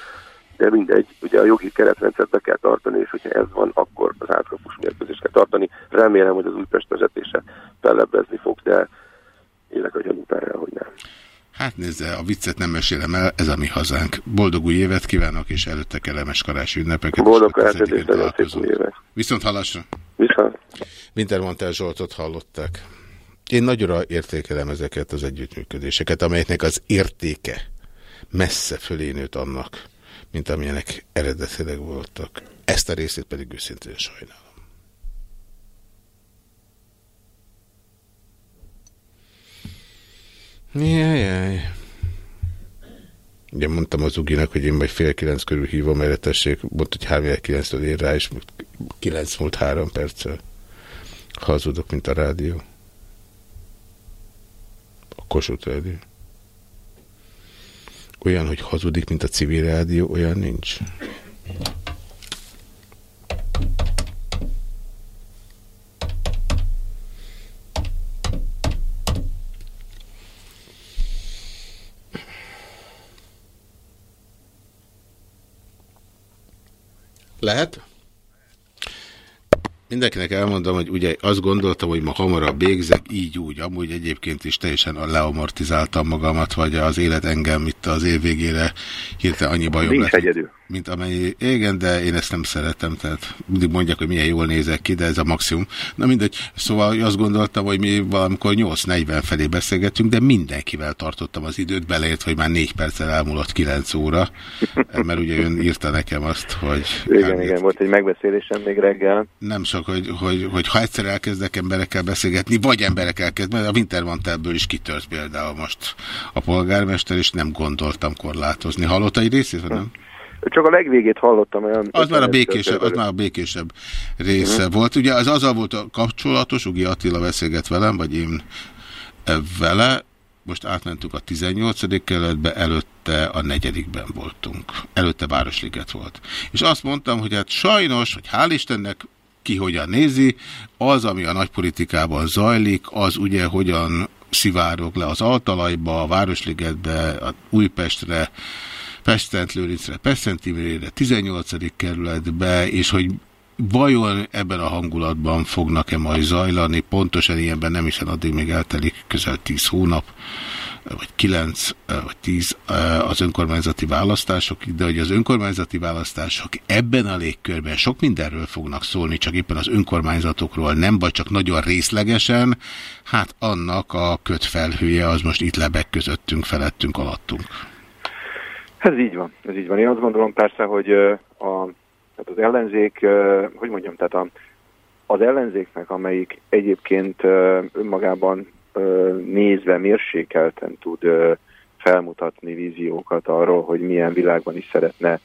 [SPEAKER 11] de mindegy, ugye a jogi keretrendszert be kell tartani, és hogyha ez van, akkor az átkapus mérkőzést kell tartani. Remélem, hogy az Újpest vezetése fellebbezni fog, de élek a gyanút erre, hogy nem.
[SPEAKER 1] Hát nézze, a viccet nem mesélem el, ez a mi hazánk. Boldog új évet kívánok, és előtte kellemes karási ünnepeket.
[SPEAKER 11] Boldog karási és nagyon szép új évet.
[SPEAKER 1] Viszont hallásra.
[SPEAKER 11] Viszont.
[SPEAKER 1] Wintermantel Zsoltot hallották. Én nagyra értékelem ezeket az együttműködéseket, amelyeknek az értéke messze fölé nőtt annak, mint amilyenek eredetileg voltak. Ezt a részét pedig őszintén sajnálom. Jajjaj. Ugye mondtam az Uginak, hogy én majd fél kilenc körül hívom, erre tessék, mondta, hogy három kilenctől ér rá, és kilenc múlt három perccel. Hazudok, mint a rádió. A Kossuth rádió. Olyan, hogy hazudik, mint a civil rádió, olyan nincs. Lehet? Mindenkinek elmondom, hogy ugye azt gondoltam, hogy ma hamarabb végzek, így úgy, amúgy egyébként is teljesen leamortizáltam magamat, vagy az élet engem itt az év végére hirtelen annyi bajom
[SPEAKER 12] Nincs egyedül
[SPEAKER 1] mint amennyi, igen, de én ezt nem szeretem, tehát mindig mondják, hogy milyen jól nézek ki, de ez a maximum. Na mindegy, szóval azt gondoltam, hogy mi valamikor 8.40 felé beszélgetünk, de mindenkivel tartottam az időt, beleért, hogy már négy perccel elmúlott 9 óra, mert ugye ön írta nekem azt, hogy...
[SPEAKER 12] Igen, igen, volt egy megbeszélésem még reggel.
[SPEAKER 1] Nem csak, hogy, hogy, hogy ha egyszer elkezdek emberekkel beszélgetni, vagy emberekkel kezd, mert a Wintermantelből is kitört például most a polgármester, és nem gondoltam korlátozni. Hallotta egy részét, vagy nem?
[SPEAKER 12] Csak a legvégét hallottam. Olyan
[SPEAKER 1] az már a békésebb, az már a békésebb része uh mhm. -huh. volt. Ugye az azzal volt a kapcsolatos, Ugi Attila beszélget velem, vagy én vele, most átmentünk a 18. kerületbe, előtte a negyedikben voltunk. Előtte Városliget volt. És azt mondtam, hogy hát sajnos, hogy hál' Istennek ki hogyan nézi, az, ami a nagypolitikában zajlik, az ugye hogyan szivárok le az Altalajba, a Városligetbe, a Újpestre, Pestent-Lőrincre, Pestent-Imrére, 18. kerületbe, és hogy vajon ebben a hangulatban fognak-e majd zajlani, pontosan ilyenben nem hiszen addig még eltelik közel 10 hónap, vagy 9, vagy 10 az önkormányzati választások, de hogy az önkormányzati választások ebben a légkörben sok mindenről fognak szólni, csak éppen az önkormányzatokról nem, vagy csak nagyon részlegesen, hát annak a kötfelhője az most itt lebeg közöttünk, felettünk, alattunk.
[SPEAKER 10] Ez így van, ez így van. Én azt gondolom persze, hogy a, tehát az ellenzék, hogy mondjam, tehát a, az ellenzéknek, amelyik egyébként önmagában nézve mérsékelten tud felmutatni víziókat arról, hogy milyen világban is szeretne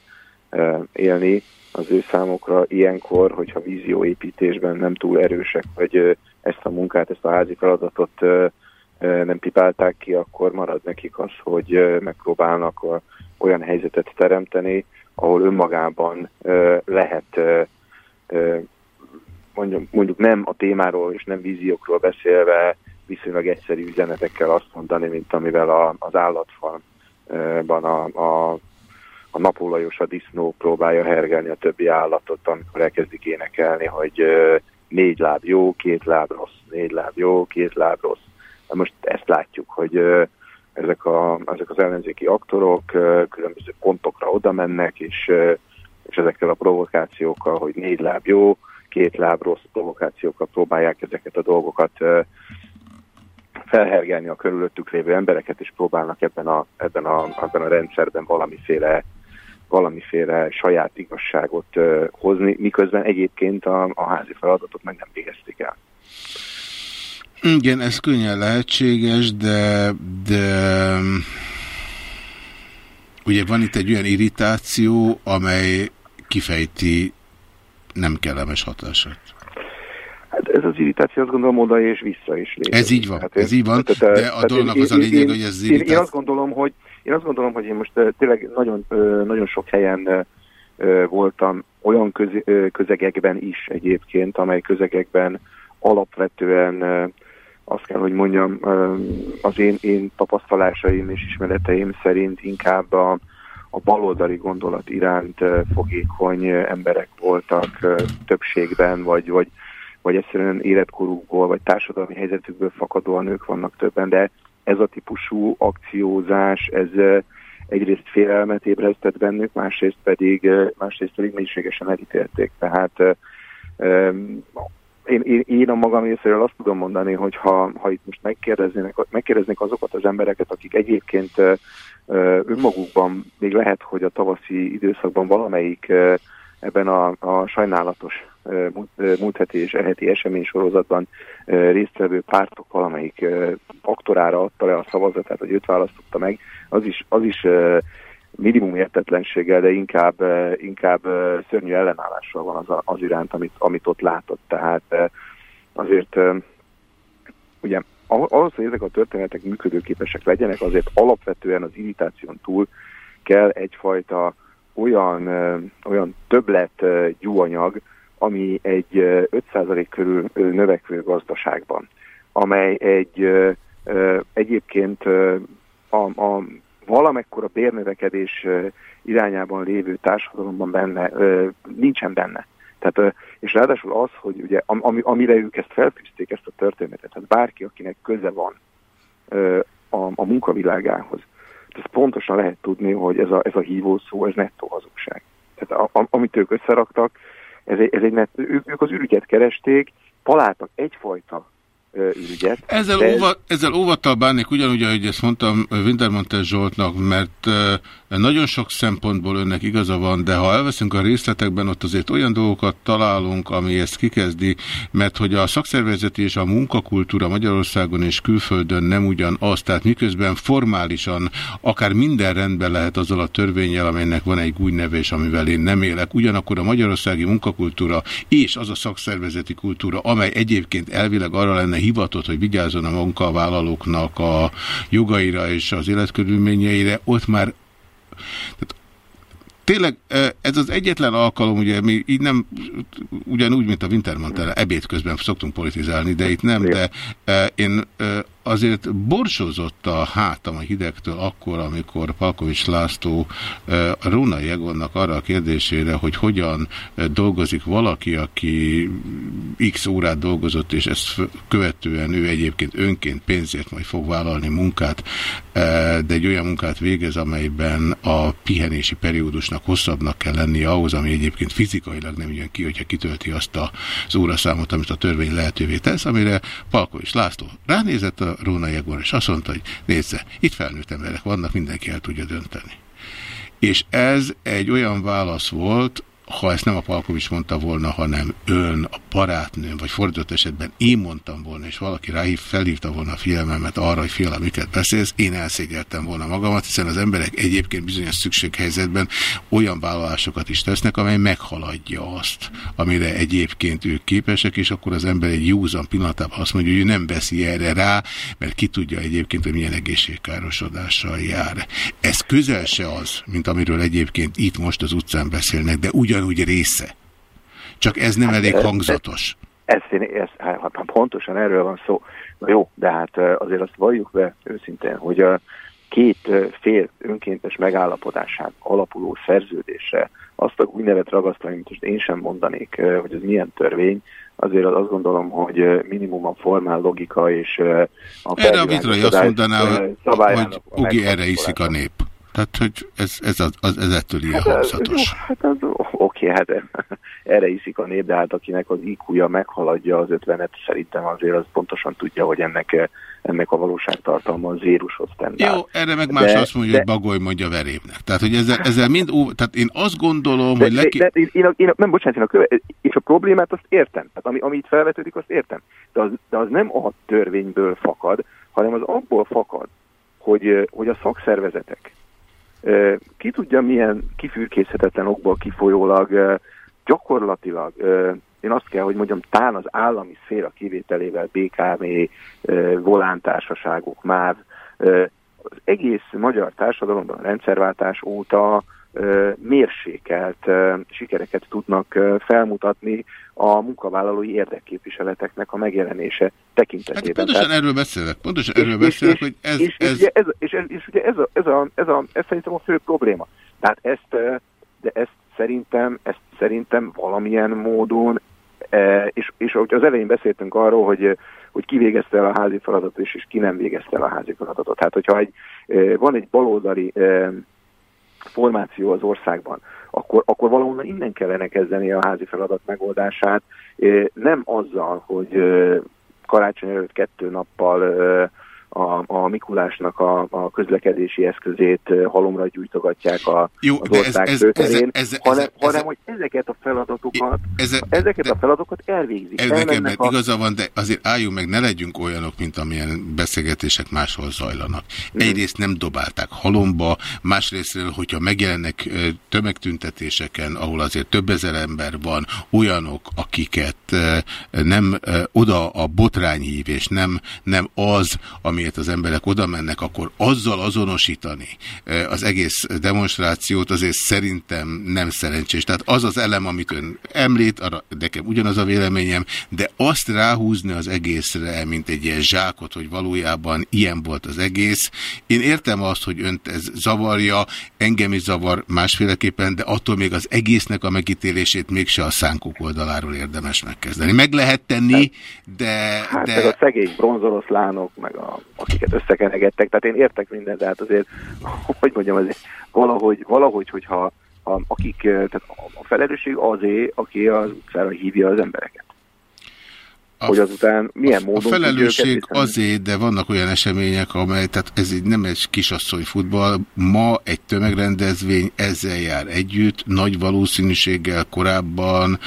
[SPEAKER 10] élni, az ő számokra. Ilyenkor, hogyha vízióépítésben nem túl erősek, vagy ezt a munkát, ezt a házi feladatot nem pipálták ki, akkor marad nekik az, hogy megpróbálnak olyan helyzetet teremteni, ahol önmagában lehet mondjuk nem a témáról és nem víziókról beszélve viszonylag egyszerű üzenetekkel azt mondani, mint amivel a, az állatfalban a, a, a napolajos a disznó próbálja hergelni a többi állatot, amikor elkezdik énekelni, hogy négy láb jó, két láb rossz, négy láb jó, két láb rossz. Most ezt látjuk, hogy ezek, a, ezek az ellenzéki aktorok különböző pontokra oda mennek, és, és ezekkel a provokációkkal, hogy négy láb jó, két láb rossz provokációkkal próbálják ezeket a dolgokat felhergelni a körülöttük lévő embereket, és próbálnak ebben a, ebben a, ebben a rendszerben valamiféle, valamiféle saját igazságot uh, hozni, miközben egyébként a, a házi feladatot meg nem végezték el.
[SPEAKER 1] Igen, ez könnyen lehetséges, de, de ugye van itt egy olyan irritáció, amely kifejti nem kellemes hatását.
[SPEAKER 10] Hát ez az irritáció azt gondolom oda és vissza is létezik.
[SPEAKER 1] Ez így van, hát ez így van, tehát, de a dolognak az a lényeg, hogy ez
[SPEAKER 10] irritáció. Én, én azt gondolom, hogy én azt gondolom, hogy én most tényleg nagyon, nagyon sok helyen voltam olyan köz, közegekben is egyébként, amely közegekben alapvetően azt kell, hogy mondjam, az én, én tapasztalásaim és ismereteim szerint inkább a, a baloldali gondolat iránt fogékony emberek voltak többségben, vagy, vagy, vagy egyszerűen életkorukból, vagy társadalmi helyzetükből fakadóan nők vannak többen, de ez a típusú akciózás, ez egyrészt félelmet ébresztett bennük, másrészt pedig, másrészt pedig mélységesen elítélték. Tehát én, én, én a magam részéről azt tudom mondani, hogy ha, ha itt most megkérdeznének, megkérdeznék azokat az embereket, akik egyébként önmagukban még lehet, hogy a tavaszi időszakban valamelyik ebben a, a sajnálatos múlt heti és eheti esemény sorozatban résztvevő pártok valamelyik aktorára adta le a szavazatát, hogy őt választotta meg, az is, az is minimum értetlenséggel, de inkább, inkább szörnyű ellenállással van az, az iránt, amit, amit ott látott. Tehát azért ugye ahhoz, hogy ezek a történetek működőképesek legyenek, azért alapvetően az irritáción túl kell egyfajta olyan, olyan többlet gyúanyag, ami egy 5% körül növekvő gazdaságban, amely egy egyébként a, a valamekkora bérnövekedés irányában lévő társadalomban benne, nincsen benne. Tehát, és ráadásul az, hogy ugye, ami, amire ők ezt felfűzték, ezt a történetet, tehát bárki, akinek köze van a, a munkavilágához, ezt pontosan lehet tudni, hogy ez a, ez a hívó szó, ez nettó hazugság. Tehát a, a, amit ők összeraktak, ez egy, ez egy nettó, ők, ők az ürügyet keresték, találtak egyfajta ürügyet.
[SPEAKER 1] Ezzel, de... óva, ezzel óvattal bánnék, ugyanúgy, ahogy ezt mondtam Wintermantel Zsoltnak, mert nagyon sok szempontból önnek igaza van, de ha elveszünk a részletekben, ott azért olyan dolgokat találunk, ami ezt kikezdi, mert hogy a szakszervezeti és a munkakultúra Magyarországon és külföldön nem ugyanaz, tehát miközben formálisan akár minden rendben lehet azzal a törvényel, amelynek van egy új neve, és amivel én nem élek, ugyanakkor a magyarországi munkakultúra és az a szakszervezeti kultúra, amely egyébként elvileg arra lenne hivatott, hogy vigyázzon a munkavállalóknak a jogaira és az életkörülményeire, ott már tehát tényleg ez az egyetlen alkalom, ugye mi így nem, ugyanúgy, mint a Wintermantel, ebéd közben szoktunk politizálni, de itt nem, de én azért borsózott a hátam a hidegtől akkor, amikor Palkovics László Róna Jegonnak arra a kérdésére, hogy hogyan dolgozik valaki, aki x órát dolgozott, és ezt követően ő egyébként önként pénzért majd fog vállalni munkát, de egy olyan munkát végez, amelyben a pihenési periódusnak hosszabbnak kell lennie ahhoz, ami egyébként fizikailag nem jön ki, hogyha kitölti azt az óraszámot, amit a törvény lehetővé tesz, amire Palkovics László ránézett a Róna Jegor, és azt mondta, hogy nézze, itt felnőtt emberek vannak, mindenki el tudja dönteni. És ez egy olyan válasz volt, ha ezt nem a Palkovics mondta volna, hanem ön, a barátnőm, vagy fordított esetben én mondtam volna, és valaki ráhív, felhívta volna a figyelmemet arra, hogy fél, amiket beszélsz, én elszégyeltem volna magamat, hiszen az emberek egyébként bizonyos szükséghelyzetben olyan vállalásokat is tesznek, amely meghaladja azt, amire egyébként ők képesek, és akkor az ember egy józan pillanatában azt mondja, hogy ő nem veszi erre rá, mert ki tudja egyébként, hogy milyen egészségkárosodással jár. Ez közel se az, mint amiről egyébként itt most az utcán beszélnek, de ugyan ugyanúgy része. Csak ez nem elég hát, hangzatos.
[SPEAKER 10] Ez, ez, ez, hát, hát pontosan erről van szó. Na jó, de hát azért azt valljuk be őszintén, hogy, két fél önkéntes megállapodásán alapuló szerződésre azt a úgynevezett ragasztani, amit most én sem mondanék, hogy ez milyen törvény, azért azt gondolom, hogy minimum a formál logika és
[SPEAKER 1] a Erre a Vitrai azt mondaná, hogy Ugi erre iszik a nép. Tehát, hogy ez, ez, az, az, ez ettől ilyen hát, hangzatos.
[SPEAKER 10] Hát az, oké, hát erre iszik a nép, de hát akinek az iq meghaladja az ötvenet, szerintem azért az pontosan tudja, hogy ennek, ennek a valóságtartalma az vírushoz tenne.
[SPEAKER 1] Jó, erre meg más de, azt mondja, de, hogy bagoly mondja verébnek. Tehát, hogy ezzel, ezzel mind, ó, tehát én azt gondolom,
[SPEAKER 10] de,
[SPEAKER 1] hogy...
[SPEAKER 10] Leki... De, de, én, én, nem, bocsánat, én a, köve, és a problémát azt értem. Tehát ami, ami itt felvetődik, azt értem. De az, de az nem a törvényből fakad, hanem az abból fakad, hogy, hogy a szakszervezetek ki tudja milyen kifürkészhetetlen okból kifolyólag gyakorlatilag én azt kell, hogy mondjam, tán az állami szféra kivételével BKV, volántársaságok, MÁV, az egész magyar társadalomban a rendszerváltás óta mérsékelt sikereket tudnak felmutatni a munkavállalói érdekképviseleteknek a megjelenése tekintetében. Hát
[SPEAKER 1] pontosan Tehát, erről beszélek, pontosan és, erről beszélek, és, hogy ez... És, ez...
[SPEAKER 10] És, ez, és, ez, és ugye ez, a, ez, a, ez, a, ez szerintem a fő probléma. Tehát ezt, de ezt szerintem, ezt szerintem valamilyen módon, és, és ahogy az elején beszéltünk arról, hogy hogy ki végezte el a házi feladatot, és, és ki nem végezte el a házi feladatot. Tehát, hogyha egy, van egy baloldali formáció az országban, akkor, akkor valahonnan innen kellene kezdeni a házi feladat megoldását, nem azzal, hogy karácsony előtt kettő nappal a, a Mikulásnak a, a közlekedési eszközét halomra gyújtogatják a, Jó, az ország ez, ez, ez, ez, hanem, ez, hanem hogy ezeket a feladatokat, ez, ezeket de, a feladatokat elvégzik.
[SPEAKER 1] Ez nekem a... igaza van, de azért álljunk meg, ne legyünk olyanok, mint amilyen beszélgetések máshol zajlanak. Mm. Egyrészt nem dobálták halomba, másrésztről, hogyha megjelennek tömegtüntetéseken, ahol azért több ezer ember van, olyanok, akiket nem oda a botrányhív, és nem, nem az, ami amiért az emberek oda mennek, akkor azzal azonosítani az egész demonstrációt azért szerintem nem szerencsés. Tehát az az elem, amit ön említ, arra nekem ugyanaz a véleményem, de azt ráhúzni az egészre, mint egy ilyen zsákot, hogy valójában ilyen volt az egész. Én értem azt, hogy önt ez zavarja, engem is zavar másféleképpen, de attól még az egésznek a megítélését mégse a szánkok oldaláról érdemes megkezdeni. Meg lehet tenni, de...
[SPEAKER 10] Hát de... a szegény bronzoroszlánok, meg a akiket összekenegettek, tehát én értek mindent, de hát azért, hogy mondjam, azért valahogy, valahogy hogyha a, akik, tehát a felelősség azé, aki az utcára hívja az embereket. A, hogy azután milyen módon...
[SPEAKER 1] A felelősség azért, de vannak olyan események, amely, tehát ez így nem egy kisasszony futball, ma egy tömegrendezvény ezzel jár együtt, nagy valószínűséggel korábban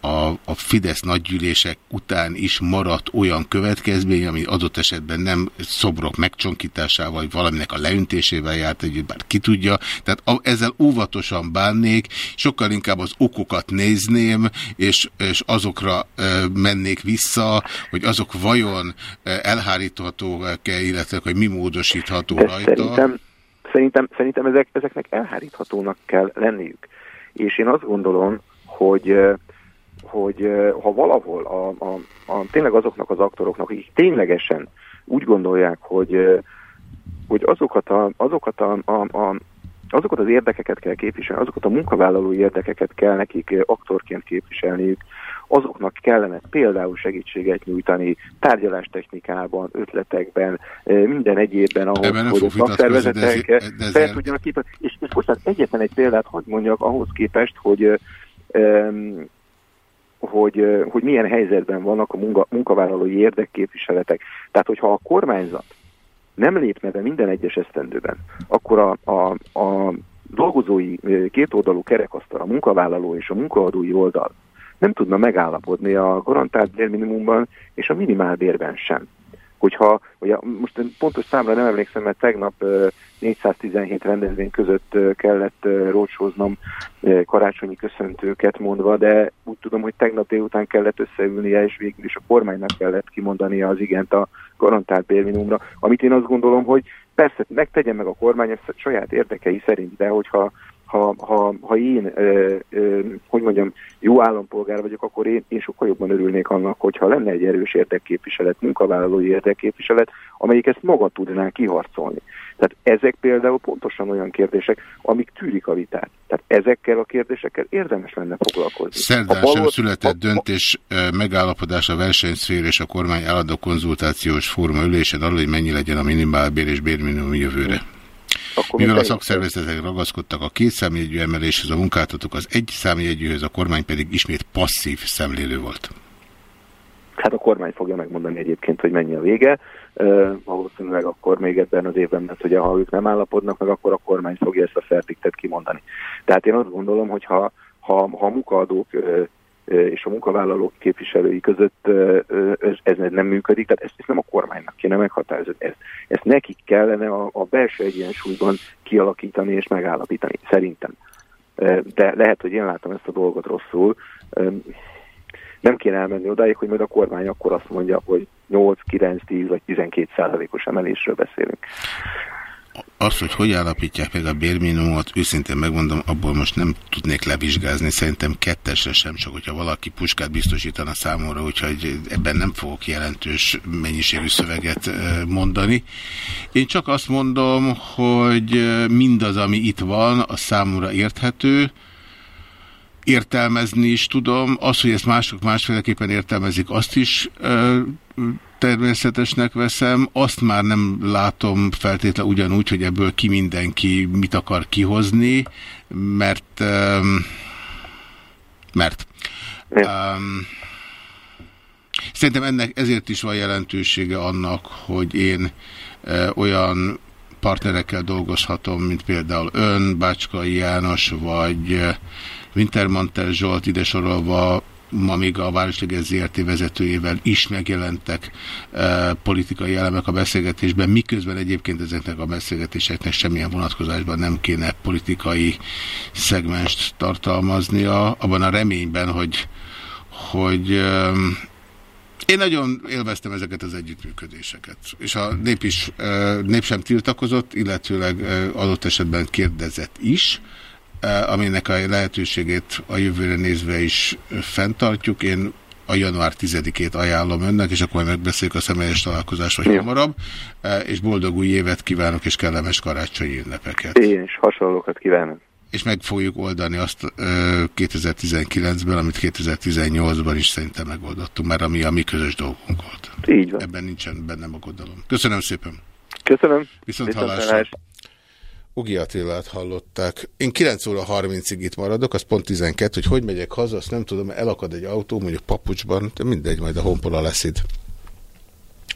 [SPEAKER 1] a, a Fidesz nagygyűlések után is maradt olyan következmény, ami adott esetben nem szobrok megcsonkításával, vagy valaminek a leüntésével járt együtt, bár ki tudja. Tehát a, ezzel óvatosan bánnék, sokkal inkább az okokat nézném, és, és azokra e, mennék vissza, hogy azok vajon elháríthatóak-e, illetve hogy mi módosítható
[SPEAKER 10] De
[SPEAKER 1] rajta.
[SPEAKER 10] Szerintem, szerintem, szerintem ezek, ezeknek elháríthatónak kell lenniük. És én azt gondolom, hogy hogy ha valahol a, a, a, tényleg azoknak az aktoroknak, akik ténylegesen úgy gondolják, hogy, hogy azokat, a, azokat, a, a, a, azokat az érdekeket kell képviselni, azokat a munkavállalói érdekeket kell nekik aktorként képviselniük, azoknak kellene például segítséget nyújtani tárgyalástechnikában, ötletekben, minden egyébben, ahhoz, hogy a szakszervezetek fel tudjanak képet. És, és most egyetlen egy példát hadd mondjak ahhoz képest, hogy hogy, hogy milyen helyzetben vannak a munka, munkavállalói érdekképviseletek. Tehát, hogyha a kormányzat nem lépne be minden egyes esztendőben, akkor a, a, a dolgozói kétoldalú kerekasztal, a munkavállaló és a munkaadói oldal nem tudna megállapodni a garantált bérminimumban és a minimálbérben sem. Hogyha, ugye most pontos számra nem emlékszem, mert tegnap 417 rendezvény között kellett rócsóznom karácsonyi köszöntőket mondva, de úgy tudom, hogy tegnap délután kellett összeülnie, és végül is a kormánynak kellett kimondania az igent a garantált bérminimumra, amit én azt gondolom, hogy persze megtegye meg a kormány a saját érdekei szerint, de hogyha ha, ha, ha én, ö, ö, hogy mondjam, jó állampolgár vagyok, akkor én, én sokkal jobban örülnék annak, hogyha lenne egy erős érdekképviselet, munkavállalói érdekképviselet, amelyik ezt maga tudná kiharcolni. Tehát ezek például pontosan olyan kérdések, amik tűrik a vitát. Tehát ezekkel a kérdésekkel érdemes lenne foglalkozni.
[SPEAKER 1] Szerdán
[SPEAKER 10] való...
[SPEAKER 1] sem született a... döntés megállapodás a versenyszfér és a kormány állandó konzultációs forma ülésen arról, hogy mennyi legyen a minimálbér és bérminimum jövőre. Akkor Mivel a szakszervezetek ragaszkodtak a két számjegyű emeléshez, a munkáltatók az egy számjegyűhöz, a kormány pedig ismét passzív szemlélő volt.
[SPEAKER 10] Hát a kormány fogja megmondani egyébként, hogy mennyi a vége. Uh, valószínűleg akkor még ebben az évben, mert ugye ha ők nem állapodnak meg, akkor a kormány fogja ezt a verdiktet kimondani. Tehát én azt gondolom, hogy ha, ha, ha a munkaadók uh, és a munkavállalók képviselői között ez, nem működik, tehát ezt, ezt nem a kormánynak kéne meghatározni, ezt, ezt nekik kellene a, a belső egyensúlyban kialakítani és megállapítani, szerintem. De lehet, hogy én látom ezt a dolgot rosszul. Nem kéne elmenni odáig, hogy majd a kormány akkor azt mondja, hogy 8, 9, 10 vagy 12 százalékos emelésről beszélünk.
[SPEAKER 1] Az, hogy hogy állapítják meg a bérminimumot, őszintén megmondom, abból most nem tudnék levizsgázni, szerintem kettesre sem, csak hogyha valaki puskát biztosítana számomra, úgyhogy ebben nem fogok jelentős mennyiségű szöveget mondani. Én csak azt mondom, hogy mindaz, ami itt van, a számomra érthető, értelmezni is tudom. Az, hogy ezt mások másféleképpen értelmezik, azt is természetesnek veszem. Azt már nem látom feltétlenül ugyanúgy, hogy ebből ki mindenki mit akar kihozni, mert ö, mert um, szerintem ennek ezért is van jelentősége annak, hogy én ö, olyan partnerekkel dolgozhatom, mint például ön, Bácskai János, vagy Wintermantel Zsolt ide sorolva ma még a Városliges ZRT. vezetőjével is megjelentek e, politikai elemek a beszélgetésben, miközben egyébként ezeknek a beszélgetéseknek semmilyen vonatkozásban nem kéne politikai szegmenst tartalmaznia, abban a reményben, hogy, hogy e, én nagyon élveztem ezeket az együttműködéseket, és a nép, is, e, nép sem tiltakozott, illetőleg adott esetben kérdezett is, Eh, aminek a lehetőségét a jövőre nézve is fenntartjuk. Én a január 10-ét ajánlom önnek, és akkor megbeszéljük a személyes találkozást, vagy hamarabb, eh, és boldog új évet kívánok, és kellemes karácsonyi ünnepeket.
[SPEAKER 10] Én is hasonlókat kívánok.
[SPEAKER 1] És meg fogjuk oldani azt 2019-ben, amit 2018-ban is szerintem megoldottunk, mert ami a mi közös dolgunk volt.
[SPEAKER 10] Így van.
[SPEAKER 1] Ebben nincsen bennem aggodalom. Köszönöm szépen.
[SPEAKER 10] Köszönöm.
[SPEAKER 1] Viszont, Viszont hallásra. Ugi Attilát hallották. Én 9 óra 30-ig itt maradok, az pont 12, hogy hogy megyek haza, azt nem tudom, elakad egy autó, mondjuk papucsban, de mindegy, majd a honpola lesz itt.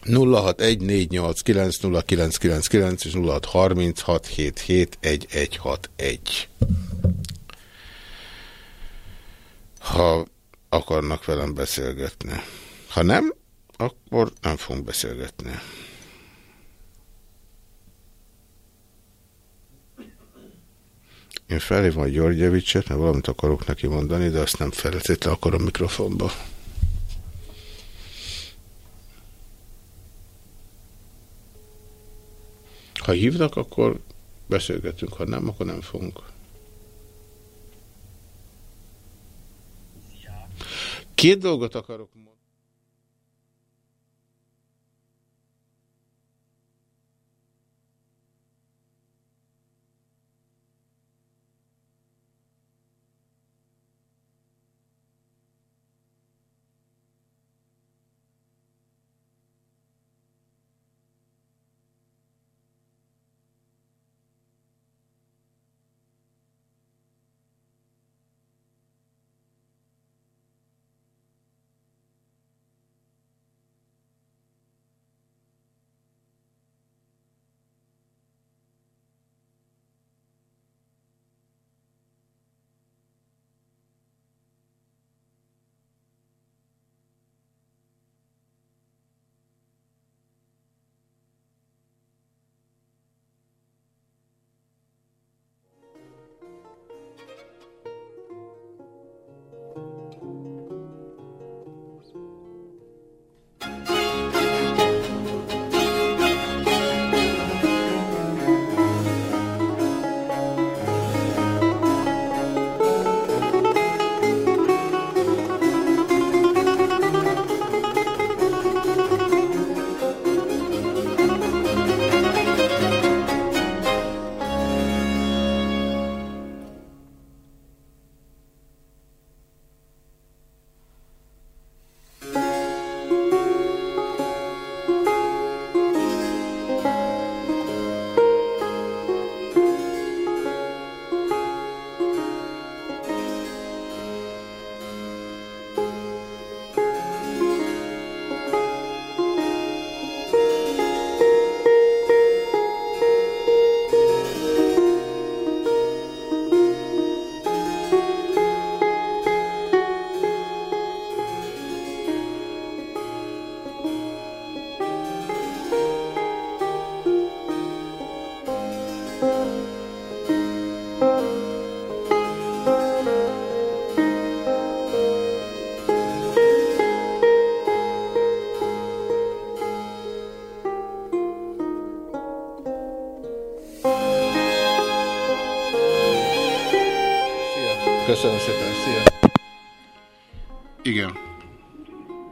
[SPEAKER 1] 0614890999 és 0636771161. Ha akarnak velem beszélgetni. Ha nem, akkor nem fogunk beszélgetni. Én felhívom a Györgyevicset, mert valamit akarok neki mondani, de azt nem feltétlenül akarom mikrofonba. Ha hívnak, akkor beszélgetünk, ha nem, akkor nem fogunk. Két dolgot akarok mondani. Köszönöm szépen, szia! Igen.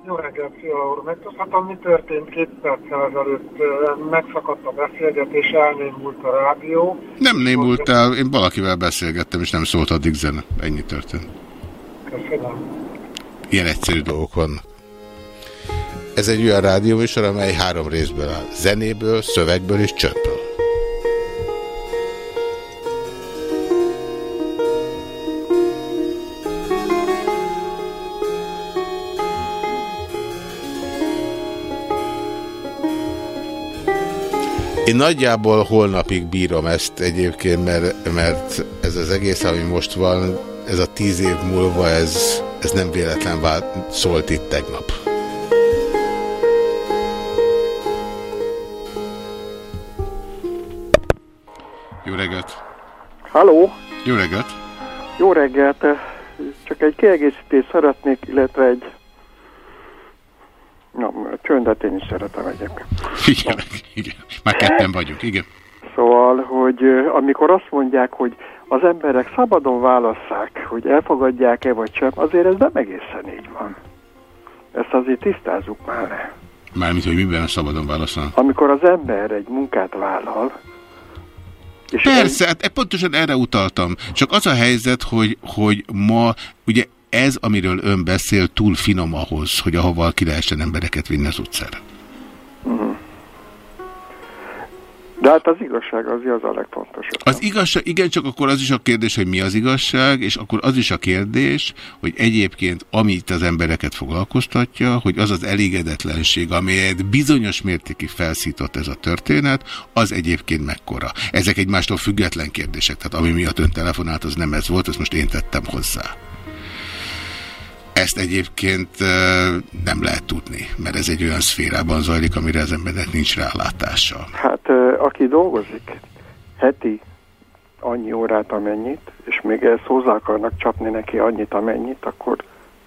[SPEAKER 13] Jó reggelt, Fia úr! Megtudhatom, mi történt két perccel ezelőtt? Megszakadt a beszélgetés, elnémult a rádió.
[SPEAKER 1] Nem némult el, én valakivel beszélgettem, és nem szólt addig zene. Ennyi történt.
[SPEAKER 13] Köszönöm.
[SPEAKER 1] Ilyen egyszerű dolgok vannak. Ez egy olyan rádióműsor, amely három részből áll. Zenéből, szövegből és csöndből. Én nagyjából holnapig bírom ezt egyébként, mert, mert ez az egész, ami most van, ez a tíz év múlva, ez, ez nem véletlen vált, szólt itt tegnap. Jó reggelt!
[SPEAKER 13] Halló!
[SPEAKER 1] Jó reggelt!
[SPEAKER 13] Jó reggelt! Csak egy kiegészítést szeretnék, illetve egy Na, csöndet én is szeretem egyébként.
[SPEAKER 1] Igen, igen. Már ketten vagyunk, igen.
[SPEAKER 13] Szóval, hogy amikor azt mondják, hogy az emberek szabadon válasszák, hogy elfogadják-e vagy sem, azért ez nem egészen így van. Ezt azért tisztázzuk már.
[SPEAKER 1] Mármint, hogy miben szabadon válaszol?
[SPEAKER 13] Amikor az ember egy munkát vállal,
[SPEAKER 1] és Persze, egy... hát pontosan erre utaltam. Csak az a helyzet, hogy, hogy ma ugye ez, amiről ön beszél, túl finom ahhoz, hogy ahova ki lehessen embereket vinni az utcára.
[SPEAKER 13] Uh-huh. De hát az igazság az, az a legfontosabb.
[SPEAKER 1] Az igazság, igen, csak akkor az is a kérdés, hogy mi az igazság, és akkor az is a kérdés, hogy egyébként amit az embereket foglalkoztatja, hogy az az elégedetlenség, amelyet bizonyos mértékig felszított ez a történet, az egyébként mekkora. Ezek egymástól független kérdések, tehát ami miatt ön telefonált, az nem ez volt, ezt most én tettem hozzá. Ezt egyébként nem lehet tudni, mert ez egy olyan szférában zajlik, amire az embernek nincs rálátása.
[SPEAKER 13] Hát aki dolgozik heti annyi órát, amennyit, és még ezt hozzá akarnak csapni neki annyit, amennyit, akkor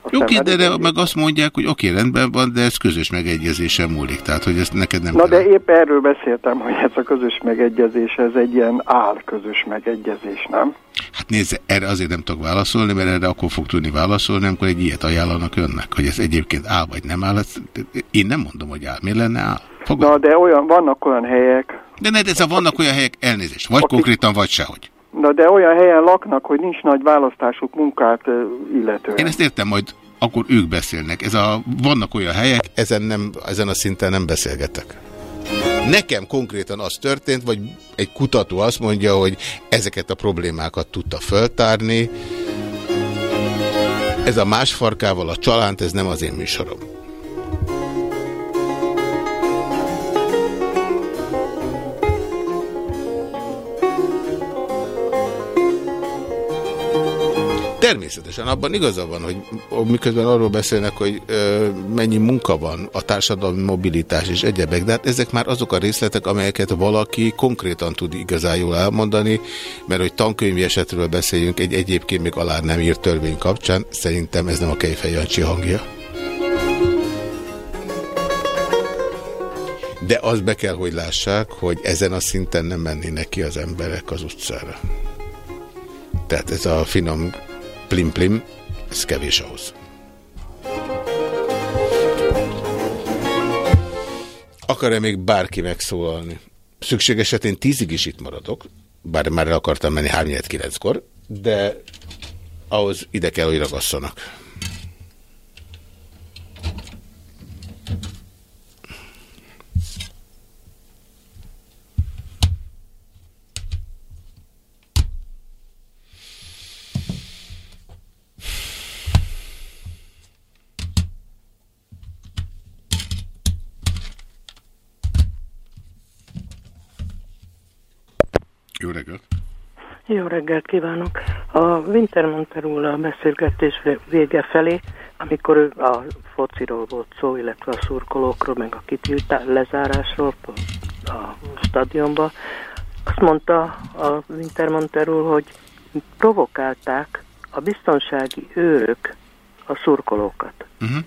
[SPEAKER 1] Oké, de, de meg azt mondják, hogy oké, rendben van, de ez közös megegyezésen múlik, tehát hogy ezt neked nem
[SPEAKER 13] Na kell. de épp erről beszéltem, hogy ez a közös megegyezés, ez egy ilyen áll közös megegyezés, nem?
[SPEAKER 1] Hát nézze, erre azért nem tudok válaszolni, mert erre akkor fog tudni válaszolni, amikor egy ilyet ajánlanak önnek, hogy ez egyébként áll vagy nem áll. Én nem mondom, hogy áll. Miért lenne áll?
[SPEAKER 13] Fogad? Na, de olyan, vannak olyan helyek...
[SPEAKER 1] De ne, de ez a vannak olyan helyek, elnézést, vagy akik, konkrétan, vagy sehogy.
[SPEAKER 13] Na, de olyan helyen laknak, hogy nincs nagy választásuk munkát illetően.
[SPEAKER 1] Én ezt értem, majd akkor ők beszélnek. Ez a, vannak olyan helyek, ezen, nem, ezen a szinten nem beszélgetek. Nekem konkrétan az történt, vagy egy kutató azt mondja, hogy ezeket a problémákat tudta föltárni. Ez a más farkával a csalánt, ez nem az én műsorom. Természetesen abban igaza van, hogy miközben arról beszélnek, hogy ö, mennyi munka van, a társadalmi mobilitás és egyebek, de hát ezek már azok a részletek, amelyeket valaki konkrétan tud igazán jól elmondani, mert hogy tankönyvi esetről beszéljünk egy egyébként még alá nem írt törvény kapcsán, szerintem ez nem a Kejfej hangja. De az be kell, hogy lássák, hogy ezen a szinten nem mennének ki az emberek az utcára. Tehát ez a finom plim-plim, ez kevés ahhoz. Akar-e még bárki megszólalni? Szükség esetén tízig is itt maradok, bár már el akartam menni 3-9-kor, de ahhoz ide kell, hogy ragasszanak. Jó reggelt!
[SPEAKER 14] Jó reggelt kívánok! A Wintermantel úr a beszélgetés vége felé, amikor a fociról volt szó, illetve a szurkolókról, meg a kitiltás lezárásról a stadionba, azt mondta a Wintermantel úr, hogy provokálták a biztonsági őrök a szurkolókat. Uh-huh.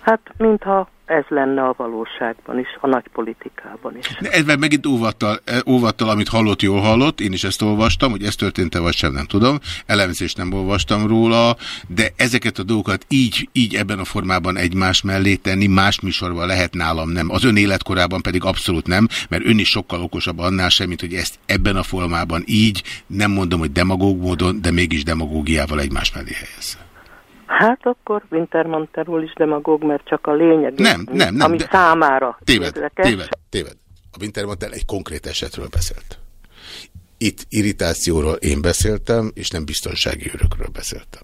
[SPEAKER 14] Hát, mintha ez lenne a valóságban is, a nagy politikában is.
[SPEAKER 1] Ebben megint óvattal, e, óvattal, amit hallott, jól hallott, én is ezt olvastam, hogy ez történt-e vagy sem, nem tudom, elemzést nem olvastam róla, de ezeket a dolgokat így, így ebben a formában egymás mellé tenni, más műsorban lehet nálam nem. Az ön életkorában pedig abszolút nem, mert ön is sokkal okosabb annál sem, mint hogy ezt ebben a formában így, nem mondom, hogy demagóg módon, de mégis demagógiával egymás mellé helyezze.
[SPEAKER 14] Hát akkor Wintermantel is demagóg, mert csak a lényeg,
[SPEAKER 1] nem, nem, nem,
[SPEAKER 14] ami
[SPEAKER 1] de...
[SPEAKER 14] számára
[SPEAKER 1] téved,
[SPEAKER 14] érdekes.
[SPEAKER 1] Téved, téved. A Wintermantel egy konkrét esetről beszélt. Itt irritációról én beszéltem, és nem biztonsági őrökről beszéltem.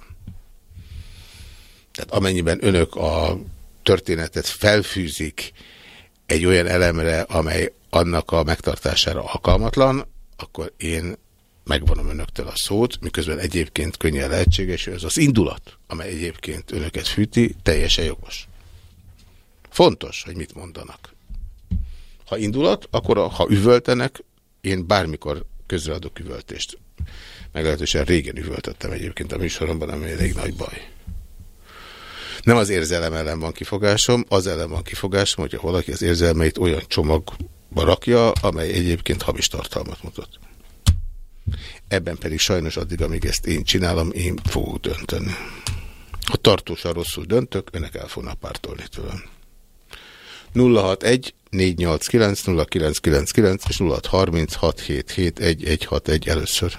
[SPEAKER 1] Tehát amennyiben önök a történetet felfűzik egy olyan elemre, amely annak a megtartására alkalmatlan, akkor én megvonom önöktől a szót, miközben egyébként könnyen lehetséges, hogy az az indulat, amely egyébként önöket fűti, teljesen jogos. Fontos, hogy mit mondanak. Ha indulat, akkor ha üvöltenek, én bármikor közreadok üvöltést. Meglehetősen régen üvöltöttem egyébként a műsoromban, ami elég nagy baj. Nem az érzelem ellen van kifogásom, az ellen van kifogásom, hogyha valaki az érzelmeit olyan csomagba rakja, amely egyébként hamis tartalmat mutat. Ebben pedig sajnos addig, amíg ezt én csinálom, én fogok dönteni. Ha tartósan rosszul döntök, önök el fognak pártolni tőlem. 061 489 0999 és 0636771161 először.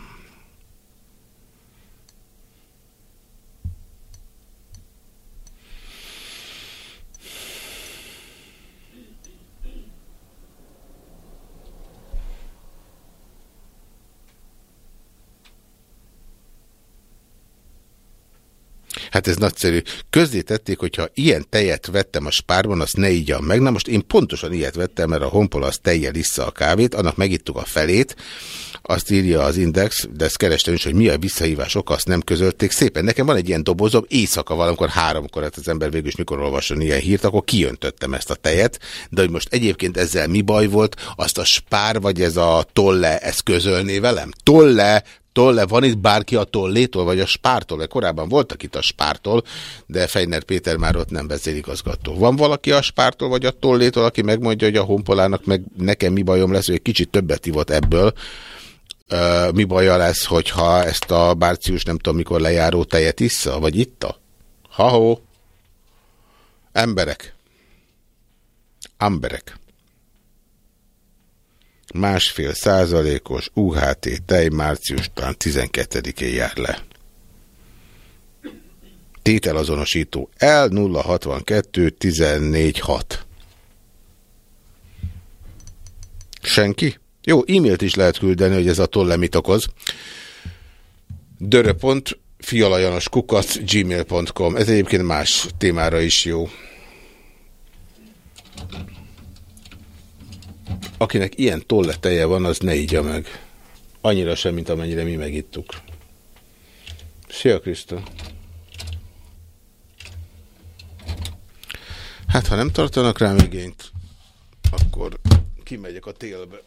[SPEAKER 1] Hát ez nagyszerű. Közzé tették, hogyha ilyen tejet vettem a spárban, azt ne ígyam meg. Na most én pontosan ilyet vettem, mert a honpol az tejjel vissza a kávét, annak megittuk a felét, azt írja az Index, de ezt kerestem is, hogy mi a visszahívás oka, azt nem közölték. Szépen, nekem van egy ilyen dobozom, éjszaka valamikor háromkor, hát az ember végül is mikor olvasson ilyen hírt, akkor kijöntöttem ezt a tejet, de hogy most egyébként ezzel mi baj volt, azt a spár vagy ez a tolle, ezt közölné velem? Tolle, Tolle, van itt bárki a tollétól, vagy a spártól? Korábban voltak itt a spártól, de Fejner Péter már ott nem vezérigazgató. Van valaki a spártól, vagy a tollétól, aki megmondja, hogy a honpolának meg nekem mi bajom lesz, hogy egy kicsit többet ivott ebből, mi baja lesz, hogyha ezt a bárcius nem tudom mikor lejáró tejet issza, vagy itta? Ha-ho! Emberek. Amberek másfél százalékos UHT tej márciustán 12-én jár le. Tételazonosító L 062 14 6. Senki? Jó, e-mailt is lehet küldeni, hogy ez a tolle mit okoz. Döröpont fialajanos kukac gmail.com. Ez egyébként más témára is jó. Akinek ilyen tolleteje van, az ne ígya meg. Annyira sem, mint amennyire mi megittuk. Szia, Krisztó! Hát, ha nem tartanak rám igényt, akkor kimegyek a télbe.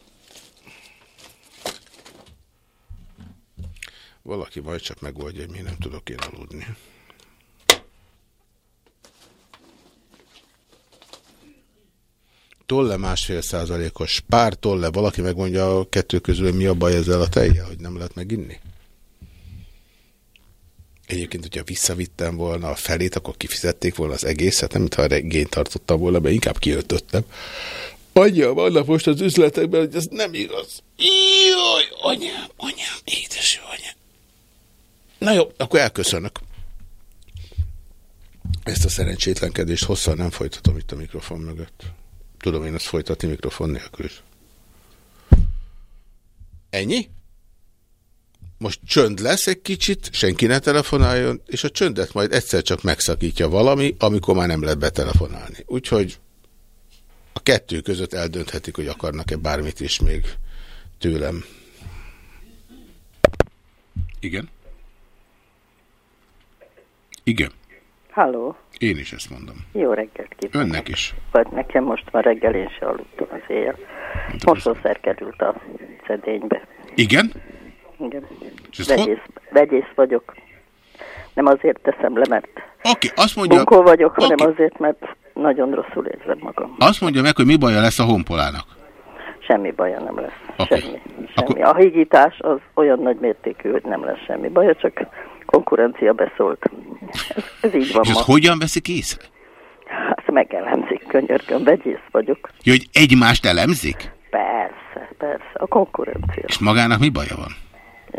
[SPEAKER 1] Valaki majd csak megoldja, hogy mi nem tudok én aludni. Tolle másfél százalékos pár tolle, valaki megmondja a kettő közül, mi a baj ezzel a tejjel, hogy nem lehet meginni? Egyébként, hogyha visszavittem volna a felét, akkor kifizették volna az egészet, nem mintha regényt tartottam volna, mert inkább kiöltöttem. Anyja, vannak most az üzletekben, hogy ez nem igaz. Jaj, anyám, anyám, édes jó anyám. Na jó, akkor elköszönök. Ezt a szerencsétlenkedést hosszan nem folytatom itt a mikrofon mögött. Tudom én ezt folytatni mikrofon nélkül is. Ennyi? Most csönd lesz egy kicsit, senki ne telefonáljon, és a csöndet majd egyszer csak megszakítja valami, amikor már nem lehet betelefonálni. Úgyhogy a kettő között eldönthetik, hogy akarnak-e bármit is még tőlem. Igen. Igen.
[SPEAKER 15] Halló,
[SPEAKER 1] Én is ezt mondom.
[SPEAKER 15] jó reggelt kívánok.
[SPEAKER 1] Önnek is.
[SPEAKER 15] Vagy nekem most ma reggel én se aludtam az éjjel. Mosószer került a szedénybe.
[SPEAKER 1] Igen?
[SPEAKER 15] Igen. Vegyész, vegyész vagyok. Nem azért teszem le, mert
[SPEAKER 1] Oké, azt mondja...
[SPEAKER 15] bunkó vagyok, hanem azért, mert nagyon rosszul érzem magam.
[SPEAKER 1] Azt mondja meg, hogy mi baja lesz a honpolának.
[SPEAKER 15] Semmi baja nem lesz.
[SPEAKER 1] Oké.
[SPEAKER 15] Semmi. semmi. A hígítás az olyan nagy mértékű, hogy nem lesz semmi baja, csak konkurencia beszólt. Ez, ez így van
[SPEAKER 1] És
[SPEAKER 15] ma.
[SPEAKER 1] hogyan veszik észre?
[SPEAKER 15] Hát megelemzik, könyörgöm, vegyész vagyok.
[SPEAKER 1] Ja, hogy egymást elemzik?
[SPEAKER 15] Persze, persze, a konkurencia.
[SPEAKER 1] És magának mi baja van?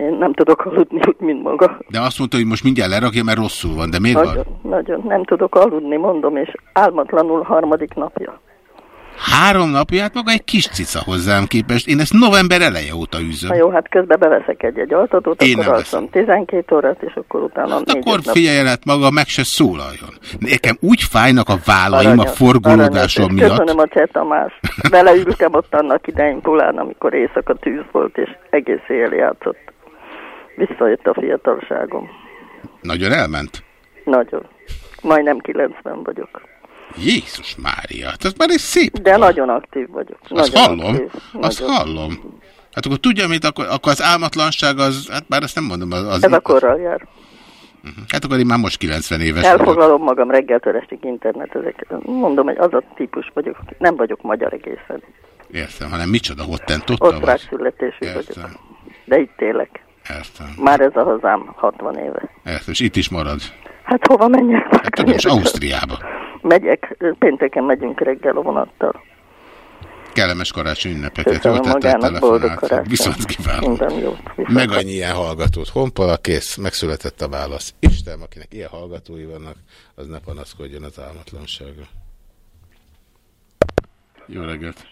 [SPEAKER 15] Én nem tudok aludni úgy, mint maga.
[SPEAKER 1] De azt mondta, hogy most mindjárt lerakja, mert rosszul van. De miért van?
[SPEAKER 15] Nagyon, nagyon nem tudok aludni, mondom, és álmatlanul harmadik napja.
[SPEAKER 1] Három napját maga egy kis cica hozzám képest. Én ezt november eleje óta űzöm.
[SPEAKER 15] Na jó, hát közben beveszek egy-egy altatót,
[SPEAKER 1] Én
[SPEAKER 15] akkor alszom 12 órát, és akkor utána
[SPEAKER 1] Hát akkor figyeljen át maga, meg se szólaljon. Nekem úgy fájnak a vállaim a
[SPEAKER 15] Aranyos,
[SPEAKER 1] forgolódásom
[SPEAKER 15] aranyos,
[SPEAKER 1] miatt.
[SPEAKER 15] Köszönöm a Cseh Tamást. Vele ültem ott annak idején Pulán, amikor éjszaka tűz volt, és egész éjjel játszott. Visszajött a fiatalságom.
[SPEAKER 1] Nagyon elment.
[SPEAKER 15] Nagyon. Majdnem 90 vagyok.
[SPEAKER 1] Jézus Mária, hát ez már egy szép.
[SPEAKER 15] De nagyon aktív vagyok.
[SPEAKER 1] Azt
[SPEAKER 15] nagyon
[SPEAKER 1] hallom,
[SPEAKER 15] aktív.
[SPEAKER 1] azt
[SPEAKER 15] Nagyon.
[SPEAKER 1] hallom. Hát akkor tudja, mit, akkor, akkor az álmatlanság az, hát bár ezt nem mondom, az... az
[SPEAKER 15] Ez a korral jár.
[SPEAKER 1] Hát akkor én már most 90 éves vagyok.
[SPEAKER 15] Elfoglalom magam reggeltől estig internetezek. Mondom, hogy az a típus vagyok, nem vagyok magyar egészen.
[SPEAKER 1] Értem, hanem micsoda hottentotta
[SPEAKER 15] Osztrák
[SPEAKER 1] vagy.
[SPEAKER 15] születésű vagyok. De itt élek.
[SPEAKER 1] Értem.
[SPEAKER 15] Már ez a hazám 60 éve.
[SPEAKER 1] Értem, és itt is marad.
[SPEAKER 15] Hát hova menjek?
[SPEAKER 1] Hát tudom, és Ausztriába.
[SPEAKER 15] Megyek, pénteken megyünk reggel a vonattal.
[SPEAKER 1] Kellemes karácsony ünnepeket.
[SPEAKER 15] Köszönöm
[SPEAKER 1] Jól tette,
[SPEAKER 15] magának, boldog
[SPEAKER 1] telefonált.
[SPEAKER 15] karácsony.
[SPEAKER 1] Viszont kívánom.
[SPEAKER 15] Minden jót. Viszont
[SPEAKER 1] Meg annyi ilyen hallgatót. Honpola, kész, megszületett a válasz. Isten, akinek ilyen hallgatói vannak, az ne panaszkodjon az álmatlanságra. Jó reggelt.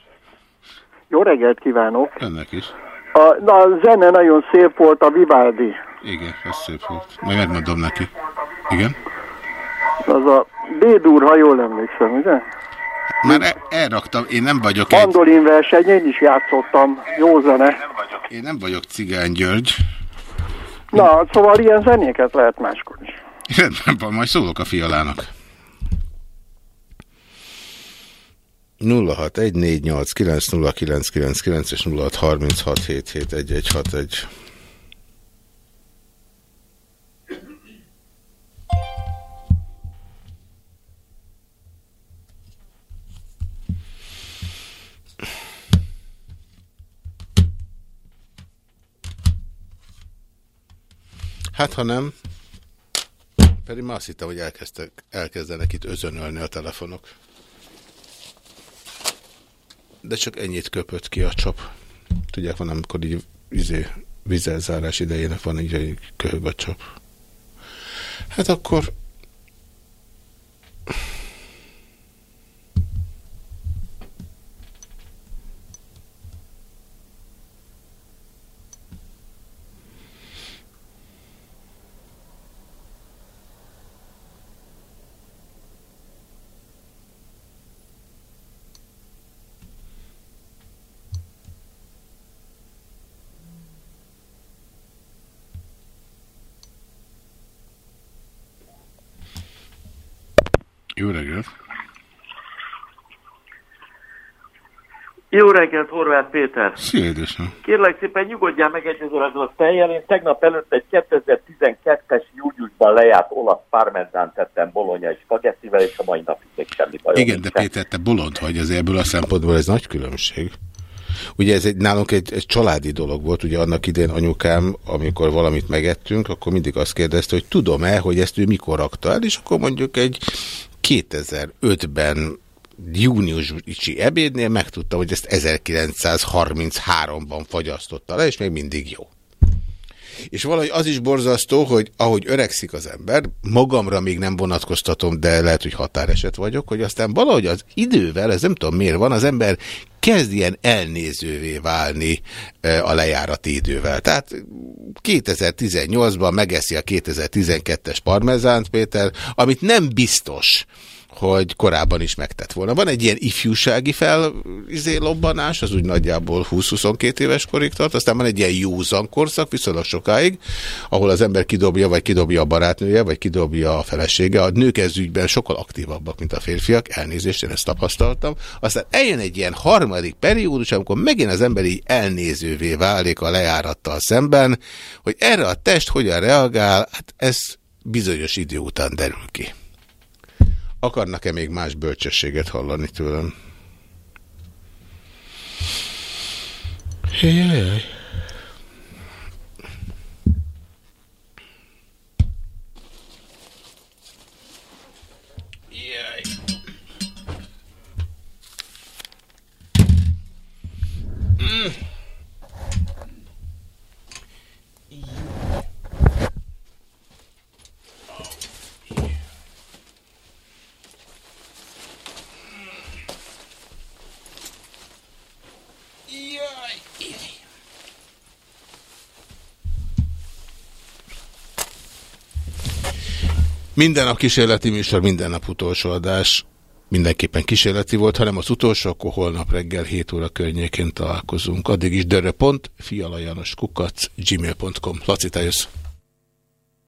[SPEAKER 13] Jó reggelt kívánok!
[SPEAKER 1] Önnek is.
[SPEAKER 13] A, na, a zene nagyon szép volt, a Vivaldi.
[SPEAKER 1] Igen, ez szép volt. Majd megmondom neki. Igen?
[SPEAKER 13] Az a Bédúr, ha jól emlékszem, ugye?
[SPEAKER 1] Már e- elraktam, én nem vagyok egy...
[SPEAKER 13] Mandolin verseny, én is játszottam, jó zene.
[SPEAKER 1] Én nem vagyok Cigány György.
[SPEAKER 13] Na, szóval ilyen zenéket lehet máskor is.
[SPEAKER 1] Rendben van, majd szólok a fialának. 0614890999 és 0636771161. Hát, ha nem, pedig már azt hittem, hogy elkezdtek, elkezdenek itt özönölni a telefonok. De csak ennyit köpött ki a csap. Tudják, van, amikor így izé, vizelzárás idejének van így, hogy köhög a csap. Hát akkor... Jó reggelt!
[SPEAKER 16] Jó reggelt, Horváth Péter!
[SPEAKER 1] Szia, édesem!
[SPEAKER 16] Kérlek szépen nyugodjál meg egy ezzel a tejjel. Én tegnap előtt egy 2012-es júliusban lejárt olasz parmezán tettem bolonya és spagettivel, és a mai napig még semmi bajom
[SPEAKER 1] Igen, de Péter, te bolond vagy, azért ebből a szempontból ez nagy különbség. Ugye ez egy, nálunk egy, egy családi dolog volt, ugye annak idén anyukám, amikor valamit megettünk, akkor mindig azt kérdezte, hogy tudom-e, hogy ezt ő mikor rakta el, és akkor mondjuk egy 2005-ben júniusi ebédnél megtudtam, hogy ezt 1933-ban fagyasztotta le, és még mindig jó. És valahogy az is borzasztó, hogy ahogy öregszik az ember, magamra még nem vonatkoztatom, de lehet, hogy határeset vagyok, hogy aztán valahogy az idővel, ez nem tudom miért van, az ember kezd ilyen elnézővé válni e, a lejárati idővel. Tehát 2018-ban megeszi a 2012-es parmezánt, Péter, amit nem biztos, hogy korábban is megtett volna. Van egy ilyen ifjúsági felizélobbanás, az úgy nagyjából 20-22 éves korig tart, aztán van egy ilyen józan korszak, viszonylag sokáig, ahol az ember kidobja, vagy kidobja a barátnője, vagy kidobja a felesége. A nők ez ügyben sokkal aktívabbak, mint a férfiak, elnézést, én ezt tapasztaltam. Aztán eljön egy ilyen harmadik periódus, amikor megint az ember így elnézővé válik a lejárattal szemben, hogy erre a test hogyan reagál, hát ez bizonyos idő után derül ki. Akarnak-e még más bölcsességet hallani tőlem? Jajjaj. Mm. Minden nap kísérleti műsor, minden nap utolsó adás. Mindenképpen kísérleti volt, hanem az utolsó, akkor holnap reggel 7 óra környékén találkozunk. Addig is dörö.fialajanoskukac gmail.com. Laci, te jössz.